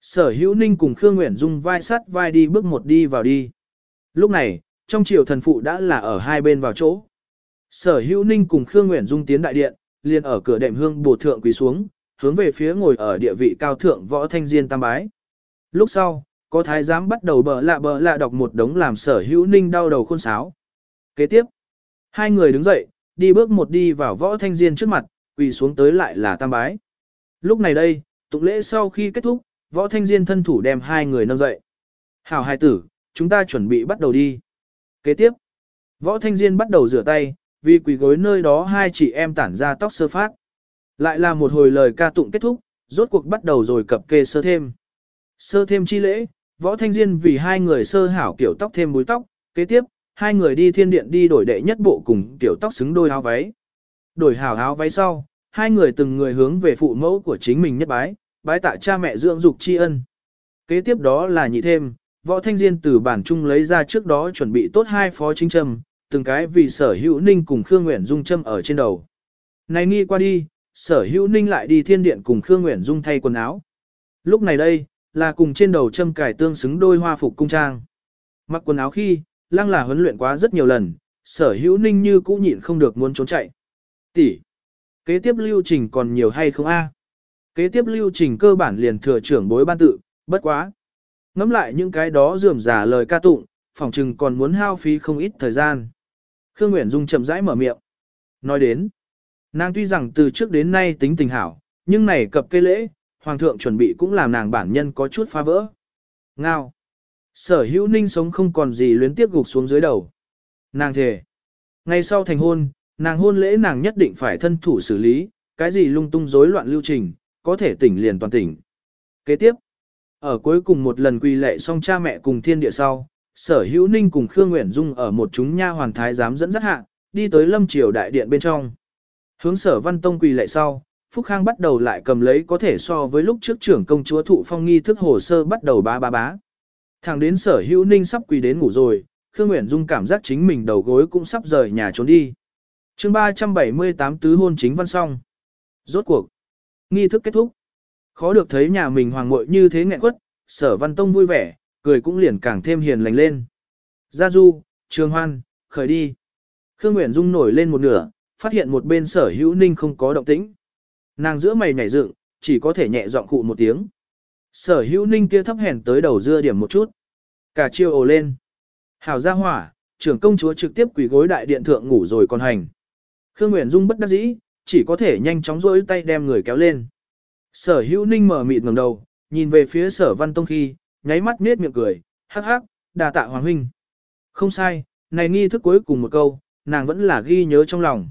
Sở hữu ninh cùng Khương Nguyễn Dung vai sắt vai đi bước một đi vào đi. Lúc này, trong triều thần phụ đã là ở hai bên vào chỗ. Sở hữu ninh cùng Khương Nguyễn Dung tiến đại điện, liền ở cửa đệm hương bổ thượng quỳ xuống, hướng về phía ngồi ở địa vị cao thượng võ thanh diên tam bái. Lúc sau, có thái giám bắt đầu bờ lạ bờ lạ đọc một đống làm sở hữu ninh đau đầu khôn sáo. Kế tiếp, hai người đứng dậy, đi bước một đi vào võ thanh diên trước mặt, quỳ xuống tới lại là tam bái. Lúc này đây, tục lễ sau khi kết thúc, võ thanh diên thân thủ đem hai người nâng dậy. Hảo hai tử, chúng ta chuẩn bị bắt đầu đi. Kế tiếp, võ thanh diên bắt đầu rửa tay, vì quỳ gối nơi đó hai chị em tản ra tóc sơ phát. Lại là một hồi lời ca tụng kết thúc, rốt cuộc bắt đầu rồi cập kê sơ thêm. Sơ thêm chi lễ, võ thanh diên vì hai người sơ hảo kiểu tóc thêm búi tóc, kế tiếp, hai người đi thiên điện đi đổi đệ nhất bộ cùng kiểu tóc xứng đôi áo váy. Đổi hảo áo váy sau, hai người từng người hướng về phụ mẫu của chính mình nhất bái, bái tạ cha mẹ dưỡng dục tri ân. Kế tiếp đó là nhị thêm, võ thanh diên từ bản chung lấy ra trước đó chuẩn bị tốt hai phó chính trâm, từng cái vì sở hữu ninh cùng Khương Nguyễn Dung châm ở trên đầu. Này nghi qua đi, sở hữu ninh lại đi thiên điện cùng Khương Nguyễn Dung thay quần áo. Lúc này đây, là cùng trên đầu châm cải tương xứng đôi hoa phục cung trang. Mặc quần áo khi, lăng là huấn luyện quá rất nhiều lần, sở hữu ninh như cũ nhịn không được muốn trốn chạy. Tỷ, Kế tiếp lưu trình còn nhiều hay không a? Kế tiếp lưu trình cơ bản liền thừa trưởng bối ban tự, bất quá. Ngắm lại những cái đó dườm giả lời ca tụng, phòng trừng còn muốn hao phí không ít thời gian. Khương Nguyễn Dung chậm rãi mở miệng. Nói đến, nàng tuy rằng từ trước đến nay tính tình hảo, nhưng này cập cây lễ, hoàng thượng chuẩn bị cũng làm nàng bản nhân có chút phá vỡ. Ngao. Sở hữu ninh sống không còn gì luyến tiếp gục xuống dưới đầu. Nàng thề. Ngay sau thành hôn, nàng hôn lễ nàng nhất định phải thân thủ xử lý, cái gì lung tung rối loạn lưu trình, có thể tỉnh liền toàn tỉnh. Kế tiếp, ở cuối cùng một lần quỳ lệ xong cha mẹ cùng thiên địa sau, sở hữu ninh cùng Khương Nguyễn Dung ở một chúng nha hoàn thái giám dẫn dắt hạ, đi tới lâm triều đại điện bên trong. Hướng sở văn tông quỳ lệ sau, Phúc Khang bắt đầu lại cầm lấy có thể so với lúc trước trưởng công chúa thụ phong nghi thức hồ sơ bắt đầu bá bá bá. Thẳng đến sở hữu ninh sắp quỳ đến ngủ rồi, Khương Nguyễn Dung cảm giác chính mình đầu gối cũng sắp rời nhà trốn đi chương 378 tứ hôn chính văn xong. Rốt cuộc. Nghi thức kết thúc. Khó được thấy nhà mình hoàng muội như thế nghẹn quất, sở văn tông vui vẻ, cười cũng liền càng thêm hiền lành lên. Gia Du, Trường Hoan, khởi đi. Khương Nguyễn Dung nổi lên một nửa, phát hiện một bên sở hữu ninh không có động tĩnh. Nàng giữa mày nhảy dựng, chỉ có thể nhẹ giọng cụ một tiếng. Sở hữu ninh kia thấp hèn tới đầu dưa điểm một chút. Cả chiêu ồ lên. Hảo gia hỏa, trưởng công chúa trực tiếp quỳ gối đại điện thượng ngủ rồi còn hành. Khương Nguyễn Dung bất đắc dĩ, chỉ có thể nhanh chóng rỗi tay đem người kéo lên. Sở hữu ninh mở mịt ngẩng đầu, nhìn về phía sở văn tông khi, nháy mắt nết miệng cười, hắc hắc, đà tạ hoàng huynh. Không sai, này nghi thức cuối cùng một câu, nàng vẫn là ghi nhớ trong lòng.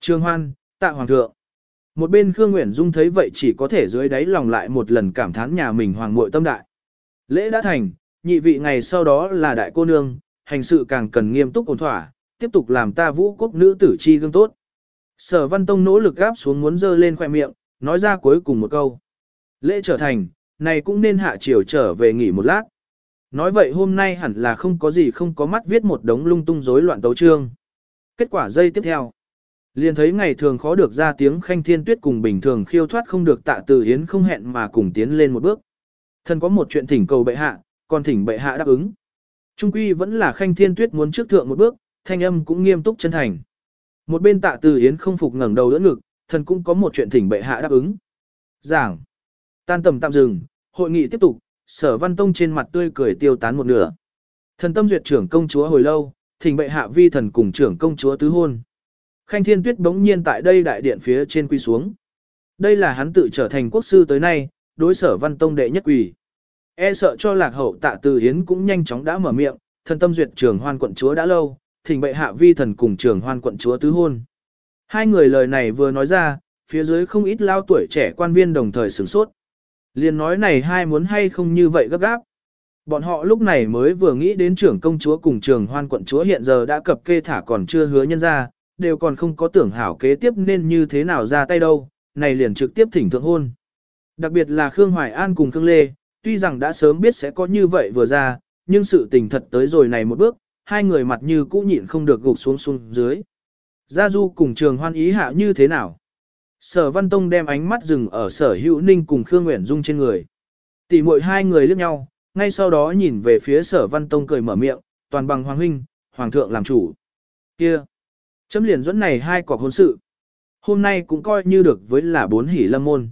Trường hoan, tạ hoàng thượng. Một bên Khương Nguyễn Dung thấy vậy chỉ có thể dưới đáy lòng lại một lần cảm thán nhà mình hoàng muội tâm đại. Lễ đã thành, nhị vị ngày sau đó là đại cô nương, hành sự càng cần nghiêm túc ổn thỏa, tiếp tục làm ta vũ quốc nữ tử chi gương tốt. Sở Văn Tông nỗ lực gáp xuống muốn dơ lên khoe miệng, nói ra cuối cùng một câu. Lễ trở thành, này cũng nên hạ chiều trở về nghỉ một lát. Nói vậy hôm nay hẳn là không có gì không có mắt viết một đống lung tung rối loạn tấu trương. Kết quả dây tiếp theo. Liền thấy ngày thường khó được ra tiếng khanh thiên tuyết cùng bình thường khiêu thoát không được tạ từ hiến không hẹn mà cùng tiến lên một bước. Thân có một chuyện thỉnh cầu bệ hạ, còn thỉnh bệ hạ đáp ứng. Trung quy vẫn là khanh thiên tuyết muốn trước thượng một bước, thanh âm cũng nghiêm túc chân thành. Một bên tạ từ hiến không phục ngẩng đầu đỡ ngực, thần cũng có một chuyện thỉnh bệ hạ đáp ứng. Giảng. Tan tầm tạm dừng, hội nghị tiếp tục, sở văn tông trên mặt tươi cười tiêu tán một nửa. Thần tâm duyệt trưởng công chúa hồi lâu, thỉnh bệ hạ vi thần cùng trưởng công chúa tứ hôn. Khanh Thiên Tuyết bỗng nhiên tại đây đại điện phía trên quy xuống. Đây là hắn tự trở thành quốc sư tới nay, đối sở văn tông đệ nhất quỷ. E sợ cho lạc hậu tạ từ hiến cũng nhanh chóng đã mở miệng, thần tâm duyệt trưởng hoan quận chúa đã lâu, thỉnh bệ hạ vi thần cùng trường hoan quận chúa tứ hôn. Hai người lời này vừa nói ra, phía dưới không ít lao tuổi trẻ quan viên đồng thời sửng sốt. Liền nói này hai muốn hay không như vậy gấp gáp. Bọn họ lúc này mới vừa nghĩ đến trưởng công chúa cùng trường hoan quận chúa hiện giờ đã cập kê thả còn chưa hứa nhân ra, đều còn không có tưởng hảo kế tiếp nên như thế nào ra tay đâu, này liền trực tiếp thỉnh thượng hôn. Đặc biệt là Khương Hoài An cùng Khương Lê, tuy rằng đã sớm biết sẽ có như vậy vừa ra, nhưng sự tình thật tới rồi này một bước, hai người mặt như cũ nhịn không được gục xuống xuống dưới. Gia Du cùng trường hoan ý hạ như thế nào? Sở Văn Tông đem ánh mắt dừng ở sở hữu ninh cùng Khương Nguyễn Dung trên người. Tỷ muội hai người liếc nhau, ngay sau đó nhìn về phía sở Văn Tông cười mở miệng, toàn bằng Hoàng Huynh, Hoàng thượng làm chủ. Kia! Chấm liền dẫn này hai cọc hôn sự. Hôm nay cũng coi như được với là bốn hỷ lâm môn.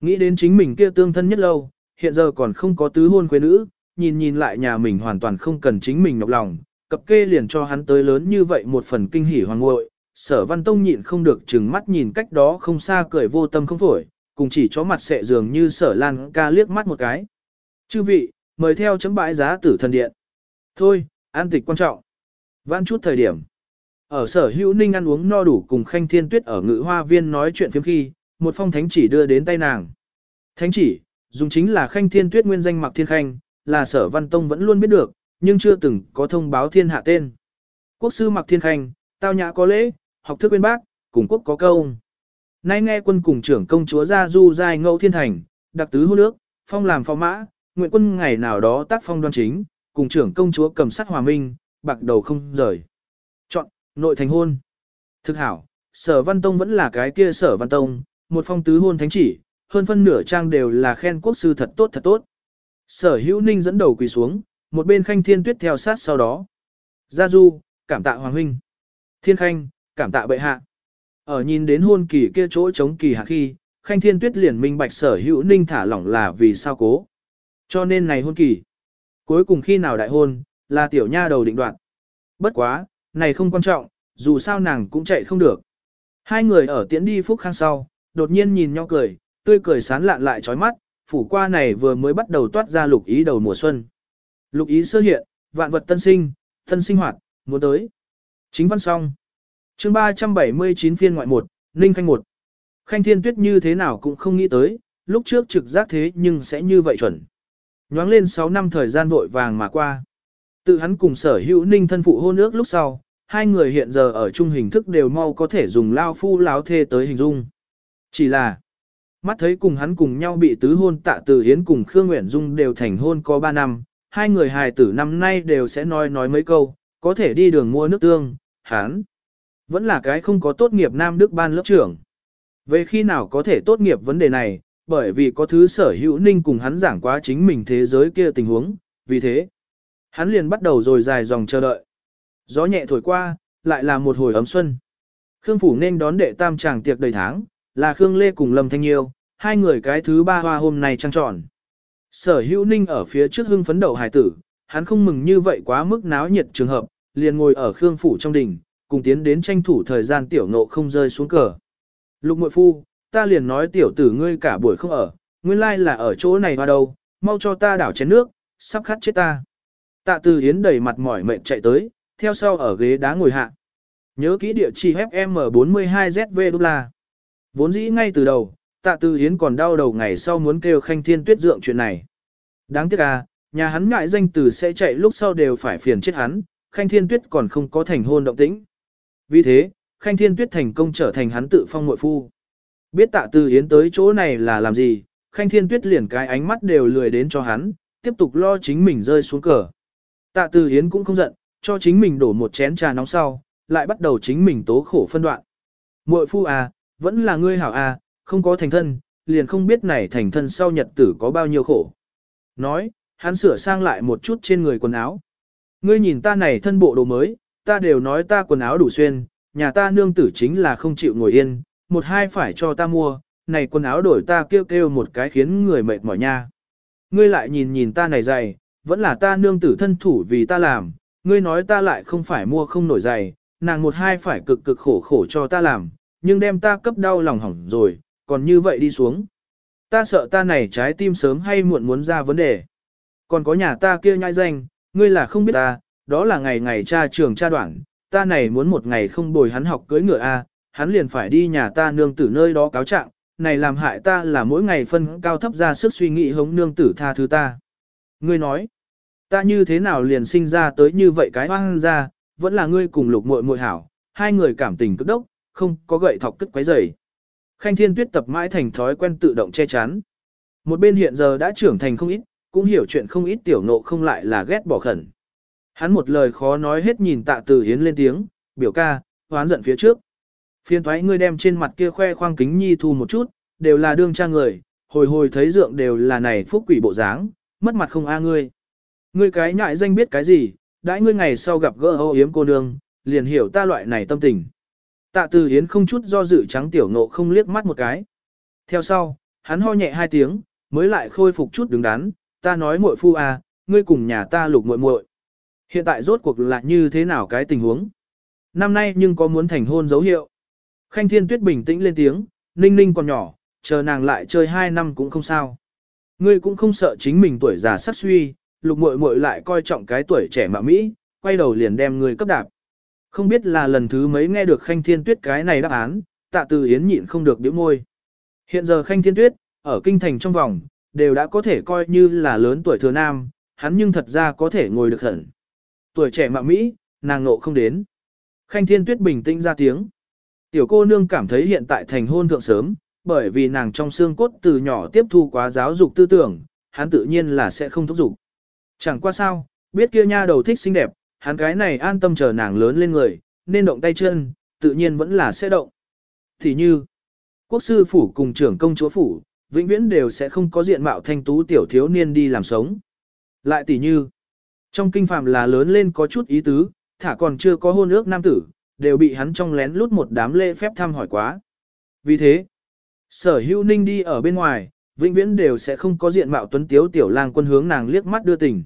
Nghĩ đến chính mình kia tương thân nhất lâu, hiện giờ còn không có tứ hôn quê nữ, nhìn nhìn lại nhà mình hoàn toàn không cần chính mình nhọc lòng, cập kê liền cho hắn tới lớn như vậy một phần kinh hỉ hoàng ngội. Sở văn tông nhịn không được chừng mắt nhìn cách đó không xa cười vô tâm không phổi, cùng chỉ chó mặt sệ dường như sở lan ca liếc mắt một cái. Chư vị, mời theo chấm bãi giá tử thần điện. Thôi, an tịch quan trọng. Vãn chút thời điểm. Ở sở hữu ninh ăn uống no đủ cùng khanh thiên tuyết ở ngự hoa viên nói chuyện phiếm khi, một phong thánh chỉ đưa đến tay nàng. Thánh chỉ, dùng chính là khanh thiên tuyết nguyên danh mặc thiên khanh, là sở văn tông vẫn luôn biết được, nhưng chưa từng có thông báo thiên hạ tên. Quốc sư mặc thiên khanh, tao nhã có lễ, học thức bên bác, cùng quốc có câu. Nay nghe quân cùng trưởng công chúa gia du giai ngẫu thiên thành, đặc tứ hô nước, phong làm phó mã, nguyện quân ngày nào đó tác phong đoan chính, cùng trưởng công chúa cầm sắt hòa minh, bạc đầu không rời. Chọn, Nội thành hôn. Thực hảo, sở văn tông vẫn là cái kia sở văn tông, một phong tứ hôn thánh chỉ, hơn phân nửa trang đều là khen quốc sư thật tốt thật tốt. Sở hữu ninh dẫn đầu quỳ xuống, một bên khanh thiên tuyết theo sát sau đó. Gia du, cảm tạ hoàng huynh. Thiên khanh, cảm tạ bệ hạ. Ở nhìn đến hôn kỳ kia chỗ chống kỳ hạ khi, Khanh Thiên Tuyết liền minh bạch sở hữu ninh thả lỏng là vì sao cố. Cho nên này hôn kỳ. Cuối cùng khi nào đại hôn, là tiểu nha đầu định đoạn Bất quá, này không quan trọng, dù sao nàng cũng chạy không được. Hai người ở tiễn đi phúc khang sau, đột nhiên nhìn nhau cười, tươi cười sán lạn lại trói mắt, phủ qua này vừa mới bắt đầu toát ra lục ý đầu mùa xuân. Lục ý sơ hiện, vạn vật tân sinh, tân sinh hoạt, muốn tới. Chính văn xong. chương 379 phiên ngoại 1, Ninh Khanh 1. Khanh Thiên Tuyết như thế nào cũng không nghĩ tới, lúc trước trực giác thế nhưng sẽ như vậy chuẩn. Nhoáng lên 6 năm thời gian vội vàng mà qua. Tự hắn cùng sở hữu Ninh thân phụ hôn ước lúc sau, hai người hiện giờ ở chung hình thức đều mau có thể dùng lao phu láo thê tới hình dung. Chỉ là, mắt thấy cùng hắn cùng nhau bị tứ hôn tạ từ hiến cùng Khương Nguyễn Dung đều thành hôn có 3 năm, hai người hài tử năm nay đều sẽ nói nói mấy câu, có thể đi đường mua nước tương, hắn. Vẫn là cái không có tốt nghiệp Nam Đức ban lớp trưởng. Về khi nào có thể tốt nghiệp vấn đề này, bởi vì có thứ sở hữu ninh cùng hắn giảng quá chính mình thế giới kia tình huống, vì thế, hắn liền bắt đầu rồi dài dòng chờ đợi. Gió nhẹ thổi qua, lại là một hồi ấm xuân. Khương Phủ nên đón đệ tam tràng tiệc đầy tháng, là Khương Lê cùng Lâm Thanh Nhiêu, hai người cái thứ ba hoa hôm nay trăng tròn. Sở hữu ninh ở phía trước hưng phấn đầu hải tử, hắn không mừng như vậy quá mức náo nhiệt trường hợp, liền ngồi ở Khương Phủ trong đình, cùng tiến đến tranh thủ thời gian tiểu nộ không rơi xuống cờ. Lục mội phu, ta liền nói tiểu tử ngươi cả buổi không ở, nguyên lai là ở chỗ này hoa đâu, mau cho ta đảo chén nước, sắp khát chết ta. Tạ Từ Hiến đầy mặt mỏi mệt chạy tới, theo sau ở ghế đá ngồi hạ. Nhớ kỹ địa chỉ FM42ZV đô la. Vốn dĩ ngay từ đầu, Tạ Tư Hiến còn đau đầu ngày sau muốn kêu Khanh Thiên Tuyết dượng chuyện này. Đáng tiếc à, nhà hắn ngại danh từ sẽ chạy lúc sau đều phải phiền chết hắn, Khanh Thiên Tuyết còn không có thành hôn động tĩnh. Vì thế, Khanh Thiên Tuyết thành công trở thành hắn tự phong muội phu. Biết tạ Tư Yến tới chỗ này là làm gì, Khanh Thiên Tuyết liền cái ánh mắt đều lười đến cho hắn, tiếp tục lo chính mình rơi xuống cờ. Tạ Tư Yến cũng không giận, cho chính mình đổ một chén trà nóng sau, lại bắt đầu chính mình tố khổ phân đoạn. Muội phu à, vẫn là ngươi hảo à, không có thành thân, liền không biết này thành thân sau nhật tử có bao nhiêu khổ. Nói, hắn sửa sang lại một chút trên người quần áo. Ngươi nhìn ta này thân bộ đồ mới, ta đều nói ta quần áo đủ xuyên, nhà ta nương tử chính là không chịu ngồi yên, một hai phải cho ta mua, này quần áo đổi ta kêu kêu một cái khiến người mệt mỏi nha. Ngươi lại nhìn nhìn ta này dày, vẫn là ta nương tử thân thủ vì ta làm, ngươi nói ta lại không phải mua không nổi giày, nàng một hai phải cực cực khổ khổ cho ta làm, nhưng đem ta cấp đau lòng hỏng rồi, còn như vậy đi xuống. Ta sợ ta này trái tim sớm hay muộn muốn ra vấn đề. Còn có nhà ta kia nhai danh, ngươi là không biết ta, đó là ngày ngày cha trường cha đoạn, ta này muốn một ngày không bồi hắn học cưới ngựa A, hắn liền phải đi nhà ta nương tử nơi đó cáo trạng, này làm hại ta là mỗi ngày phân cao thấp ra sức suy nghĩ hống nương tử tha thứ ta. Ngươi nói, ta như thế nào liền sinh ra tới như vậy cái hoang ra, vẫn là ngươi cùng lục muội muội hảo, hai người cảm tình cực đốc, không có gậy thọc cất quấy rầy. Khanh Thiên Tuyết tập mãi thành thói quen tự động che chắn. Một bên hiện giờ đã trưởng thành không ít, cũng hiểu chuyện không ít tiểu nộ không lại là ghét bỏ khẩn. Hắn một lời khó nói hết nhìn tạ từ hiến lên tiếng, biểu ca, hoán giận phía trước. Phiên thoái ngươi đem trên mặt kia khoe khoang kính nhi thu một chút, đều là đương cha người, hồi hồi thấy dượng đều là này phúc quỷ bộ dáng, mất mặt không a ngươi. Ngươi cái nhại danh biết cái gì, đãi ngươi ngày sau gặp gỡ ô yếm cô nương, liền hiểu ta loại này tâm tình. Tạ từ hiến không chút do dự trắng tiểu nộ không liếc mắt một cái. Theo sau, hắn ho nhẹ hai tiếng, mới lại khôi phục chút đứng đắn, ta nói muội phu a, ngươi cùng nhà ta lục muội muội. Hiện tại rốt cuộc là như thế nào cái tình huống? Năm nay nhưng có muốn thành hôn dấu hiệu. Khanh Thiên Tuyết bình tĩnh lên tiếng, ninh ninh còn nhỏ, chờ nàng lại chơi hai năm cũng không sao. Ngươi cũng không sợ chính mình tuổi già sát suy, lục muội muội lại coi trọng cái tuổi trẻ mà Mỹ, quay đầu liền đem ngươi cấp đạp. Không biết là lần thứ mấy nghe được Khanh Thiên Tuyết cái này đáp án, tạ từ yến nhịn không được biểu môi. Hiện giờ Khanh Thiên Tuyết, ở kinh thành trong vòng, đều đã có thể coi như là lớn tuổi thừa nam, hắn nhưng thật ra có thể ngồi được hẳn tuổi trẻ mạ Mỹ, nàng nộ không đến. Khanh Thiên Tuyết bình tĩnh ra tiếng. Tiểu cô nương cảm thấy hiện tại thành hôn thượng sớm, bởi vì nàng trong xương cốt từ nhỏ tiếp thu quá giáo dục tư tưởng, hắn tự nhiên là sẽ không thúc giục. Chẳng qua sao, biết kia nha đầu thích xinh đẹp, hắn cái này an tâm chờ nàng lớn lên người, nên động tay chân, tự nhiên vẫn là sẽ động. Thì như, quốc sư phủ cùng trưởng công chúa phủ, vĩnh viễn đều sẽ không có diện mạo thanh tú tiểu thiếu niên đi làm sống. Lại tỷ như, trong kinh phạm là lớn lên có chút ý tứ, thả còn chưa có hôn ước nam tử, đều bị hắn trong lén lút một đám lễ phép thăm hỏi quá. Vì thế, sở hữu ninh đi ở bên ngoài, vĩnh viễn đều sẽ không có diện mạo tuấn tiếu tiểu lang quân hướng nàng liếc mắt đưa tình.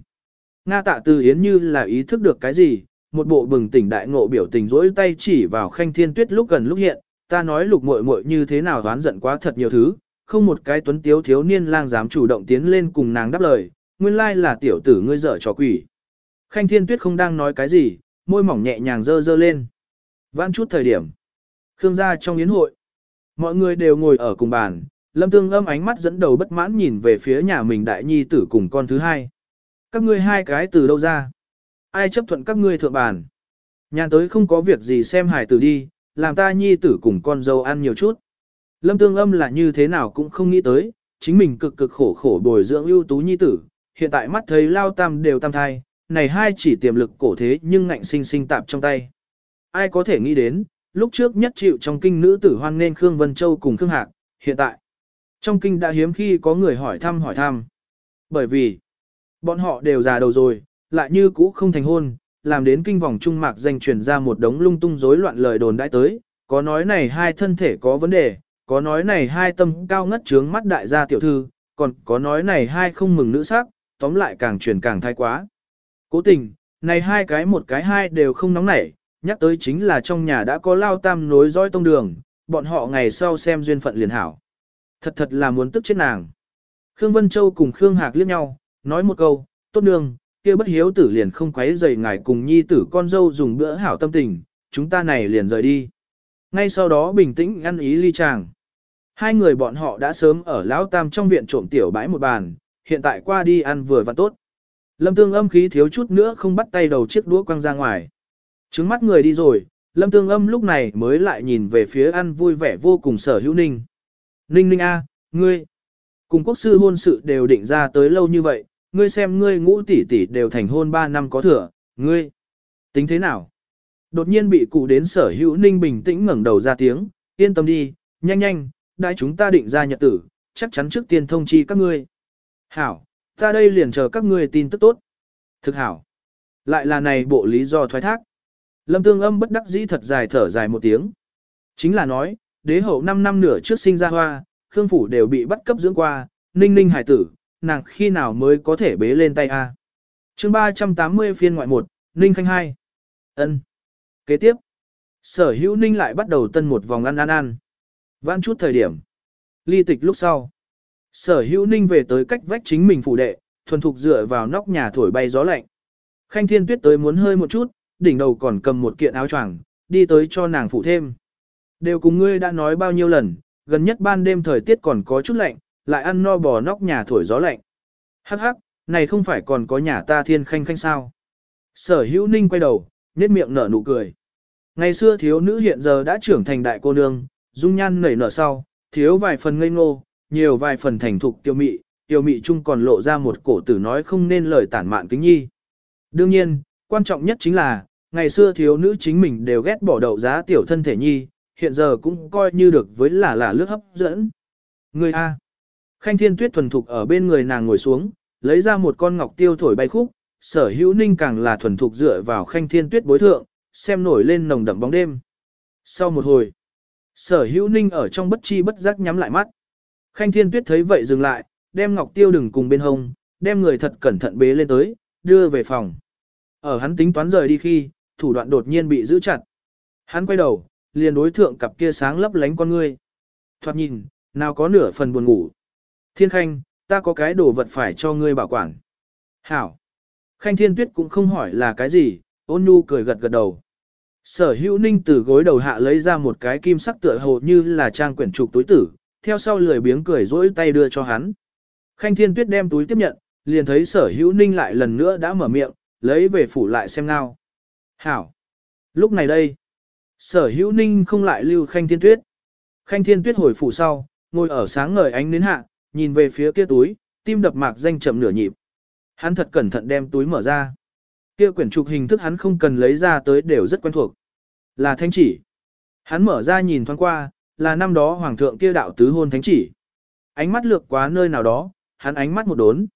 Nga tạ từ yến như là ý thức được cái gì, một bộ bừng tỉnh đại ngộ biểu tình rỗi tay chỉ vào khanh thiên tuyết lúc gần lúc hiện, ta nói lục muội muội như thế nào đoán giận quá thật nhiều thứ, không một cái tuấn tiếu thiếu niên lang dám chủ động tiến lên cùng nàng đáp lời, nguyên lai là tiểu tử ngươi dở trò quỷ. Khanh thiên tuyết không đang nói cái gì, môi mỏng nhẹ nhàng dơ dơ lên. Vãn chút thời điểm. Khương gia trong yến hội. Mọi người đều ngồi ở cùng bàn, lâm tương âm ánh mắt dẫn đầu bất mãn nhìn về phía nhà mình đại nhi tử cùng con thứ hai. Các ngươi hai cái từ đâu ra? Ai chấp thuận các ngươi thượng bàn? Nhàn tới không có việc gì xem hải tử đi, làm ta nhi tử cùng con dâu ăn nhiều chút. Lâm tương âm là như thế nào cũng không nghĩ tới, chính mình cực cực khổ khổ bồi dưỡng ưu tú nhi tử, hiện tại mắt thấy lao tam đều tam thai, này hai chỉ tiềm lực cổ thế nhưng ngạnh sinh sinh tạp trong tay. Ai có thể nghĩ đến, lúc trước nhất chịu trong kinh nữ tử hoan nên Khương Vân Châu cùng Khương Hạc, hiện tại, trong kinh đã hiếm khi có người hỏi thăm hỏi thăm. Bởi vì, bọn họ đều già đầu rồi, lại như cũ không thành hôn, làm đến kinh vòng trung mạc danh truyền ra một đống lung tung rối loạn lời đồn đãi tới, có nói này hai thân thể có vấn đề, có nói này hai tâm cao ngất trướng mắt đại gia tiểu thư, còn có nói này hai không mừng nữ sắc, tóm lại càng truyền càng thái quá. Cố tình, này hai cái một cái hai đều không nóng nảy, nhắc tới chính là trong nhà đã có lao tam nối dõi tông đường, bọn họ ngày sau xem duyên phận liền hảo. Thật thật là muốn tức chết nàng. Khương Vân Châu cùng Khương Hạc liếc nhau, nói một câu, tốt nương, kia bất hiếu tử liền không quấy rầy ngài cùng nhi tử con dâu dùng bữa hảo tâm tình, chúng ta này liền rời đi. Ngay sau đó bình tĩnh ăn ý ly chàng. Hai người bọn họ đã sớm ở lão tam trong viện trộm tiểu bãi một bàn, hiện tại qua đi ăn vừa và tốt. Lâm tương âm khí thiếu chút nữa không bắt tay đầu chiếc đũa quăng ra ngoài. Trứng mắt người đi rồi, lâm tương âm lúc này mới lại nhìn về phía ăn vui vẻ vô cùng sở hữu ninh. Ninh ninh a, ngươi, cùng quốc sư hôn sự đều định ra tới lâu như vậy, ngươi xem ngươi ngũ tỷ tỷ đều thành hôn 3 năm có thừa, ngươi, tính thế nào? Đột nhiên bị cụ đến sở hữu ninh bình tĩnh ngẩng đầu ra tiếng, yên tâm đi, nhanh nhanh, đại chúng ta định ra nhật tử, chắc chắn trước tiên thông chi các ngươi. Hảo, ta đây liền chờ các ngươi tin tức tốt. Thực hảo. Lại là này bộ lý do thoái thác. Lâm tương âm bất đắc dĩ thật dài thở dài một tiếng. Chính là nói, đế hậu 5 năm nửa trước sinh ra hoa, Khương Phủ đều bị bắt cấp dưỡng qua, ninh ninh hải tử, nàng khi nào mới có thể bế lên tay A. chương 380 phiên ngoại 1, ninh khanh 2. ân Kế tiếp, sở hữu ninh lại bắt đầu tân một vòng ăn ăn ăn. Vãn chút thời điểm. Ly tịch lúc sau. Sở hữu ninh về tới cách vách chính mình phủ đệ, thuần thục dựa vào nóc nhà thổi bay gió lạnh. Khanh thiên tuyết tới muốn hơi một chút, đỉnh đầu còn cầm một kiện áo choàng, đi tới cho nàng phụ thêm. Đều cùng ngươi đã nói bao nhiêu lần, gần nhất ban đêm thời tiết còn có chút lạnh, lại ăn no bò nóc nhà thổi gió lạnh. Hắc hắc, này không phải còn có nhà ta thiên khanh khanh sao. Sở hữu ninh quay đầu, nét miệng nở nụ cười. Ngày xưa thiếu nữ hiện giờ đã trưởng thành đại cô nương, dung nhan nảy nở sau, thiếu vài phần ngây ngô, nhiều vài phần thành thục tiêu mị, tiêu mị chung còn lộ ra một cổ tử nói không nên lời tản mạn kính nhi. Đương nhiên, quan trọng nhất chính là, ngày xưa thiếu nữ chính mình đều ghét bỏ đậu giá tiểu thân thể nhi, hiện giờ cũng coi như được với là là lướt hấp dẫn. Người A. Khanh thiên tuyết thuần thục ở bên người nàng ngồi xuống, lấy ra một con ngọc tiêu thổi bay khúc, sở hữu ninh càng là thuần thục dựa vào khanh thiên tuyết bối thượng, xem nổi lên nồng đậm bóng đêm. Sau một hồi, sở hữu ninh ở trong bất chi bất giác nhắm lại mắt. Khanh thiên tuyết thấy vậy dừng lại, đem ngọc tiêu đừng cùng bên hông, đem người thật cẩn thận bế lên tới, đưa về phòng. Ở hắn tính toán rời đi khi, thủ đoạn đột nhiên bị giữ chặt. Hắn quay đầu, liền đối thượng cặp kia sáng lấp lánh con ngươi. Thoạt nhìn, nào có nửa phần buồn ngủ. Thiên Khanh, ta có cái đồ vật phải cho ngươi bảo quản. Hảo. Khanh Thiên Tuyết cũng không hỏi là cái gì, ôn nhu cười gật gật đầu. Sở hữu ninh từ gối đầu hạ lấy ra một cái kim sắc tựa hồ như là trang quyển trục túi tử, theo sau lười biếng cười rỗi tay đưa cho hắn. Khanh Thiên Tuyết đem túi tiếp nhận, liền thấy sở hữu ninh lại lần nữa đã mở miệng, lấy về phủ lại xem nào. Hảo. Lúc này đây, sở hữu ninh không lại lưu Khanh Thiên Tuyết. Khanh Thiên Tuyết hồi phủ sau, ngồi ở sáng ngời ánh nến hạ, nhìn về phía kia túi, tim đập mạc danh chậm nửa nhịp. Hắn thật cẩn thận đem túi mở ra. Kia quyển trục hình thức hắn không cần lấy ra tới đều rất quen thuộc. Là thánh chỉ. Hắn mở ra nhìn thoáng qua, là năm đó hoàng thượng kia đạo tứ hôn thánh chỉ. Ánh mắt lược quá nơi nào đó, hắn ánh mắt một đốn.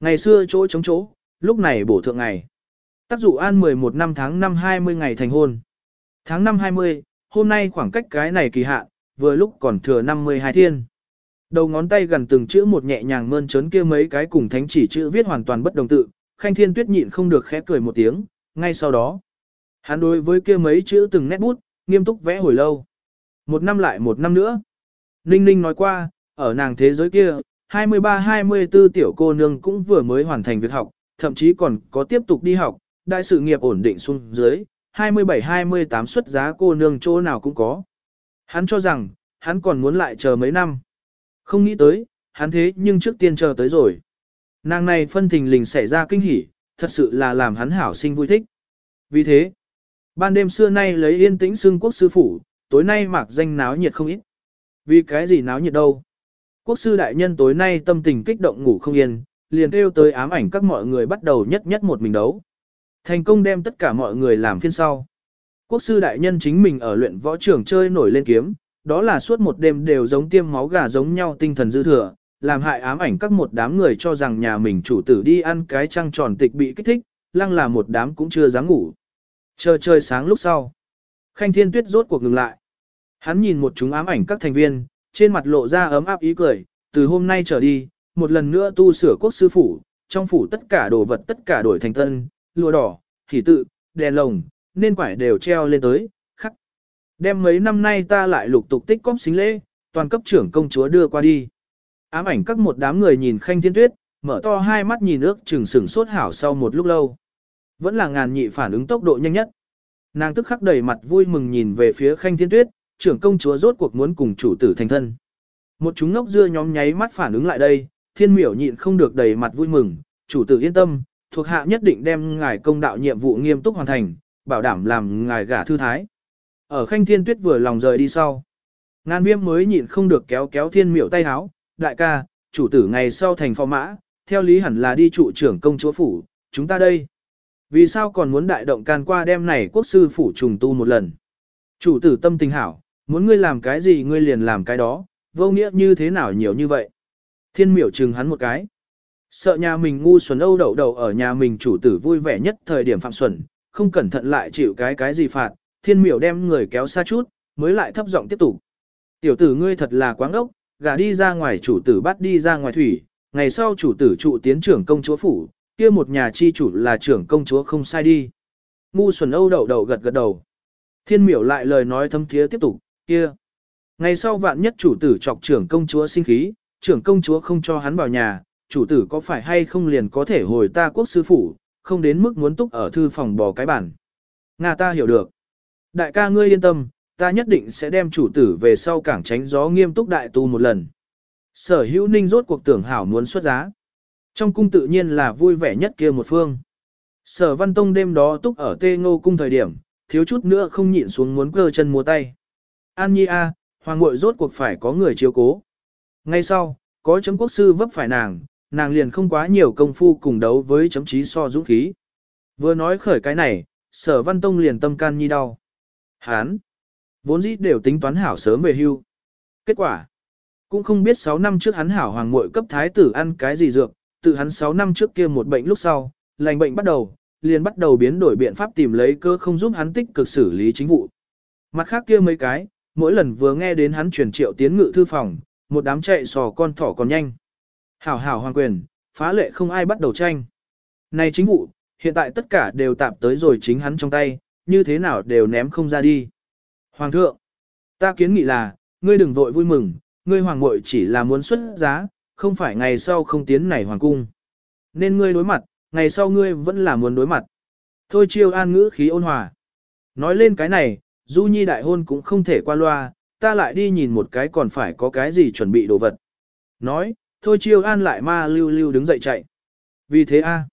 Ngày xưa chỗ chống chỗ, lúc này bổ thượng ngày. Tác dụ an 11 năm tháng năm 20 ngày thành hôn. Tháng 5 20, hôm nay khoảng cách cái này kỳ hạn, vừa lúc còn thừa 52 thiên. Đầu ngón tay gần từng chữ một nhẹ nhàng mơn trớn kia mấy cái cùng thánh chỉ chữ viết hoàn toàn bất đồng tự, Khanh Thiên Tuyết nhịn không được khẽ cười một tiếng, ngay sau đó. Hắn đối với kia mấy chữ từng nét bút, nghiêm túc vẽ hồi lâu. Một năm lại một năm nữa. Ninh Ninh nói qua, ở nàng thế giới kia, 23-24 tiểu cô nương cũng vừa mới hoàn thành việc học, thậm chí còn có tiếp tục đi học, đại sự nghiệp ổn định xuống dưới, 27-28 xuất giá cô nương chỗ nào cũng có. Hắn cho rằng, hắn còn muốn lại chờ mấy năm. Không nghĩ tới, hắn thế nhưng trước tiên chờ tới rồi. Nàng này phân thình lình xảy ra kinh hỉ, thật sự là làm hắn hảo sinh vui thích. Vì thế, ban đêm xưa nay lấy yên tĩnh xương quốc sư phủ, tối nay mặc danh náo nhiệt không ít. Vì cái gì náo nhiệt đâu? Quốc sư đại nhân tối nay tâm tình kích động ngủ không yên, liền kêu tới ám ảnh các mọi người bắt đầu nhất nhất một mình đấu. Thành công đem tất cả mọi người làm phiên sau. Quốc sư đại nhân chính mình ở luyện võ trường chơi nổi lên kiếm, đó là suốt một đêm đều giống tiêm máu gà giống nhau tinh thần dư thừa, làm hại ám ảnh các một đám người cho rằng nhà mình chủ tử đi ăn cái trăng tròn tịch bị kích thích, lăng là một đám cũng chưa dám ngủ. Chờ chơi sáng lúc sau. Khanh thiên tuyết rốt cuộc ngừng lại. Hắn nhìn một chúng ám ảnh các thành viên, trên mặt lộ ra ấm áp ý cười, từ hôm nay trở đi, một lần nữa tu sửa quốc sư phủ, trong phủ tất cả đồ vật tất cả đổi thành tân, lụa đỏ, thủy tự, đèn lồng, nên quải đều treo lên tới. Đem mấy năm nay ta lại lục tục tích cóp xính lễ, toàn cấp trưởng công chúa đưa qua đi. Ám ảnh các một đám người nhìn khanh thiên tuyết, mở to hai mắt nhìn ước chừng sừng sốt hảo sau một lúc lâu. Vẫn là ngàn nhị phản ứng tốc độ nhanh nhất. Nàng tức khắc đầy mặt vui mừng nhìn về phía khanh thiên tuyết, trưởng công chúa rốt cuộc muốn cùng chủ tử thành thân. Một chúng ngốc dưa nhóm nháy mắt phản ứng lại đây, thiên miểu nhịn không được đầy mặt vui mừng, chủ tử yên tâm, thuộc hạ nhất định đem ngài công đạo nhiệm vụ nghiêm túc hoàn thành, bảo đảm làm ngài gả thư thái. Ở khanh thiên tuyết vừa lòng rời đi sau. Ngàn viêm mới nhịn không được kéo kéo thiên miểu tay háo, đại ca, chủ tử ngày sau thành phò mã, theo lý hẳn là đi trụ trưởng công chúa phủ, chúng ta đây. Vì sao còn muốn đại động can qua đêm này quốc sư phủ trùng tu một lần? Chủ tử tâm tình hảo, muốn ngươi làm cái gì ngươi liền làm cái đó, vô nghĩa như thế nào nhiều như vậy. Thiên miểu chừng hắn một cái. Sợ nhà mình ngu xuẩn âu đầu đầu ở nhà mình chủ tử vui vẻ nhất thời điểm phạm xuẩn, không cẩn thận lại chịu cái cái gì phạt, thiên miểu đem người kéo xa chút, mới lại thấp giọng tiếp tục. Tiểu tử ngươi thật là quáng ốc, gả đi ra ngoài chủ tử bắt đi ra ngoài thủy, ngày sau chủ tử trụ tiến trưởng công chúa phủ, kia một nhà chi chủ là trưởng công chúa không sai đi. Ngu xuẩn âu đầu đầu gật gật đầu. Thiên miểu lại lời nói thâm thiế tiếp tục, kia. Ngày sau vạn nhất chủ tử chọc trưởng công chúa sinh khí, trưởng công chúa không cho hắn vào nhà, chủ tử có phải hay không liền có thể hồi ta quốc sư phủ, không đến mức muốn túc ở thư phòng bò cái bản. Nga ta hiểu được. Đại ca ngươi yên tâm, ta nhất định sẽ đem chủ tử về sau cảng tránh gió nghiêm túc đại tu một lần. Sở hữu ninh rốt cuộc tưởng hảo muốn xuất giá. Trong cung tự nhiên là vui vẻ nhất kia một phương. Sở văn tông đêm đó túc ở tê ngô cung thời điểm, thiếu chút nữa không nhịn xuống muốn cơ chân múa tay. An nhi a, hoàng ngội rốt cuộc phải có người chiếu cố. Ngay sau, có chấm quốc sư vấp phải nàng, nàng liền không quá nhiều công phu cùng đấu với chấm trí so dũng khí. Vừa nói khởi cái này, sở văn tông liền tâm can nhi đau. Hán, vốn dĩ đều tính toán hảo sớm về hưu. Kết quả, cũng không biết 6 năm trước hắn hảo hoàng muội cấp thái tử ăn cái gì dược, từ hắn 6 năm trước kia một bệnh lúc sau, lành bệnh bắt đầu, liền bắt đầu biến đổi biện pháp tìm lấy cơ không giúp hắn tích cực xử lý chính vụ. Mặt khác kia mấy cái, mỗi lần vừa nghe đến hắn truyền triệu tiến ngự thư phòng, một đám chạy sò con thỏ còn nhanh. Hảo hảo hoàng quyền, phá lệ không ai bắt đầu tranh. Này chính vụ, hiện tại tất cả đều tạm tới rồi chính hắn trong tay, như thế nào đều ném không ra đi. Hoàng thượng, ta kiến nghị là, ngươi đừng vội vui mừng, ngươi hoàng muội chỉ là muốn xuất giá, không phải ngày sau không tiến này hoàng cung. Nên ngươi đối mặt, ngày sau ngươi vẫn là muốn đối mặt. Thôi chiêu an ngữ khí ôn hòa. Nói lên cái này, Du Nhi đại hôn cũng không thể qua loa, ta lại đi nhìn một cái còn phải có cái gì chuẩn bị đồ vật. Nói, thôi chiêu an lại ma lưu lưu đứng dậy chạy. Vì thế a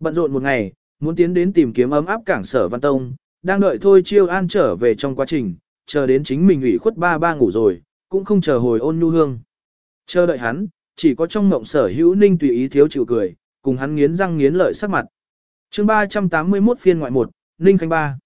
bận rộn một ngày, muốn tiến đến tìm kiếm ấm áp cảng sở văn tông, đang đợi thôi chiêu an trở về trong quá trình, chờ đến chính mình ủy khuất ba ba ngủ rồi, cũng không chờ hồi ôn nhu hương. Chờ đợi hắn, chỉ có trong mộng sở hữu ninh tùy ý thiếu chịu cười, cùng hắn nghiến răng nghiến lợi sắc mặt. chương 381 phiên ngoại 1, Ninh Khánh Ba